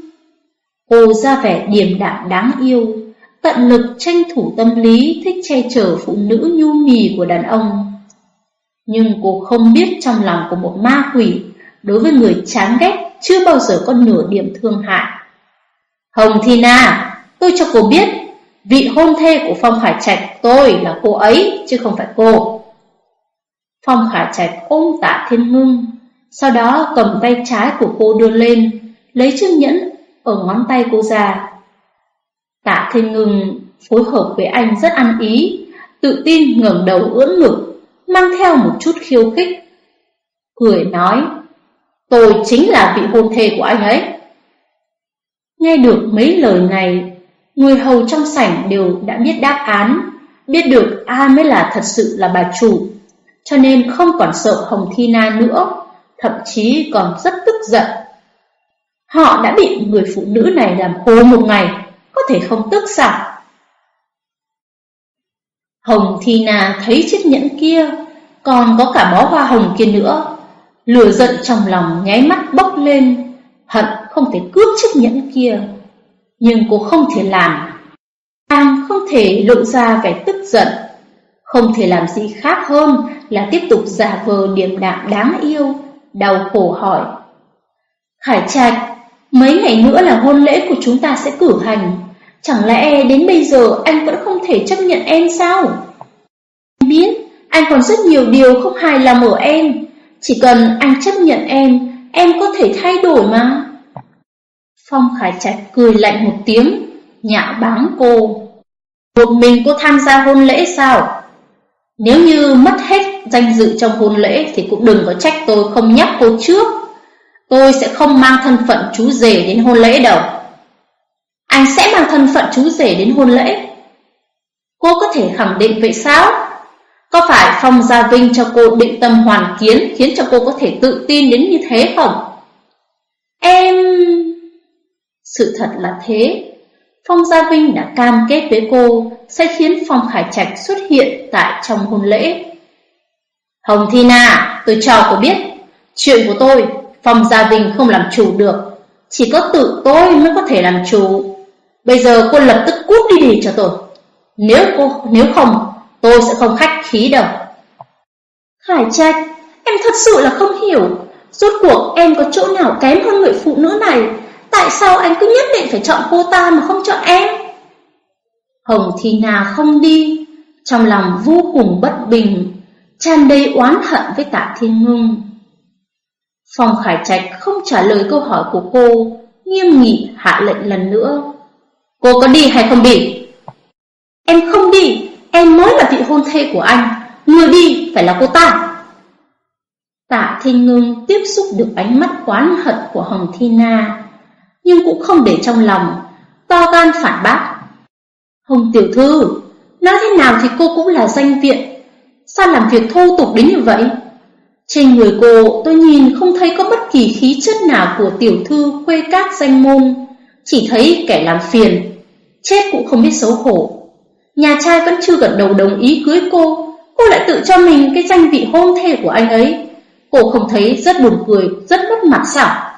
[SPEAKER 2] Cô ra vẻ điềm đạm đáng yêu, tận lực tranh thủ tâm lý thích che chở phụ nữ nhu mì của đàn ông. Nhưng cô không biết trong lòng của một ma quỷ đối với người chán ghét chưa bao giờ có nửa điểm thương hại. Hồng Thi Na, tôi cho cô biết, vị hôn thê của Phong Khải Trạch tôi là cô ấy chứ không phải cô. Phong Khải Trạch ôm tạ thiên ngưng, sau đó cầm tay trái của cô đưa lên, lấy chiếc nhẫn ở ngón tay cô ra. Tạ Thiên Ngưng phối hợp với anh rất ăn ý, tự tin ngẩng đầu ưỡn ngực, mang theo một chút khiêu khích. Cười nói, tôi chính là vị hôn thê của anh ấy. Nghe được mấy lời này, người hầu trong sảnh đều đã biết đáp án, biết được ai mới là thật sự là bà chủ, cho nên không còn sợ Hồng Thi Na nữa, thậm chí còn rất tức giận. Họ đã bị người phụ nữ này làm khô một ngày, có thể không tức sao? Hồng thina thấy chiếc nhẫn kia, còn có cả bó hoa hồng kia nữa. Lửa giận trong lòng nháy mắt bốc lên, hận không thể cướp chiếc nhẫn kia. Nhưng cô không thể làm. Nàng không thể lộ ra vẻ tức giận. Không thể làm gì khác hơn là tiếp tục giả vờ điềm đạm đáng yêu, đau khổ hỏi. Khải Trạch, Mấy ngày nữa là hôn lễ của chúng ta sẽ cử hành Chẳng lẽ đến bây giờ anh vẫn không thể chấp nhận em sao? Anh biết, anh còn rất nhiều điều không hài lòng ở em. Chỉ cần anh chấp nhận em, em có thể thay đổi mà. Phong Khải Trạch cười lạnh một tiếng, nhạo báng cô. Một mình cô tham gia hôn lễ sao? Nếu như mất hết danh dự trong hôn lễ thì cũng đừng có trách tôi không nhắc cô trước. Tôi sẽ không mang thân phận chú rể đến hôn lễ đâu. Anh sẽ mang thân phận chú rể đến hôn lễ? Cô có thể khẳng định vậy sao? Có phải Phong Gia Vinh cho cô định tâm hoàn kiến Khiến cho cô có thể tự tin đến như thế không? Em... Sự thật là thế. Phong Gia Vinh đã cam kết với cô Sẽ khiến Phong Khải Trạch xuất hiện tại trong hôn lễ. Hồng Thi Na, tôi cho cô biết Chuyện của tôi Phong Gia Vinh không làm chủ được. Chỉ có tự tôi mới có thể làm chủ. Bây giờ cô lập tức cút đi đi cho tôi. Nếu cô nếu không Tôi sẽ không khách khí đâu. Khải Trạch Em thật sự là không hiểu. Rốt cuộc em có chỗ nào kém hơn người phụ nữ này? Tại sao anh cứ nhất định phải chọn cô ta mà không chọn em? Hồng Thi Na không đi. Trong lòng vô cùng bất bình tràn đầy oán hận với tạ thiên ngưng. Phong Khải Trạch không trả lời câu hỏi của cô, nghiêm nghị hạ lệnh lần nữa. Cô có đi hay không đi? Em không đi, em mới là vị hôn thê của anh, người đi phải là cô ta. Tạ Thiên Ngưng tiếp xúc được ánh mắt oán hận của Hồng Thi Na, nhưng cũng không để trong lòng, to gan phản bác. Hồng Tiểu Thư, nói thế nào thì cô cũng là danh viện, sao làm việc thô tục đến như vậy? Trên người cô tôi nhìn không thấy có bất kỳ khí chất nào của tiểu thư khuê các danh môn Chỉ thấy kẻ làm phiền Chết cũng không biết xấu hổ. Nhà trai vẫn chưa gật đầu đồng ý cưới cô Cô lại tự cho mình cái danh vị hôn thê của anh ấy. Cô không thấy rất buồn cười, rất mất mặt sao?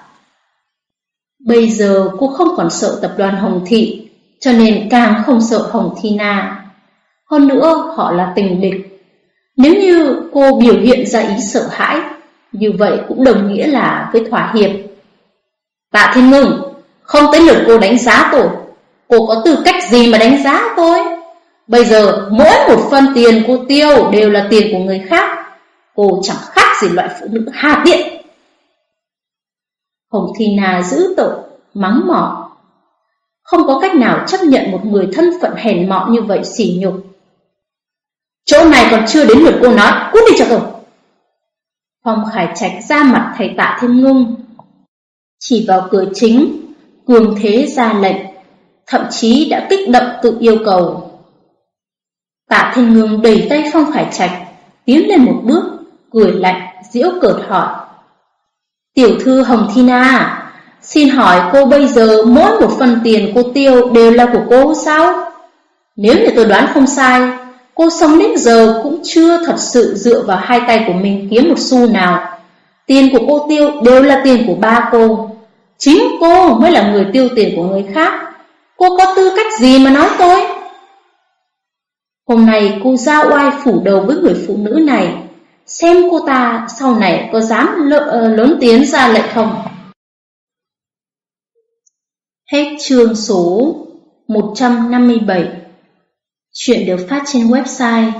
[SPEAKER 2] Bây giờ cô không còn sợ tập đoàn Hồng Thị Cho nên càng không sợ Hồng Thi Na. Hơn nữa họ là tình địch. Nếu như cô biểu hiện ra ý sợ hãi, như vậy cũng đồng nghĩa là với thỏa hiệp. Tạ Thiên Ngưng, không tới lượt cô đánh giá tôi. Cô có tư cách gì mà đánh giá tôi? Bây giờ mỗi một phân tiền cô tiêu đều là tiền của người khác. Cô chẳng khác gì loại phụ nữ hà tiện. Hồng Thi Na giữ tội, mắng mỏ. Không có cách nào chấp nhận một người thân phận hèn mọn như vậy xỉ nhục. Chỗ này còn chưa đến lượt cô nói, cút đi cho tôi. Phong Khải Trạch ra mặt thầy tạ thiên ngung, Chỉ vào cửa chính, cường thế ra lệnh, thậm chí đã kích động tự yêu cầu. Tạ thiên ngưng đẩy tay Phong Khải Trạch, tiến lên một bước, cười lạnh, diễu cợt hỏi. Tiểu thư Hồng Thi Na, xin hỏi cô bây giờ mỗi một phần tiền cô tiêu đều là của cô sao? Nếu như tôi đoán không sai, cô sống đến giờ cũng chưa thật sự dựa vào hai tay của mình kiếm một xu nào. Tiền của cô tiêu đều là tiền của ba cô. Chính cô mới là người tiêu tiền của người khác. Cô có tư cách gì mà nói tôi? Hôm nay cô giao oai phủ đầu với người phụ nữ này. Xem cô ta sau này có dám lỡ, ờ, lớn tiếng ra lệnh không. Hết chương số 157 Chuyện được phát trên website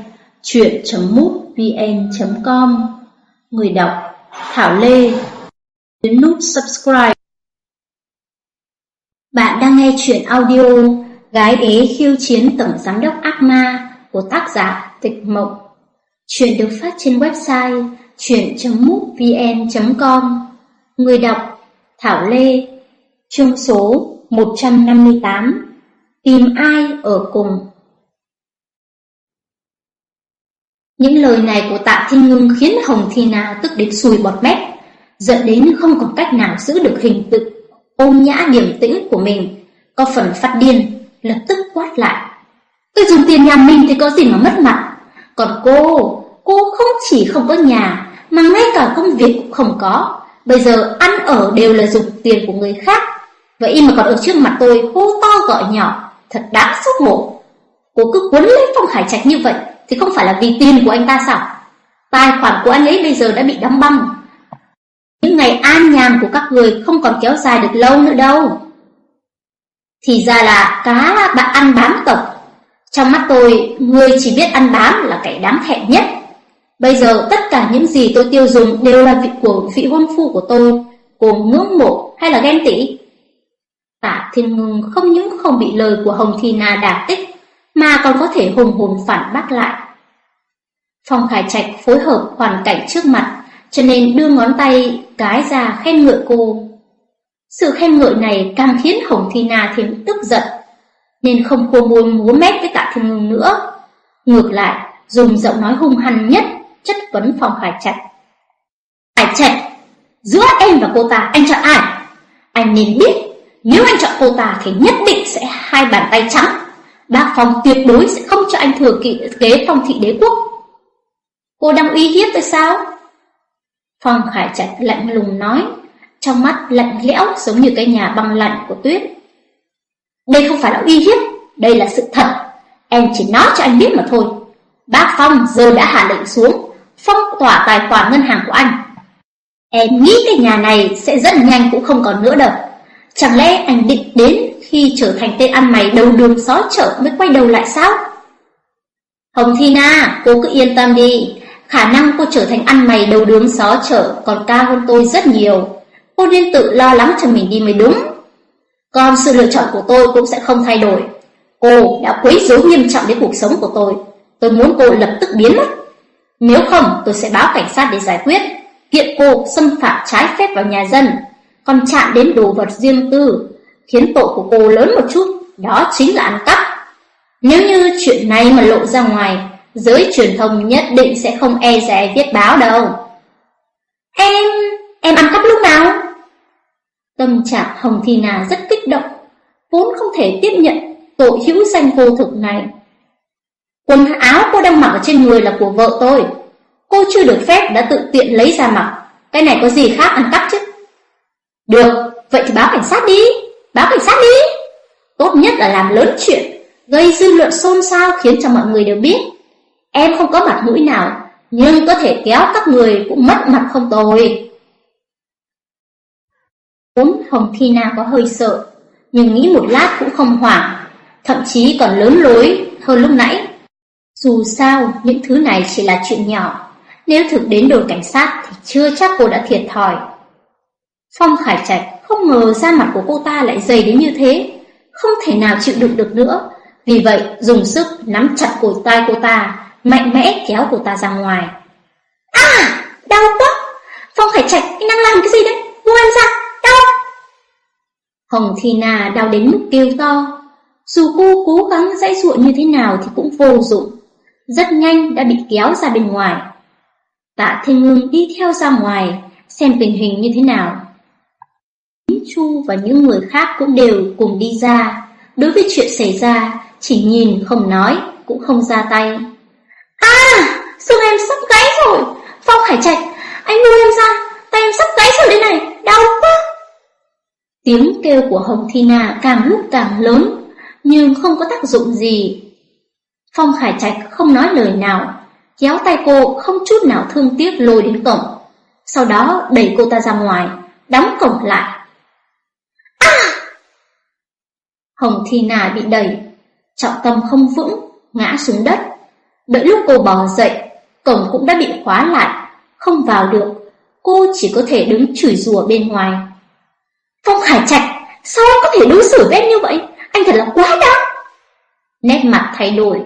[SPEAKER 2] chuyện.mútvn.com Người đọc Thảo Lê. Đến nút subscribe.
[SPEAKER 1] Bạn đang nghe chuyện audio Gái đế khiêu chiến tổng giám đốc ác ma của tác giả Tịch Mộng. Chuyện được phát trên website chuyện.mútvn.com Người đọc Thảo Lê, Chương số 158 Tìm ai ở cùng? Những lời này của tạ thiên ngưng khiến Hồng Thi Na tức đến sùi bọt mép Dẫn đến không có cách nào giữ được hình tượng. Ôm nhã điềm tĩnh của mình Có phần phát điên Lập tức quát lại Tôi dùng tiền nhà mình thì có gì mà mất mặt Còn cô Cô không chỉ không có nhà, mà ngay cả công việc cũng không có. Bây giờ ăn ở đều là dùng tiền của người khác. Vậy mà còn ở trước mặt tôi hô to gọi nhỏ, thật đáng xúc hổ. Cô cứ quấn lấy Phong Hải Trạch như vậy thì không phải là vì tiền của anh ta sao? Tài khoản của anh ấy bây giờ đã bị đóng băng. Những ngày an nhàn của các người không còn kéo dài được lâu nữa đâu. Thì ra là cá bạn ăn bám tộc. Trong mắt tôi, người chỉ biết ăn bám là kẻ đáng thẹn nhất. Bây giờ tất cả những gì tôi tiêu dùng đều là vị của vị hôn phu của tôi, gồm ngưỡng mộ hay là ghen tị. Tạ Thiên Ngưng không những không bị lời của Hồng Thi Na đả kích, mà còn có thể hùng hồn phản bác lại. Phong Khải Trạch phối hợp hoàn cảnh trước mặt, cho nên đưa ngón tay cái ra khen ngợi cô. Sự khen ngợi này càng khiến Hồng Thi Na thêm tức giận, nên không cô môi múa mép với Tạ Thiên Ngưng nữa. Ngược lại, dùng giọng nói hung hăng nhất chất vấn Phong hải Trạch. Hải Trạch, giữa em và cô ta, anh chọn ai? Anh nên biết, nếu anh chọn cô ta thì nhất định sẽ hai bàn tay trắng. Bác Phong tuyệt đối sẽ không cho anh thừa kỵ kế phong thị đế quốc. Cô đang uy hiếp tôi sao? Phong Khải Trạch lạnh lùng nói, trong mắt lạnh lẽo giống như cái nhà băng lạnh của tuyết. Đây không phải là uy hiếp, đây là sự thật. Em chỉ nói cho anh biết mà thôi. Bác Phong giờ đã hạ lệnh xuống, phong tỏa tài khoản ngân hàng của anh. Em nghĩ cái nhà này sẽ rất nhanh cũng không còn nữa đâu. Chẳng lẽ anh định đến khi trở thành tên ăn mày đầu đường xó chợ mới quay đầu lại sao? Hồng Thi Na, cô cứ yên tâm đi. Khả năng cô trở thành ăn mày đầu đường xó chợ còn cao hơn tôi rất nhiều. Cô nên tự lo lắng cho mình đi mới đúng. Còn sự lựa chọn của tôi cũng sẽ không thay đổi. Cô đã quấy rối nghiêm trọng đến cuộc sống của tôi. Tôi muốn cô lập tức biến mất. Nếu không, tôi sẽ báo cảnh sát để giải quyết Kiện cô xâm phạm trái phép vào nhà dân, Còn chạm đến đồ vật riêng tư, Khiến tội của cô lớn một chút, Đó chính là ăn cắp Nếu như chuyện này mà lộ ra ngoài Giới truyền thông nhất định sẽ không e dè viết báo đâu. Em... em ăn cắp lúc nào? Tâm trạng Hồng Thi Na rất kích động Vốn không thể tiếp nhận tội hữu danh vô thực này. Quần áo cô đang mặc ở trên người là của vợ tôi. Cô chưa được phép đã tự tiện lấy ra mặc. Cái này có gì khác ăn cắp chứ? Được, vậy thì báo cảnh sát đi Báo cảnh sát đi. Tốt nhất là làm lớn chuyện Gây dư luận xôn xao khiến cho mọi người đều biết. Em không có mặt mũi nào Nhưng có thể kéo các người cũng mất mặt không tồi Vốn Hồng Thi Na có hơi sợ Nhưng nghĩ một lát cũng không hoảng Thậm chí còn lớn lối hơn lúc nãy dù sao, những thứ này chỉ là chuyện nhỏ. Nếu thực đến đồn cảnh sát thì chưa chắc cô đã thiệt thòi. Phong Khải Trạch không ngờ da mặt của cô ta lại dày đến như thế, không thể nào chịu đựng được nữa. Vì vậy, dùng sức nắm chặt cổ tay cô ta, mạnh mẽ kéo cô ta ra ngoài. À, đau quá! Phong Hải Trạch, anh đang làm cái gì đấy? Buông em ra, đau! Hồng Thi Na đau đến mức kêu to. Dù cô cố gắng dãy ruộng như thế nào thì cũng vô dụng. Rất nhanh đã bị kéo ra bên ngoài. Tạ Thiên Ngưng đi theo ra ngoài, xem tình hình như thế nào. Chu và những người khác cũng đều cùng đi ra. Đối với chuyện xảy ra, chỉ nhìn không nói, cũng không ra tay. À, xương em sắp gãy rồi. Phong Khải Trạch, anh buông em ra, tay em sắp gãy rồi đây này, đau quá. Tiếng kêu của Hồng Thina càng lúc càng lớn, nhưng không có tác dụng gì. Phong Khải Trạch không nói lời nào, kéo tay cô không chút nào thương tiếc lôi đến cổng. Sau đó đẩy cô ta ra ngoài, đóng cổng lại. À! Hồng Thina bị đẩy, trọng tâm không vững, ngã xuống đất. Đợi lúc cô bò dậy, cổng cũng đã bị khóa lại, không vào được. Cô chỉ có thể đứng chửi rủa bên ngoài. Phong Khải Trạch, sao anh có thể đối xử với em như vậy? Anh thật là quá đáng. Nét mặt thay đổi.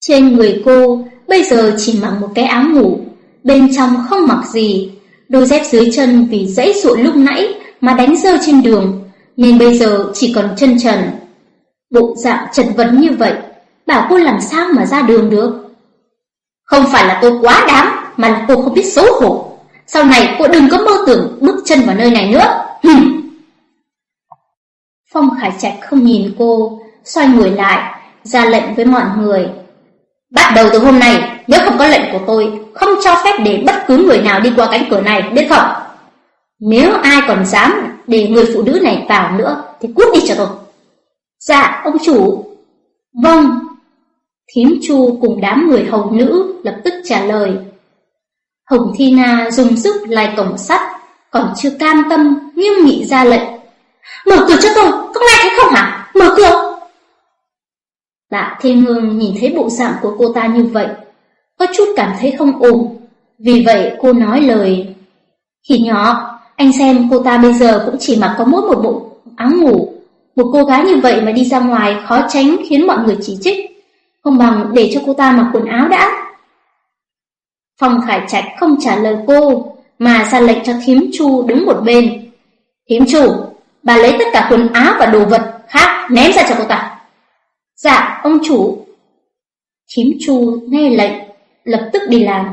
[SPEAKER 1] Trên người cô bây giờ chỉ mặc một cái áo ngủ, bên trong không mặc gì. Đôi dép dưới chân vì dãy ruộng lúc nãy mà đánh rơi trên đường, nên bây giờ chỉ còn chân trần. Bộ dạng chật vật như vậy, bảo cô làm sao mà ra đường được? Không phải là tôi quá đáng, mà là cô không biết xấu hổ. Sau này cô đừng có mơ tưởng bước chân vào nơi này nữa. Hừm. Phong Khải Trạch không nhìn cô, xoay người lại, ra lệnh với mọi người. Bắt đầu từ hôm nay, nếu không có lệnh của tôi, không cho phép để bất cứ người nào đi qua cánh cửa này, biết không? Nếu ai còn dám để người phụ nữ này vào nữa, thì cút đi cho tôi. Dạ, ông chủ. Vâng. Thím Chu cùng đám người hầu nữ lập tức trả lời. Hồng Thi Na dùng sức lai cổng sắt, còn chưa cam tâm, nghiêm nghị ra lệnh. Mở cửa cho tôi, có nghe thấy không hả? Mở cửa! Tạ Thiên Hương nhìn thấy bộ dạng của cô ta như vậy, có chút cảm thấy không ổn. Vì vậy cô nói lời, Khi nhỏ, anh xem cô ta bây giờ cũng chỉ mặc có mỗi một bộ áo ngủ. Một cô gái như vậy mà đi ra ngoài khó tránh khiến mọi người chỉ trích. Không bằng để cho cô ta mặc quần áo đã. Phong Khải Trạch không trả lời cô, mà ra lệnh cho thím Chu đứng một bên. Thím Chu, bà lấy tất cả quần áo và đồ vật khác ném ra cho cô ta. Dạ, ông chủ. Thím Chu nghe lệnh, lập tức đi làm.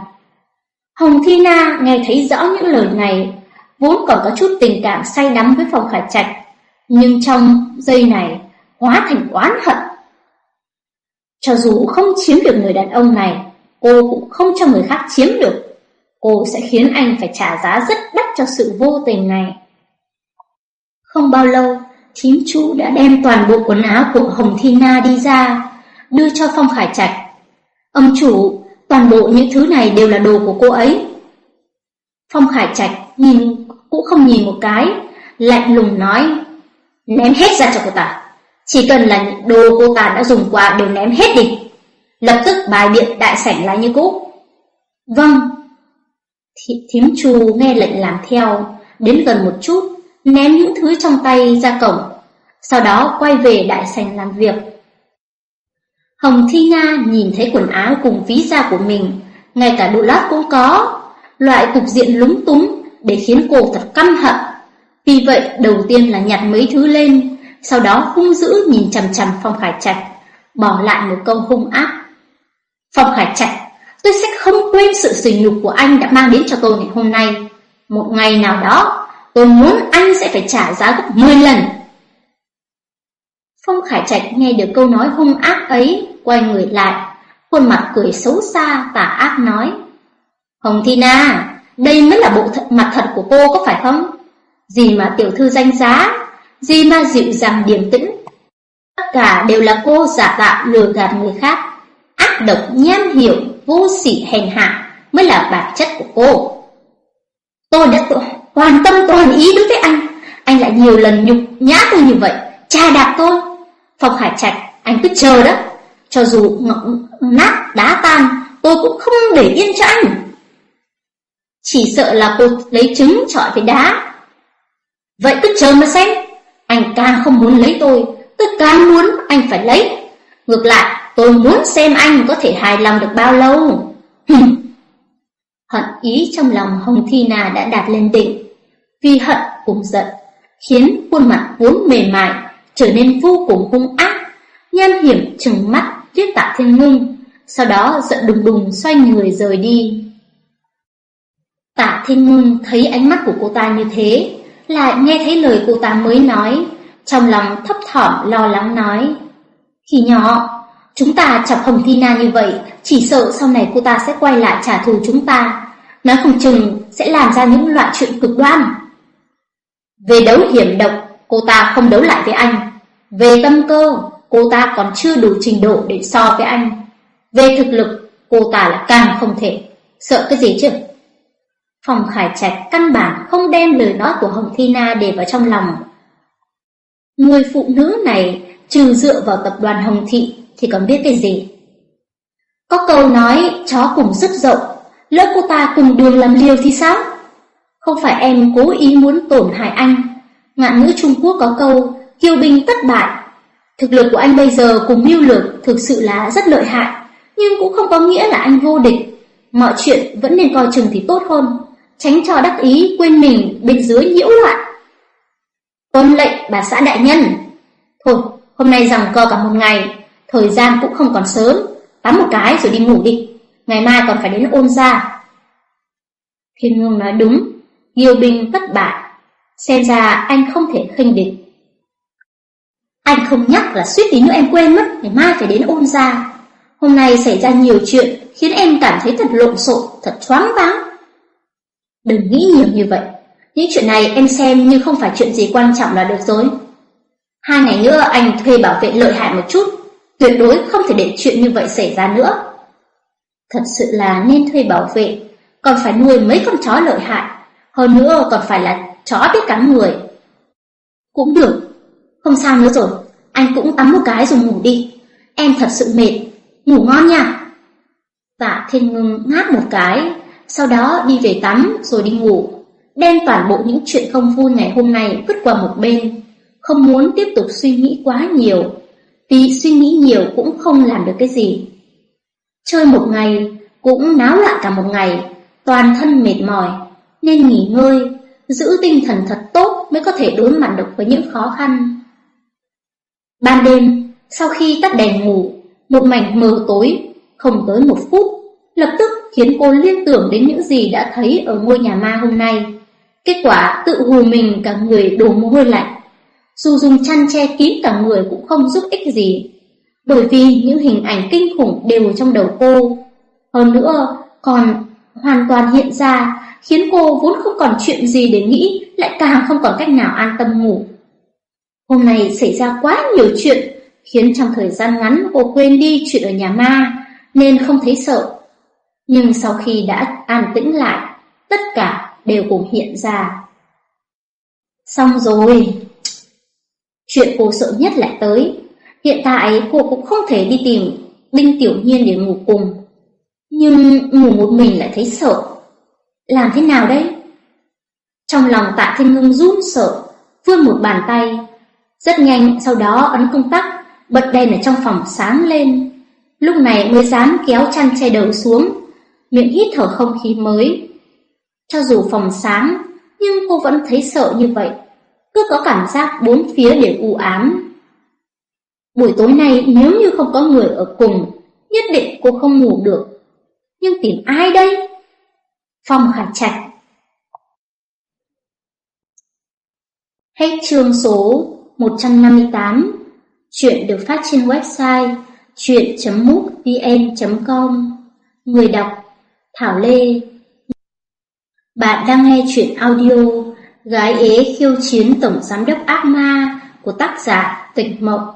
[SPEAKER 1] Hồng Thi Na nghe thấy rõ những lời này, vốn còn có chút tình cảm say đắm với Phong Khải Trạch, nhưng trong giây này hóa thành oán hận. Cho dù không chiếm được người đàn ông này, cô cũng không cho người khác chiếm được. Cô sẽ khiến anh phải trả giá rất đắt cho sự vô tình này. Không bao lâu, thím chú đã đem toàn bộ quần áo của Hồng Thi Na đi ra, đưa cho Phong Khải Trạch. Ông chủ, toàn bộ những thứ này đều là đồ của cô ấy. Phong Khải Trạch nhìn cũng không nhìn một cái, lạnh lùng nói, ném hết ra cho cô ta. Chỉ cần là những đồ cô ta đã dùng qua đều ném hết đi. Lập tức bài biện đại sảnh lại như cũ. Vâng. Th thím chu nghe lệnh làm theo, đến gần một chút, ném những thứ trong tay ra cổng, sau đó quay về đại sảnh làm việc. Hồng Thi Nga nhìn thấy quần áo cùng ví da của mình, ngay cả đồ lót cũng có, loại cục diện lúng túng để khiến cô thật căm hận. Vì vậy, đầu tiên là nhặt mấy thứ lên, sau đó hung dữ nhìn chằm chằm Phong Khải Trạch, bỏ lại một câu hung ác. Phong Khải Trạch, tôi sẽ không quên sự sỉ nhục của anh đã mang đến cho tôi ngày hôm nay. Một ngày nào đó, tôi muốn anh sẽ phải trả giá gấp 10 lần. Phong Khải Trạch nghe được câu nói hung ác ấy, quay người lại, khuôn mặt cười xấu xa, tà ác nói. Hồng Thina, đây mới là bộ thật, mặt thật của cô có phải không? Gì mà tiểu thư danh giá, Di Ma dịu dàng điềm tĩnh. Tất cả đều là cô giả tạo lừa gạt người khác. Ác độc nham hiểu, vô sỉ hèn hạ mới là bản chất của cô. Tôi đã toàn tâm toàn ý đối với anh. Anh lại nhiều lần nhục nhã tôi như vậy, cha đạp tôi. Phong Hải Trạch, anh cứ chờ đó. Cho dù ngọc nát đá tan, tôi cũng không để yên cho anh. Chỉ sợ là cô lấy trứng trọi với đá. Vậy cứ chờ mà xem. Anh càng không muốn lấy tôi, tôi càng muốn anh phải lấy. Ngược lại, tôi muốn xem anh có thể hài lòng được bao lâu. hận ý trong lòng Hồng Thi Na đã đạt lên đỉnh. Vì hận cùng giận, khiến khuôn mặt vốn mềm mại trở nên vô cùng hung ác, nhan hiểm trừng mắt liếc tạ thiên ngưng, sau đó giận đùng đùng xoay người rời đi. Tạ thiên ngưng thấy ánh mắt của cô ta như thế, lại nghe thấy lời cô ta mới nói, trong lòng thấp thỏm lo lắng nói. Khi nhỏ, chúng ta chọc Hồng Thi Na như vậy, chỉ sợ sau này cô ta sẽ quay lại trả thù chúng ta. Nói không chừng sẽ làm ra những loại chuyện cực đoan. Về đấu hiểm độc, cô ta không đấu lại với anh. Về tâm cơ, cô ta còn chưa đủ trình độ để so với anh. Về thực lực, cô ta là càng không thể. Sợ cái gì chứ? Phòng Khải Trạch căn bản không đem lời nói của Hồng Thi Na để vào trong lòng. Người phụ nữ này trừ dựa vào tập đoàn Hồng Thị thì còn biết cái gì? Có câu nói chó cùng sức rộng, lỡ cô ta cùng đường làm liều thì sao? Không phải em cố ý muốn tổn hại anh. Ngạn ngữ Trung Quốc có câu kiêu binh tất bại. Thực lực của anh bây giờ cùng mưu lược thực sự là rất lợi hại, nhưng cũng không có nghĩa là anh vô địch. Mọi chuyện vẫn nên coi chừng thì tốt hơn, tránh cho đắc ý quên mình bên dưới nhiễu loạn. tôn lệnh bà xã đại nhân. Thôi, hôm nay rằng co cả một ngày, thời gian cũng không còn sớm, tắm một cái rồi đi ngủ đi, ngày mai còn phải đến ôn gia Thiên Ngương nói đúng, Diêu binh thất bại, xem ra anh không thể khinh địch. Anh không nhắc là suýt tí nữa em quên mất, ngày mai phải đến ôn gia Hôm nay xảy ra nhiều chuyện khiến em cảm thấy thật lộn xộn, thật choáng váng. Đừng nghĩ nhiều như vậy, những chuyện này em xem như không phải chuyện gì quan trọng là được rồi. Hai ngày nữa anh thuê bảo vệ lợi hại một chút, tuyệt đối không thể để chuyện như vậy xảy ra nữa. Thật sự là nên thuê bảo vệ, còn phải nuôi mấy con chó lợi hại, hơn nữa còn phải là chó biết cắn người. Cũng được, không sao nữa rồi, anh cũng tắm một cái rồi ngủ đi. Em thật sự mệt, ngủ ngon nha. Tạ Thiên Ngưng ngáp một cái, sau đó đi về tắm rồi đi ngủ, đem toàn bộ những chuyện không vui ngày hôm nay vứt qua một bên, không muốn tiếp tục suy nghĩ quá nhiều, vì suy nghĩ nhiều cũng không làm được cái gì. Chơi một ngày cũng náo loạn cả một ngày, toàn thân mệt mỏi, nên nghỉ ngơi, giữ tinh thần thật tốt mới có thể đối mặt được với những khó khăn. Ban đêm, sau khi tắt đèn ngủ, một mảnh mờ tối, không tới một phút, lập tức khiến cô liên tưởng đến những gì đã thấy ở ngôi nhà ma hôm nay. Kết quả tự hù mình cả người đổ mồ hôi lạnh. Dù dùng chăn che kín cả người cũng không giúp ích gì, bởi vì những hình ảnh kinh khủng đều trong đầu cô. Hơn nữa, còn hoàn toàn hiện ra khiến cô vốn không còn chuyện gì để nghĩ, lại càng không còn cách nào an tâm ngủ. Hôm nay xảy ra quá nhiều chuyện, khiến trong thời gian ngắn cô quên đi chuyện ở nhà ma, nên không thấy sợ. Nhưng sau khi đã an tĩnh lại, tất cả đều cùng hiện ra. Xong rồi. Chuyện cô sợ nhất lại tới. Hiện tại cô cũng không thể đi tìm Đinh Tiểu Nhiên để ngủ cùng. Nhưng ngủ một mình lại thấy sợ. Làm thế nào đây? Trong lòng tạ thiên ngưng run sợ, vươn một bàn tay. Rất nhanh sau đó ấn công tắc, bật đèn ở trong phòng sáng lên. Lúc này mới dám kéo chăn che đầu xuống, miệng hít thở không khí mới. Cho dù phòng sáng, nhưng cô vẫn thấy sợ như vậy, cứ có cảm giác bốn phía đều u ám. Buổi tối nay nếu như không có người ở cùng, nhất định cô không ngủ được. Nhưng tìm ai đây? Phòng Khải Trạch Hết chương số 158 Chuyện được phát trên website chuyện.mútvn.com Người đọc Thảo Lê. Bạn đang nghe chuyện audio Gái ế khiêu chiến tổng giám đốc ác ma của tác giả Tịch Mộng.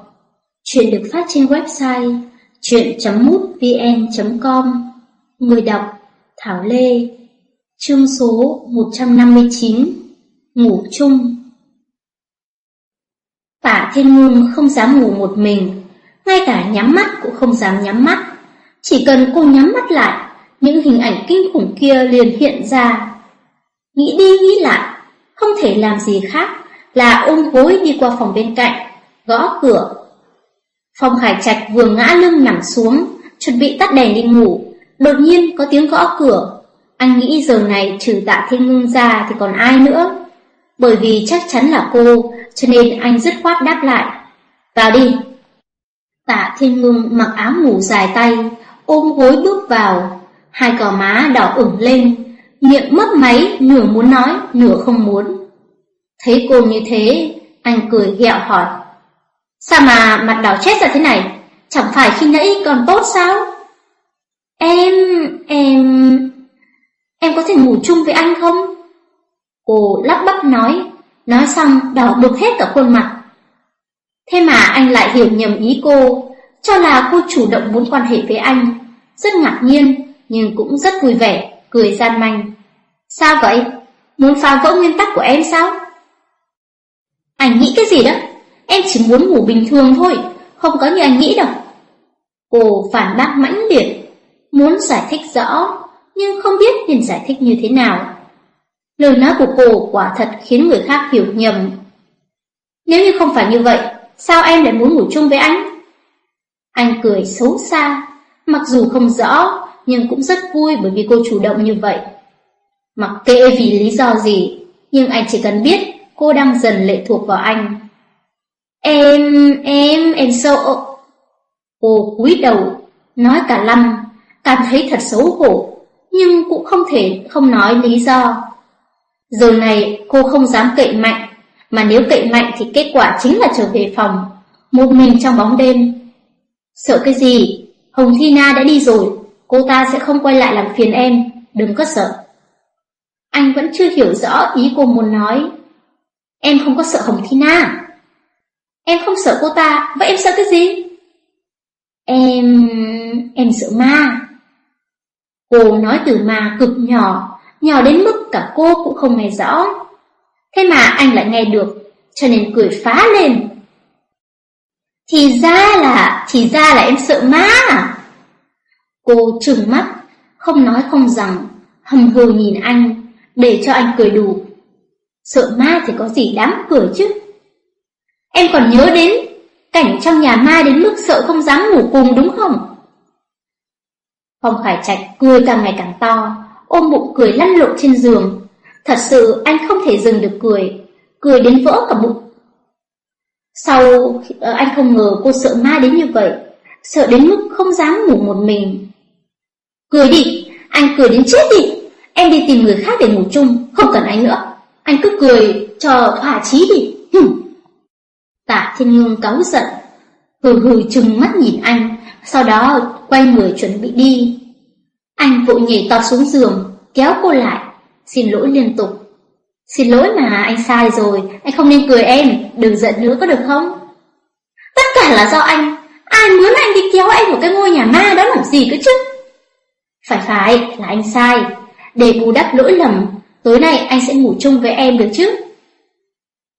[SPEAKER 1] Chuyện được phát trên website chuyện.mútvn.com Người đọc Thảo Lê. Chương số 159 Ngủ chung. Tả Thiên Ngôn không dám ngủ một mình, Ngay cả nhắm mắt cũng không dám nhắm mắt. Chỉ cần cô nhắm mắt lại những hình ảnh kinh khủng kia liền hiện ra Nghĩ đi nghĩ lại Không thể làm gì khác Là ôm gối đi qua phòng bên cạnh Gõ cửa phòng Khải Trạch vừa ngã lưng nằm xuống, chuẩn bị tắt đèn đi ngủ, đột nhiên có tiếng gõ cửa. Anh nghĩ giờ này trừ tạ thiên ngưng ra thì còn ai nữa. Bởi vì chắc chắn là cô, cho nên anh dứt khoát đáp lại. Vào đi. Tạ thiên ngưng mặc áo ngủ dài tay, ôm gối bước vào, hai gò má đỏ ửng lên, miệng mấp máy, nửa muốn nói, nửa không muốn. Thấy cô như thế, anh cười ghẹo hỏi. Sao mà mặt đỏ chết ra thế này? Chẳng phải khi nãy còn tốt sao? Em... em... Em có thể ngủ chung với anh không? Cô lắp bắp nói, nói xong đỏ bừng hết cả khuôn mặt. Thế mà anh lại hiểu nhầm ý cô, cho là cô chủ động muốn quan hệ với anh. Rất ngạc nhiên, nhưng cũng rất vui vẻ, cười gian manh. Sao vậy? Muốn phá vỡ nguyên tắc của em sao? Anh nghĩ cái gì đó? Em chỉ muốn ngủ bình thường thôi, không có như anh nghĩ đâu. Cô phản bác mãnh liệt, muốn giải thích rõ, nhưng không biết nên giải thích như thế nào. Lời nói của cô quả thật khiến người khác hiểu nhầm. Nếu như không phải như vậy, sao em lại muốn ngủ chung với anh? Anh cười xấu xa, mặc dù không rõ, nhưng cũng rất vui bởi vì cô chủ động như vậy. Mặc kệ vì lý do gì, nhưng anh chỉ cần biết cô đang dần lệ thuộc vào anh. Em, em, em sợ. Cô cúi đầu, nói cả lăm, cảm thấy thật xấu hổ, nhưng cũng không thể không nói lý do. Giờ này cô không dám cậy mạnh, mà nếu cậy mạnh thì kết quả chính là trở về phòng, một mình trong bóng đêm. Sợ cái gì? Hồng Thi Na đã đi rồi, cô ta sẽ không quay lại làm phiền em, đừng có sợ. Anh vẫn chưa hiểu rõ ý cô muốn nói. Em không có sợ Hồng Thi Na. Em không sợ cô ta, vậy em sợ cái gì? Em... em sợ ma. Cô nói từ ma cực nhỏ, nhỏ đến mức cả cô cũng không nghe rõ. Thế mà anh lại nghe được, cho nên cười phá lên. Thì ra là, thì ra là em sợ ma à? Cô trừng mắt, không nói không rằng, hầm hừ nhìn anh, để cho anh cười đủ. Sợ ma thì có gì đáng cười chứ? Em còn nhớ đến cảnh trong nhà ma đến mức sợ không dám ngủ cùng đúng không? Phong Khải Trạch cười càng ngày càng to, ôm bụng cười lăn lộn trên giường. Thật sự anh không thể dừng được cười, cười đến vỡ cả bụng. Sau ờ, anh không ngờ cô sợ ma đến như vậy, sợ đến mức không dám ngủ một mình. Cười đi, anh cười đến chết đi, em đi tìm người khác để ngủ chung, không cần anh nữa. Anh cứ cười cho thỏa chí đi. Hừm. Tạ Thiên Nhung cáu giận, hừ hừ trừng mắt nhìn anh, sau đó quay người chuẩn bị đi. Anh vội nhảy tọt xuống giường, kéo cô lại, xin lỗi liên tục. Xin lỗi mà, anh sai rồi, anh không nên cười em, đừng giận nữa có được không? Tất cả là do anh, ai muốn anh đi kéo em vào cái ngôi nhà ma đó làm gì cơ chứ? Phải phải, là anh sai, để bù đắp lỗi lầm, tối nay anh sẽ ngủ chung với em được chứ?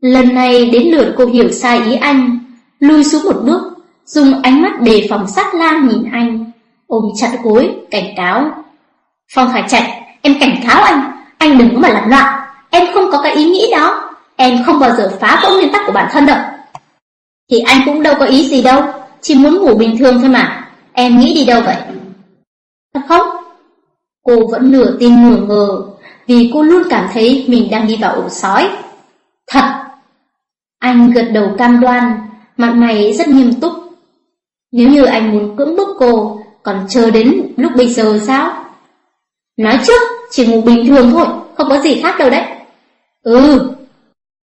[SPEAKER 1] Lần này đến lượt cô hiểu sai ý anh, lui xuống một bước, dùng ánh mắt đề phòng sát lang nhìn anh, ôm chặt gối, cảnh cáo. Phong Khải Trạch, em cảnh cáo anh, anh đừng có mà làm loạn, em không có cái ý nghĩ đó, em không bao giờ phá vỡ nguyên tắc của bản thân đâu. Thì anh cũng đâu có ý gì đâu, chỉ muốn ngủ bình thường thôi mà, em nghĩ đi đâu vậy? Thật không? Cô vẫn nửa tin nửa ngờ, vì cô luôn cảm thấy mình đang đi vào ổ sói. Thật! Anh gật đầu cam đoan, mặt mày rất nghiêm túc. Nếu như anh muốn cưỡng bức cô, còn chờ đến lúc bây giờ sao? Nói trước, chỉ ngủ bình thường thôi, không có gì khác đâu đấy. Ừ.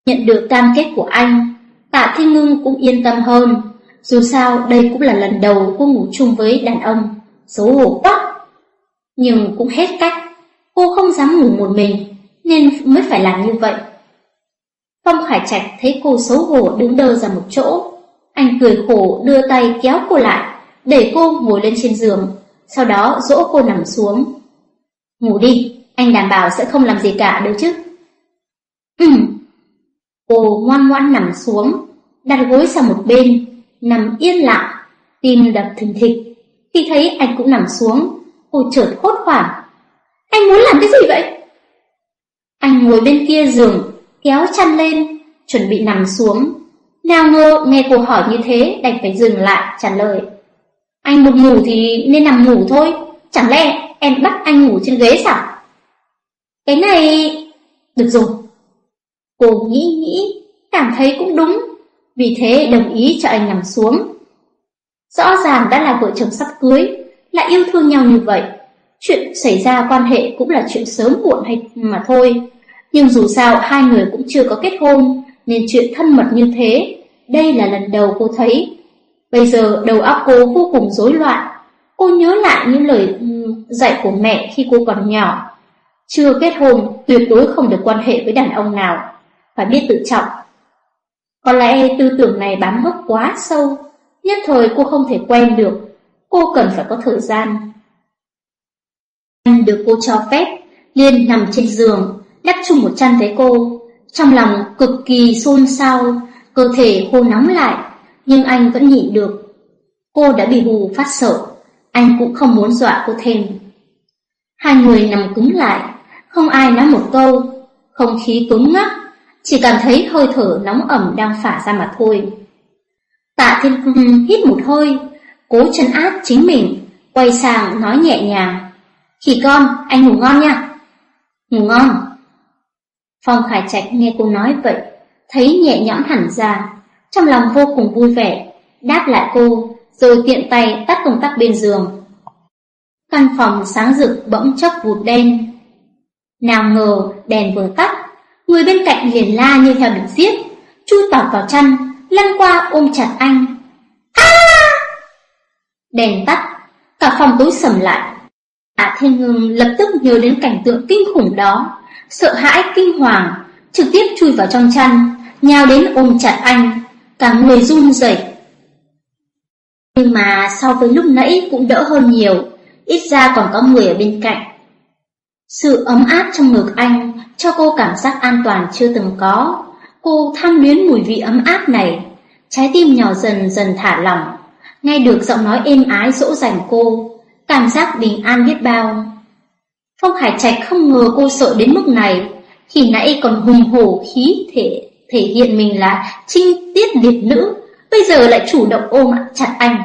[SPEAKER 1] Nhận được cam kết của anh, Tạ Thiên Ngưng cũng yên tâm hơn. Dù sao, đây cũng là lần đầu cô ngủ chung với đàn ông. Xấu hổ quá. Nhưng cũng hết cách. Cô không dám ngủ một mình, nên mới phải làm như vậy. Phong Khải Trạch thấy cô xấu hổ đứng đơ ra một chỗ. Anh cười khổ đưa tay kéo cô lại, để cô ngồi lên trên giường, sau đó dỗ cô nằm xuống. Ngủ đi, anh đảm bảo sẽ không làm gì cả được chứ. Ừm. Cô ngoan ngoãn nằm xuống, đặt gối sang một bên, nằm yên lặng, tim đập thình thịch. Khi thấy anh cũng nằm xuống, cô chợt hốt hoảng. Anh muốn làm cái gì vậy? Anh ngồi bên kia giường, kéo chăn lên, chuẩn bị nằm xuống. Nào ngờ nghe cô hỏi như thế đành phải dừng lại trả lời. Anh buồn ngủ thì nên nằm ngủ thôi, chẳng lẽ em bắt anh ngủ trên ghế sao? Cái này... Được rồi. Cô nghĩ nghĩ, cảm thấy cũng đúng, vì thế đồng ý cho anh nằm xuống. Rõ ràng đã là vợ chồng sắp cưới, lại yêu thương nhau như vậy. Chuyện xảy ra quan hệ cũng là chuyện sớm muộn hay mà thôi. Nhưng dù sao hai người cũng chưa có kết hôn, nên chuyện thân mật như thế, đây là lần đầu cô thấy. Bây giờ đầu óc cô vô cùng rối loạn. Cô nhớ lại những lời ừ, dạy của mẹ khi cô còn nhỏ. Chưa kết hôn, tuyệt đối không được quan hệ với đàn ông nào. Phải biết tự trọng. Có lẽ tư tưởng này bám gốc quá sâu, nhất thời cô không thể quen được. Cô cần phải có thời gian. Anh được cô cho phép, liền nằm trên giường, đắp chung một chăn với cô. Trong lòng cực kỳ xôn xao, cơ thể khô nóng lại, nhưng anh vẫn nhịn được. Cô đã bị hù phát sợ, anh cũng không muốn dọa cô thêm. Hai người nằm cứng lại, không ai nói một câu, không khí cứng ngắc, chỉ cảm thấy hơi thở nóng ẩm đang phả ra mà thôi. Tạ Thiên Cung hít một hơi, cố chấn áp chính mình, quay sang nói nhẹ nhàng. Khỉ con, anh ngủ ngon nha. Ngủ ngon. Phong Khải Trạch nghe cô nói vậy, thấy nhẹ nhõm hẳn ra, trong lòng vô cùng vui vẻ, đáp lại cô, rồi tiện tay tắt công tắc bên giường. Căn phòng sáng rực bỗng chốc vụt đen. Nào ngờ đèn vừa tắt, người bên cạnh liền la như theo được giết, chui tọt vào chăn, lăn qua ôm chặt anh. Đèn tắt, cả phòng tối sầm lại. Tạ Thiên Ngưng lập tức nhớ đến cảnh tượng kinh khủng đó, sợ hãi kinh hoàng, trực tiếp chui vào trong chăn, nhào đến ôm chặt anh, cả người run rẩy. Nhưng mà so với lúc nãy cũng đỡ hơn nhiều, ít ra còn có người ở bên cạnh. Sự ấm áp trong ngực anh cho cô cảm giác an toàn chưa từng có. Cô tham luyến mùi vị ấm áp này, trái tim nhỏ dần dần thả lỏng, nghe được giọng nói êm ái dỗ dành cô, cảm giác bình an biết bao. Phong Hải Trạch không ngờ cô sợ đến mức này, khi nãy còn hùng hổ khí thể thể hiện mình là trinh tiết liệt nữ, bây giờ lại chủ động ôm chặt anh.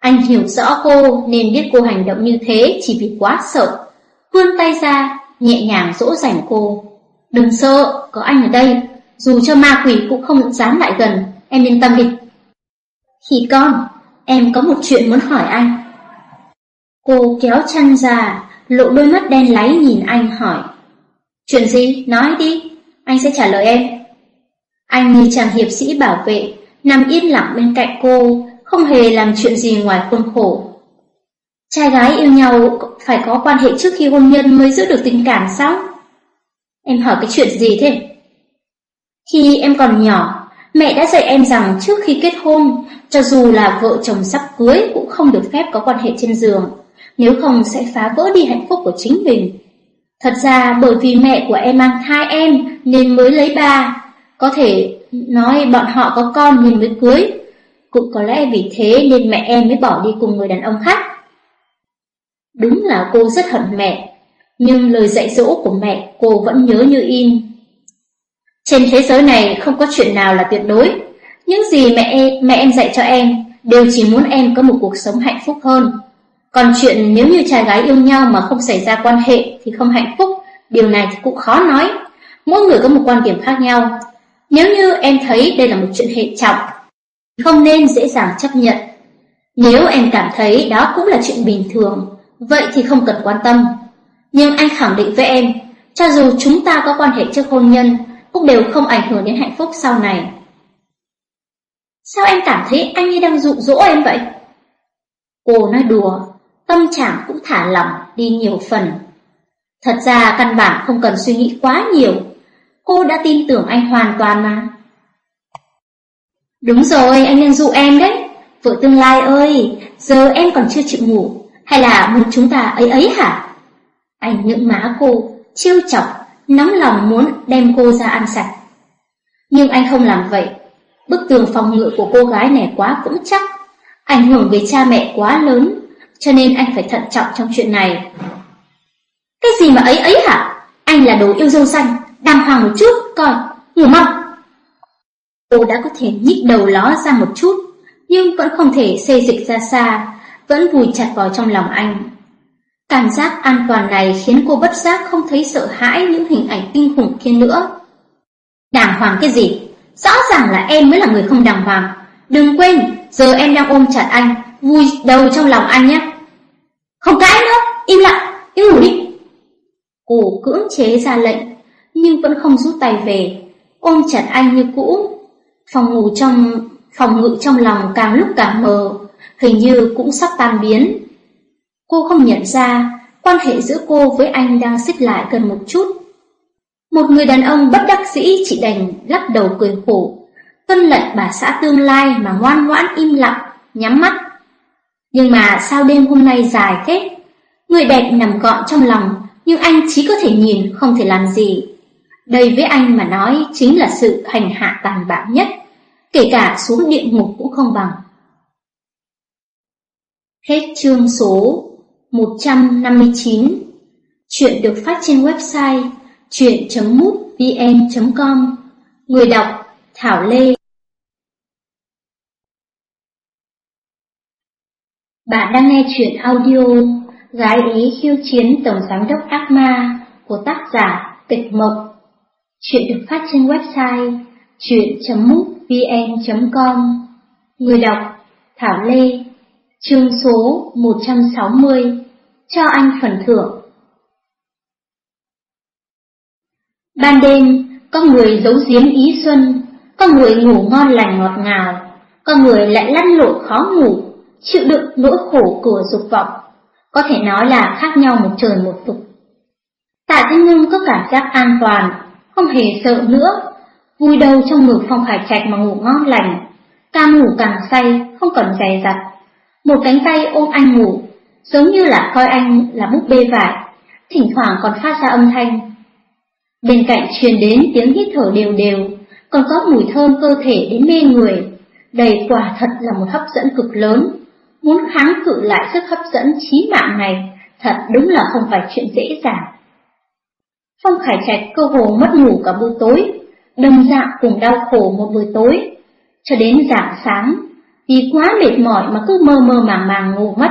[SPEAKER 1] Anh hiểu rõ cô nên biết cô hành động như thế chỉ vì quá sợ. Vươn tay ra, nhẹ nhàng dỗ dành cô. Đừng sợ, có anh ở đây, dù cho ma quỷ cũng không dám lại gần, em yên tâm đi. "Khỉ con, em có một chuyện muốn hỏi anh. Cô kéo chăn ra, lộ đôi mắt đen láy nhìn anh hỏi. Chuyện gì? Nói đi, anh sẽ trả lời em. Anh như chàng hiệp sĩ bảo vệ, nằm yên lặng bên cạnh cô, không hề làm chuyện gì ngoài khuôn khổ. Trai gái yêu nhau phải có quan hệ trước khi hôn nhân mới giữ được tình cảm sao? Em hỏi cái chuyện gì thế? Khi em còn nhỏ, mẹ đã dạy em rằng trước khi kết hôn, cho dù là vợ chồng sắp cưới cũng không được phép có quan hệ trên giường, nếu không sẽ phá vỡ đi hạnh phúc của chính mình. Thật ra bởi vì mẹ của em mang thai em nên mới lấy ba, có thể nói bọn họ có con nên mới cưới, cũng có lẽ vì thế nên mẹ em mới bỏ đi cùng người đàn ông khác. Đúng là cô rất hận mẹ, nhưng lời dạy dỗ của mẹ cô vẫn nhớ như in. Trên thế giới này không có chuyện nào là tuyệt đối, những gì mẹ e, mẹ em dạy cho em đều chỉ muốn em có một cuộc sống hạnh phúc hơn. Còn chuyện nếu như trai gái yêu nhau mà không xảy ra quan hệ thì không hạnh phúc, điều này thì cũng khó nói. Mỗi người có một quan điểm khác nhau. Nếu như em thấy đây là một chuyện hệ trọng, không nên dễ dàng chấp nhận. Nếu em cảm thấy đó cũng là chuyện bình thường, vậy thì không cần quan tâm. Nhưng anh khẳng định với em, cho dù chúng ta có quan hệ trước hôn nhân, cũng đều không ảnh hưởng đến hạnh phúc sau này. Sao em cảm thấy anh như đang dụ dỗ em vậy? Cô nói đùa, tâm trạng cũng thả lỏng đi nhiều phần. Thật ra căn bản không cần suy nghĩ quá nhiều, cô đã tin tưởng anh hoàn toàn mà. Đúng rồi, anh nên dụ em đấy. Vợ tương lai ơi, giờ em còn chưa chịu ngủ, hay là muốn chúng ta ấy ấy hả? Anh những má cô, chiêu chọc, nóng lòng muốn đem cô ra ăn sạch. Nhưng anh không làm vậy. Bức tường phòng ngự của cô gái này quá vững chắc, ảnh hưởng về cha mẹ quá lớn, cho nên anh phải thận trọng trong chuyện này. Cái gì mà ấy ấy hả? Anh là đồ yêu dâu xanh, đàng hoàng một chút, coi, ngủ mong. Cô đã có thể nhích đầu ló ra một chút, nhưng vẫn không thể xê dịch ra xa, vẫn vùi chặt vào trong lòng anh. Cảm giác an toàn này khiến cô bất giác không thấy sợ hãi những hình ảnh kinh khủng kia nữa. Đàng hoàng cái gì? Rõ ràng là em mới là người không đàng hoàng. Đừng quên, giờ em đang ôm chặt anh, vui đầu trong lòng anh nhé. Không cãi nữa, im lặng, im ngủ đi. Cô cưỡng chế ra lệnh, nhưng vẫn không rút tay về, ôm chặt anh như cũ. Phòng ngủ trong phòng ngự trong lòng càng lúc càng mờ, hình như cũng sắp tan biến. Cô không nhận ra, quan hệ giữa cô với anh đang xích lại gần một chút. Một người đàn ông bất đắc dĩ chỉ đành lắc đầu cười khổ, tuân lệnh bà xã tương lai mà ngoan ngoãn im lặng, nhắm mắt. Nhưng mà sao đêm hôm nay dài thế? Người đẹp nằm gọn trong lòng, nhưng anh chỉ có thể nhìn, không thể làm gì. Đây với anh mà nói chính là sự hành hạ tàn bạo nhất, kể cả xuống địa ngục cũng không bằng. Hết chương số 159 Chuyện được phát trên website chuyện.mútvn.com Người đọc Thảo Lê. Bạn đang nghe chuyện audio Gái Ý khiêu chiến Tổng Giám đốc Ác Ma của tác giả Tịch Mộc. Chuyện được phát trên website chuyện.mútvn.com Người đọc Thảo Lê, Chương số 160 cho anh phần thưởng Ban đêm, có người giấu giếm ý xuân, có người ngủ ngon lành ngọt ngào, có người lại lăn lộn khó ngủ, chịu đựng nỗi khổ của dục vọng, có thể nói là khác nhau một trời một vực. Tạ Thanh Ngưng có cảm giác an toàn, không hề sợ nữa, vui đầu trong ngực Phong Khải Trạch mà ngủ ngon lành, càng ngủ càng say, không còn dè dặt. Một cánh tay ôm anh ngủ, giống như là coi anh là búp bê vải, thỉnh thoảng còn phát ra âm thanh Bên cạnh truyền đến tiếng hít thở đều đều, còn có mùi thơm cơ thể đến mê người. Đây quả thật là một hấp dẫn cực lớn. Muốn kháng cự lại sức hấp dẫn chí mạng này, thật đúng là không phải chuyện dễ dàng. Phong Khải Trạch cơ hồ mất ngủ cả buổi tối, đâm dạng cùng đau khổ một buổi tối, cho đến dạng sáng, vì quá mệt mỏi mà cứ mơ mơ màng màng ngủ mất.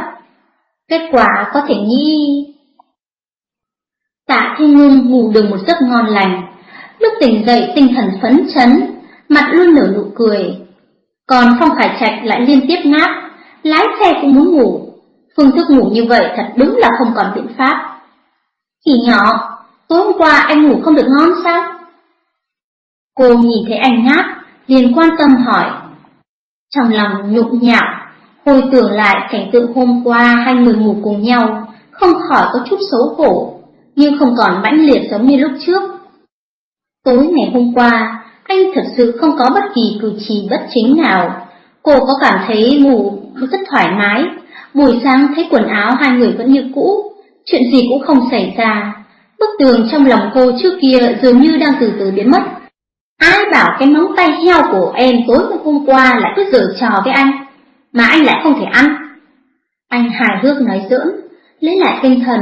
[SPEAKER 1] Kết quả có thể nghĩ Tạ Thiên Ngưng ngủ được một giấc ngon lành, lúc tỉnh dậy tinh thần phấn chấn, mặt luôn nở nụ cười. Còn Phong Khải Trạch lại liên tiếp ngáp, lái xe cũng muốn ngủ. Phương thức ngủ như vậy thật đúng là không còn biện pháp. Kỳ nhỏ, tối hôm qua anh ngủ không được ngon sao? Cô nhìn thấy anh ngáp, liền quan tâm hỏi. Trong lòng nhục nhạo, hồi tưởng lại cảnh tượng hôm qua hai người ngủ cùng nhau, không khỏi có chút xấu hổ nhưng không còn mãnh liệt giống như lúc trước. Tối ngày hôm qua, anh thật sự không có bất kỳ cử chỉ bất chính nào. Cô có cảm thấy ngủ rất thoải mái, buổi sáng thấy quần áo hai người vẫn như cũ, chuyện gì cũng không xảy ra. Bức tường trong lòng cô trước kia dường như đang từ từ biến mất. Ai bảo cái móng tay heo của em tối hôm qua lại cứ giở trò với anh, mà anh lại không thể ăn. Anh hài hước nói dưỡng, lấy lại tinh thần,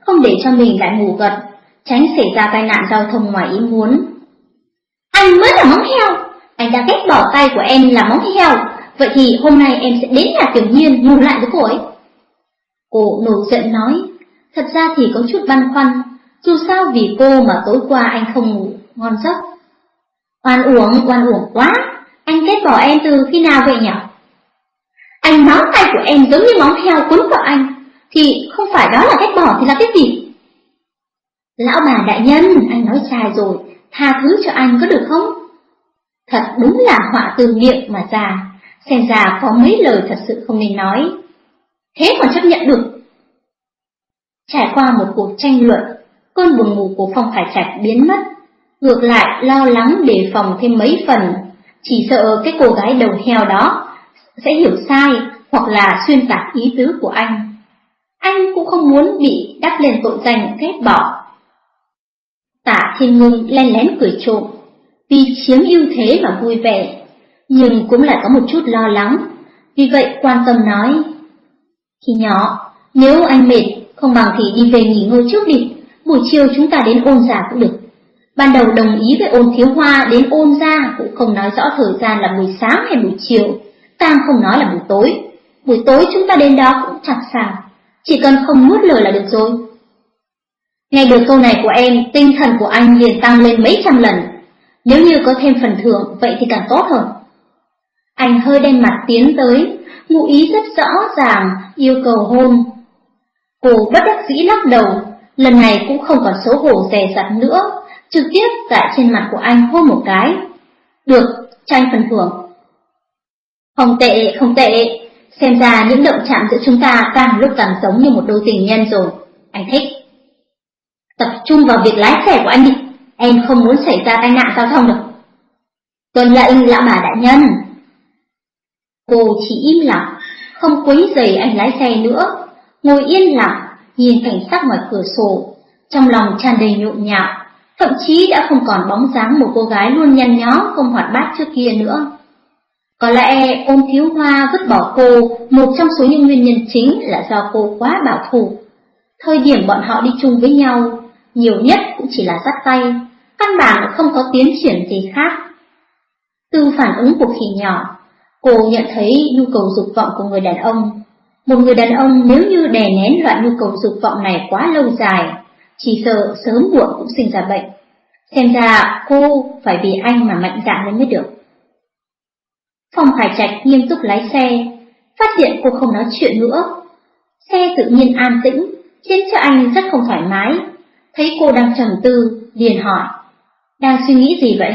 [SPEAKER 1] không để cho mình lại ngủ gật, tránh xảy ra tai nạn giao thông ngoài ý muốn. Anh mới là móng heo, anh đã ghét bỏ tay của em là móng heo, vậy thì hôm nay em sẽ đến nhà tiểu nhiên ngủ lại với cô ấy. Cô nổi giận nói, thật ra thì có chút băn khoăn, dù sao vì cô mà tối qua anh không ngủ, ngon giấc. Oan uổng, oan uổng quá, anh ghét bỏ em từ khi nào vậy nhỉ? Anh móng tay của em giống như móng heo quấn vào anh, thì không phải đó là cách bỏ thì là cái gì? Lão bà đại nhân, anh nói sai rồi, tha thứ cho anh có được không? Thật đúng là họa từ miệng mà già, xem ra có mấy lời thật sự không nên nói. Thế còn chấp nhận được. Trải qua một cuộc tranh luận, cơn buồn ngủ của Phong Khải Trạch biến mất, ngược lại lo lắng đề phòng thêm mấy phần, chỉ sợ cái cô gái đầu heo đó sẽ hiểu sai hoặc là xuyên tạc ý tứ của anh anh cũng không muốn bị đắp lên tội danh ghét bỏ. Tạ Thiên Ngưng len lén cười trộm, vì chiếm ưu thế mà vui vẻ, nhưng cũng lại có một chút lo lắng, vì vậy quan tâm nói. Khi nhỏ, nếu anh mệt, không bằng thì đi về nghỉ ngơi trước đi, buổi chiều chúng ta đến ôn giả cũng được. Ban đầu đồng ý với ôn thiếu hoa đến ôn ra cũng không nói rõ thời gian là buổi sáng hay buổi chiều, sang không nói là buổi tối. Buổi tối chúng ta đến đó cũng chẳng sao, chỉ cần không nuốt lời là được rồi. Nghe được câu này của em, tinh thần của anh liền tăng lên mấy trăm lần. Nếu như có thêm phần thưởng, vậy thì càng tốt hơn. Anh hơi đen mặt tiến tới, ngụ ý rất rõ ràng, yêu cầu hôn. Cô bất đắc dĩ lắc đầu, lần này cũng không còn xấu hổ dè dặt nữa, trực tiếp tại trên mặt của anh hôn một cái. Được, tranh phần thưởng. Không tệ, không tệ, xem ra những động chạm giữa chúng ta càng lúc càng giống như một đôi tình nhân rồi. Anh thích. Tập trung vào việc lái xe của anh đi, em không muốn xảy ra tai nạn giao thông được. Tuần lệnh lão bà đại nhân. Cô chỉ im lặng, không quấy rầy anh lái xe nữa, ngồi yên lặng, nhìn cảnh sắc ngoài cửa sổ, trong lòng tràn đầy nhộn nhạo, thậm chí đã không còn bóng dáng một cô gái luôn nhăn nhó không hoạt bát trước kia nữa. Có lẽ ôn thiếu hoa vứt bỏ cô, một trong số những nguyên nhân chính là do cô quá bảo thủ. Thời điểm bọn họ đi chung với nhau, nhiều nhất cũng chỉ là dắt tay, căn bản không có tiến triển gì khác. Từ phản ứng của khỉ nhỏ, cô nhận thấy nhu cầu dục vọng của người đàn ông. Một người đàn ông nếu như đè nén loại nhu cầu dục vọng này quá lâu dài, chỉ sợ sớm muộn cũng sinh ra bệnh. Xem ra cô phải vì anh mà mạnh dạn lên mới được. Phong hải Trạch nghiêm túc lái xe, phát hiện cô không nói chuyện nữa. Xe tự nhiên an tĩnh, khiến cho anh rất không thoải mái. Thấy cô đang trầm tư, liền hỏi, đang suy nghĩ gì vậy?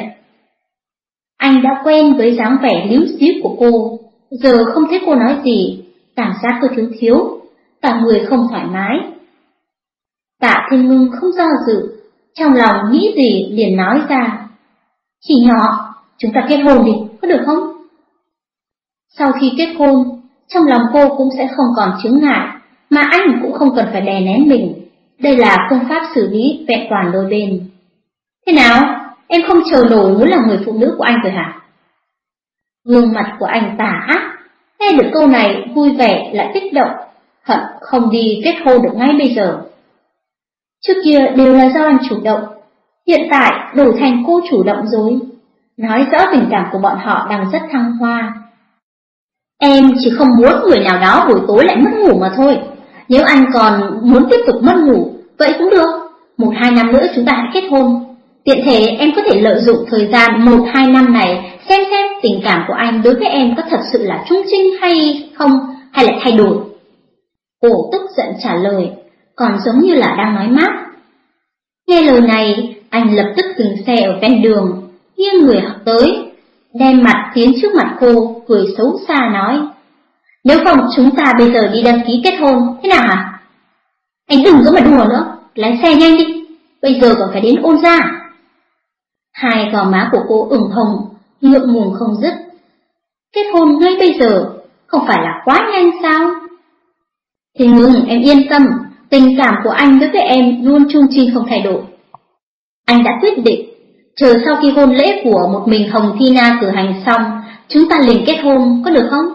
[SPEAKER 1] Anh đã quen với dáng vẻ líu xíu của cô, giờ không thấy cô nói gì, cảm giác cứ thiếu thiếu, cả người không thoải mái. Tạ Thiên Ngưng không do dự, trong lòng nghĩ gì liền nói ra. Chỉ nhỏ, chúng ta kết hôn đi, có được không? Sau khi kết hôn, trong lòng cô cũng sẽ không còn chứng ngại, mà anh cũng không cần phải đè nén mình. Đây là phương pháp xử lý vẹn toàn đôi bên. Thế nào, em không chờ nổi muốn là người phụ nữ của anh rồi hả? Gương mặt của anh tà ác, nghe được câu này vui vẻ lại kích động, hận không đi kết hôn được ngay bây giờ. Trước kia đều là do anh chủ động, hiện tại đổi thành cô chủ động rồi. Nói rõ tình cảm của bọn họ đang rất thăng hoa. Em chỉ không muốn người nào đó buổi tối lại mất ngủ mà thôi. Nếu anh còn muốn tiếp tục mất ngủ, vậy cũng được. Một hai năm nữa chúng ta hãy kết hôn. Tiện thể em có thể lợi dụng thời gian một hai năm này xem xem tình cảm của anh đối với em có thật sự là trung trinh hay không, hay là thay đổi. Cổ tức giận trả lời, còn giống như là đang nói mát. Nghe lời này, anh lập tức dừng xe ở ven đường, nghiêng người học tới, đem mặt tiến trước mặt cô, cười xấu xa nói. Nếu không chúng ta bây giờ đi đăng ký kết hôn, thế nào hả? Anh đừng có mà đùa nữa, lái xe nhanh đi, bây giờ còn phải đến ôn ra. Hai gò má của cô ửng hồng, ngượng ngùng không dứt. Kết hôn ngay bây giờ, không phải là quá nhanh sao? Thì ngừng, em yên tâm, tình cảm của anh đối với em luôn trung trinh không thay đổi. Anh đã quyết định, chờ sau khi hôn lễ của một mình Hồng Thi Na cử hành xong, chúng ta liền kết hôn, có được không?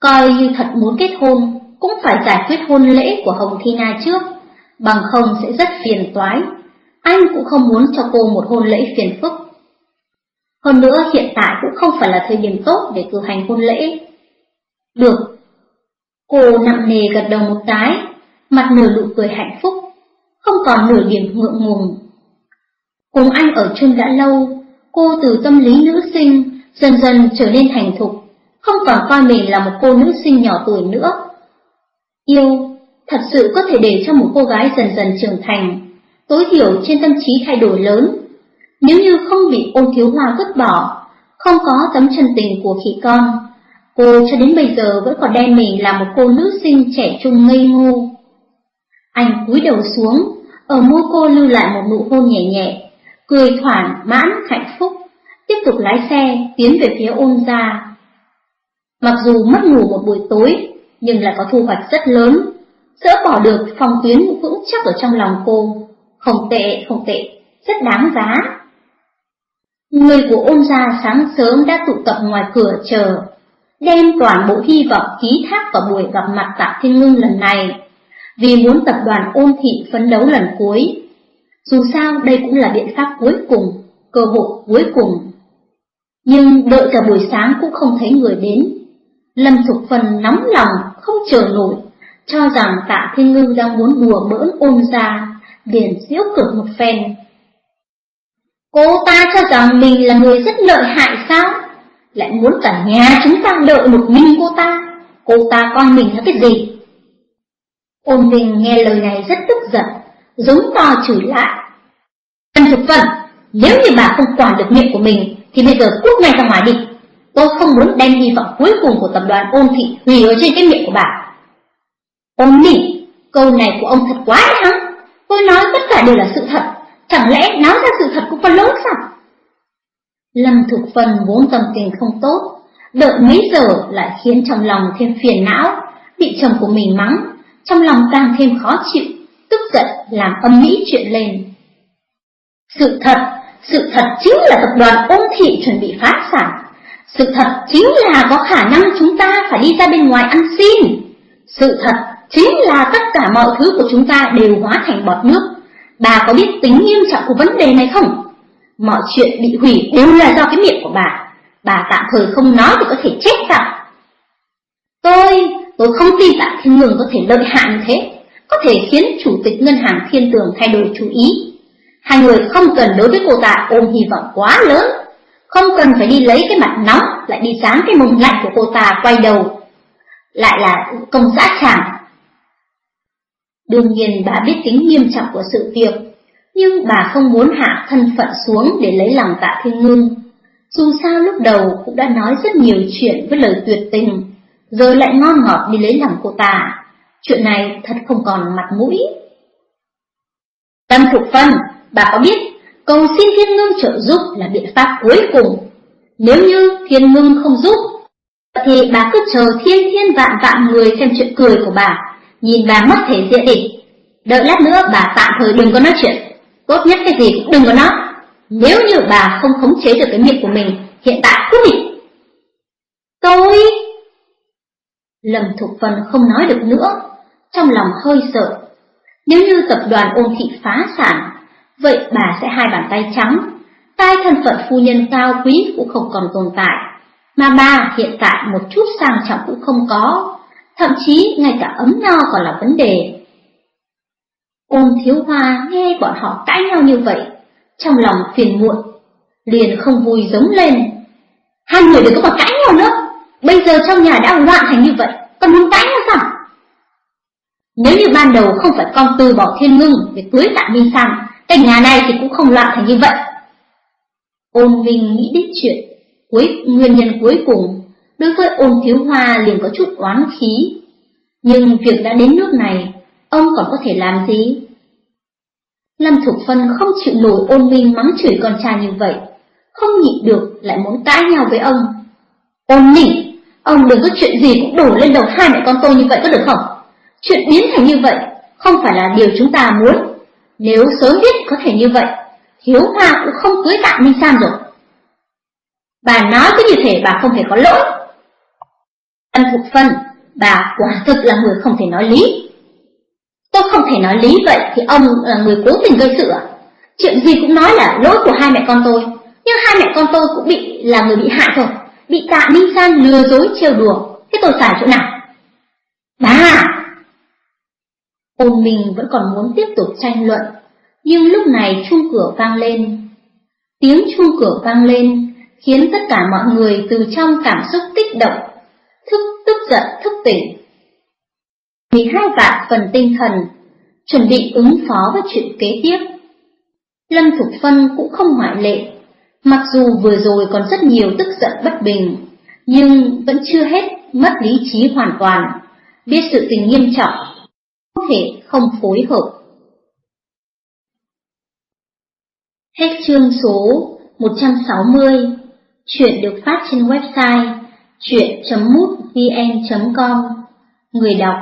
[SPEAKER 1] Coi như thật muốn kết hôn, cũng phải giải quyết hôn lễ của Hồng Thi Na trước, bằng không sẽ rất phiền toái. Anh cũng không muốn cho cô một hôn lễ phiền phức. Hơn nữa hiện tại cũng không phải là thời điểm tốt để cử hành hôn lễ. Được. Cô nặng nề gật đầu một cái, mặt nở nụ cười hạnh phúc, không còn nửa điểm ngượng ngùng. Cùng anh ở chung đã lâu, cô từ tâm lý nữ sinh dần dần trở nên thành thục, không còn coi mình là một cô nữ sinh nhỏ tuổi nữa. Yêu thật sự có thể để cho một cô gái dần dần trưởng thành, tối thiểu trên tâm trí thay đổi lớn. Nếu như không bị ôn thiếu hoa vứt bỏ, không có tấm chân tình của khỉ con, cô cho đến bây giờ vẫn còn đem mình là một cô nữ sinh trẻ trung ngây ngô. Anh cúi đầu xuống, ở môi cô lưu lại một nụ hôn nhẹ nhẹ, cười thỏa mãn hạnh phúc, tiếp tục lái xe tiến về phía ôn gia. Mặc dù mất ngủ một buổi tối, nhưng lại có thu hoạch rất lớn, dỡ bỏ được phòng tuyến vững chắc ở trong lòng cô. Không tệ, không tệ, rất đáng giá. Người của ôn gia sáng sớm đã tụ tập ngoài cửa chờ, đem toàn bộ hy vọng ký thác vào buổi gặp mặt Tạ Thiên Ngưng lần này, vì muốn tập đoàn ôn thị phấn đấu lần cuối. Dù sao đây cũng là biện pháp cuối cùng, cơ hội cuối cùng. Nhưng đợi cả buổi sáng cũng không thấy người đến. Lâm Thục Phần nóng lòng, không chờ nổi, cho rằng tạ thiên ngư đang muốn đùa bỡn ôm ra, liền giễu cợt một phen. Cô ta cho rằng mình là người rất lợi hại sao? Lại muốn cả nhà chúng ta đợi một mình cô ta, cô ta coi mình là cái gì? Ôn Minh nghe lời này rất tức giận, giống to chửi lại. Lâm Thục Vân, nếu như bà không quản được miệng của mình, thì bây giờ cút ngay ra ngoài đi. Tôi không muốn đem hy vọng cuối cùng của tập đoàn ôn thị hủy ở trên cái miệng của bà. Ôn Minh, câu này của ông thật quá đấy hả? Tôi nói tất cả đều là sự thật, chẳng lẽ nói ra sự thật cũng có lỗi sao? Lâm Thục Vân vốn tâm tình không tốt, đợi mấy giờ lại khiến trong lòng thêm phiền não, bị chồng của mình mắng, trong lòng càng thêm khó chịu, tức giận làm âm mỹ chuyện lên. Sự thật, sự thật chính là tập đoàn ôn thị chuẩn bị phá sản. Sự thật chính là có khả năng chúng ta phải đi ra bên ngoài ăn xin. Sự thật chính là tất cả mọi thứ của chúng ta đều hóa thành bọt nước. Bà có biết tính nghiêm trọng của vấn đề này không? Mọi chuyện bị hủy đều là do cái miệng của bà. Bà tạm thời không nói thì có thể chết cả Tôi, tôi không tin tạ thiên ngừng có thể lợi hại như thế. Có thể khiến chủ tịch ngân hàng thiên tường thay đổi chú ý. Hai người không cần đối với cô ta ôm hy vọng quá lớn. Không cần phải đi lấy cái mặt nóng, lại đi dán cái mông lạnh của cô ta quay đầu. Lại là công xã chàng. Đương nhiên bà biết tính nghiêm trọng của sự việc, nhưng bà không muốn hạ thân phận xuống để lấy lòng tạ thiên ngưng. Dù sao lúc đầu cũng đã nói rất nhiều chuyện với lời tuyệt tình, giờ lại ngon ngọt đi lấy lòng cô ta. Chuyện này thật không còn mặt mũi. Tâm Thục Phân, bà có biết cầu xin thiên ngưng trợ giúp là biện pháp cuối cùng. Nếu như thiên ngưng không giúp, thì bà cứ chờ thiên thiên vạn vạn người xem chuyện cười của bà, nhìn bà mất thể diện đi. Đợi lát nữa bà tạm thời đừng có nói chuyện, tốt nhất cái gì cũng đừng có nói. Nếu như bà không khống chế được cái miệng của mình, hiện tại cứ bị. Tôi... Lâm Thục phân không nói được nữa, trong lòng hơi sợ. Nếu như tập đoàn ôn thị phá sản, vậy bà sẽ hai bàn tay trắng, tai thân phận phu nhân cao quý cũng không còn tồn tại, mà bà hiện tại một chút sang trọng cũng không có, thậm chí ngay cả ấm no còn là vấn đề. Ôn thiếu hoa nghe bọn họ cãi nhau như vậy, trong lòng phiền muộn, liền không vui giống lên. Hai người đừng có mà cãi nhau nữa, bây giờ trong nhà đã loạn thành như vậy, còn muốn cãi nhau sao? Nếu như ban đầu không phải con từ bỏ thiên ngưng để cưới tạ Minh Sang, cái nhà này thì cũng không loạn thành như vậy. Ôn Minh nghĩ đến chuyện, cuối nguyên nhân cuối cùng, đối với ôn thiếu hoa liền có chút oán khí. Nhưng việc đã đến nước này, ông còn có thể làm gì? Lâm Thục Phân không chịu nổi ôn minh mắng chửi con trai như vậy, không nhịn được lại muốn cãi nhau với ông. Ôn minh, ông đừng có chuyện gì cũng đổ lên đầu hai mẹ con tôi như vậy có được không? Chuyện biến thành như vậy không phải là điều chúng ta muốn. Nếu sớm biết có thể như vậy, Hiếu Hoa cũng không cưới tạ Minh Sam rồi. Bà nói cứ như thể bà không thể có lỗi. anh Thục Phân, bà quả thực là người không thể nói lý. Tôi không thể nói lý vậy thì ông là người cố tình gây sự à? Chuyện gì cũng nói là lỗi của hai mẹ con tôi, nhưng hai mẹ con tôi cũng bị là người bị hại rồi, bị tạ Minh San lừa dối trêu đùa, thế tôi xài chỗ nào? Bà! Ôn mình vẫn còn muốn tiếp tục tranh luận, nhưng lúc này chuông cửa vang lên. Tiếng chuông cửa vang lên khiến tất cả mọi người từ trong cảm xúc kích động, thức tức giận thức tỉnh 12 vạn phần tinh thần, chuẩn bị ứng phó với chuyện kế tiếp. Lâm Thục Phân cũng không ngoại lệ, mặc dù vừa rồi còn rất nhiều tức giận bất bình, nhưng vẫn chưa hết mất lý trí hoàn toàn, biết sự tình nghiêm trọng, không không phối hợp. Hết chương số 160, chuyện được phát trên website chuyện.mútvn.com, người đọc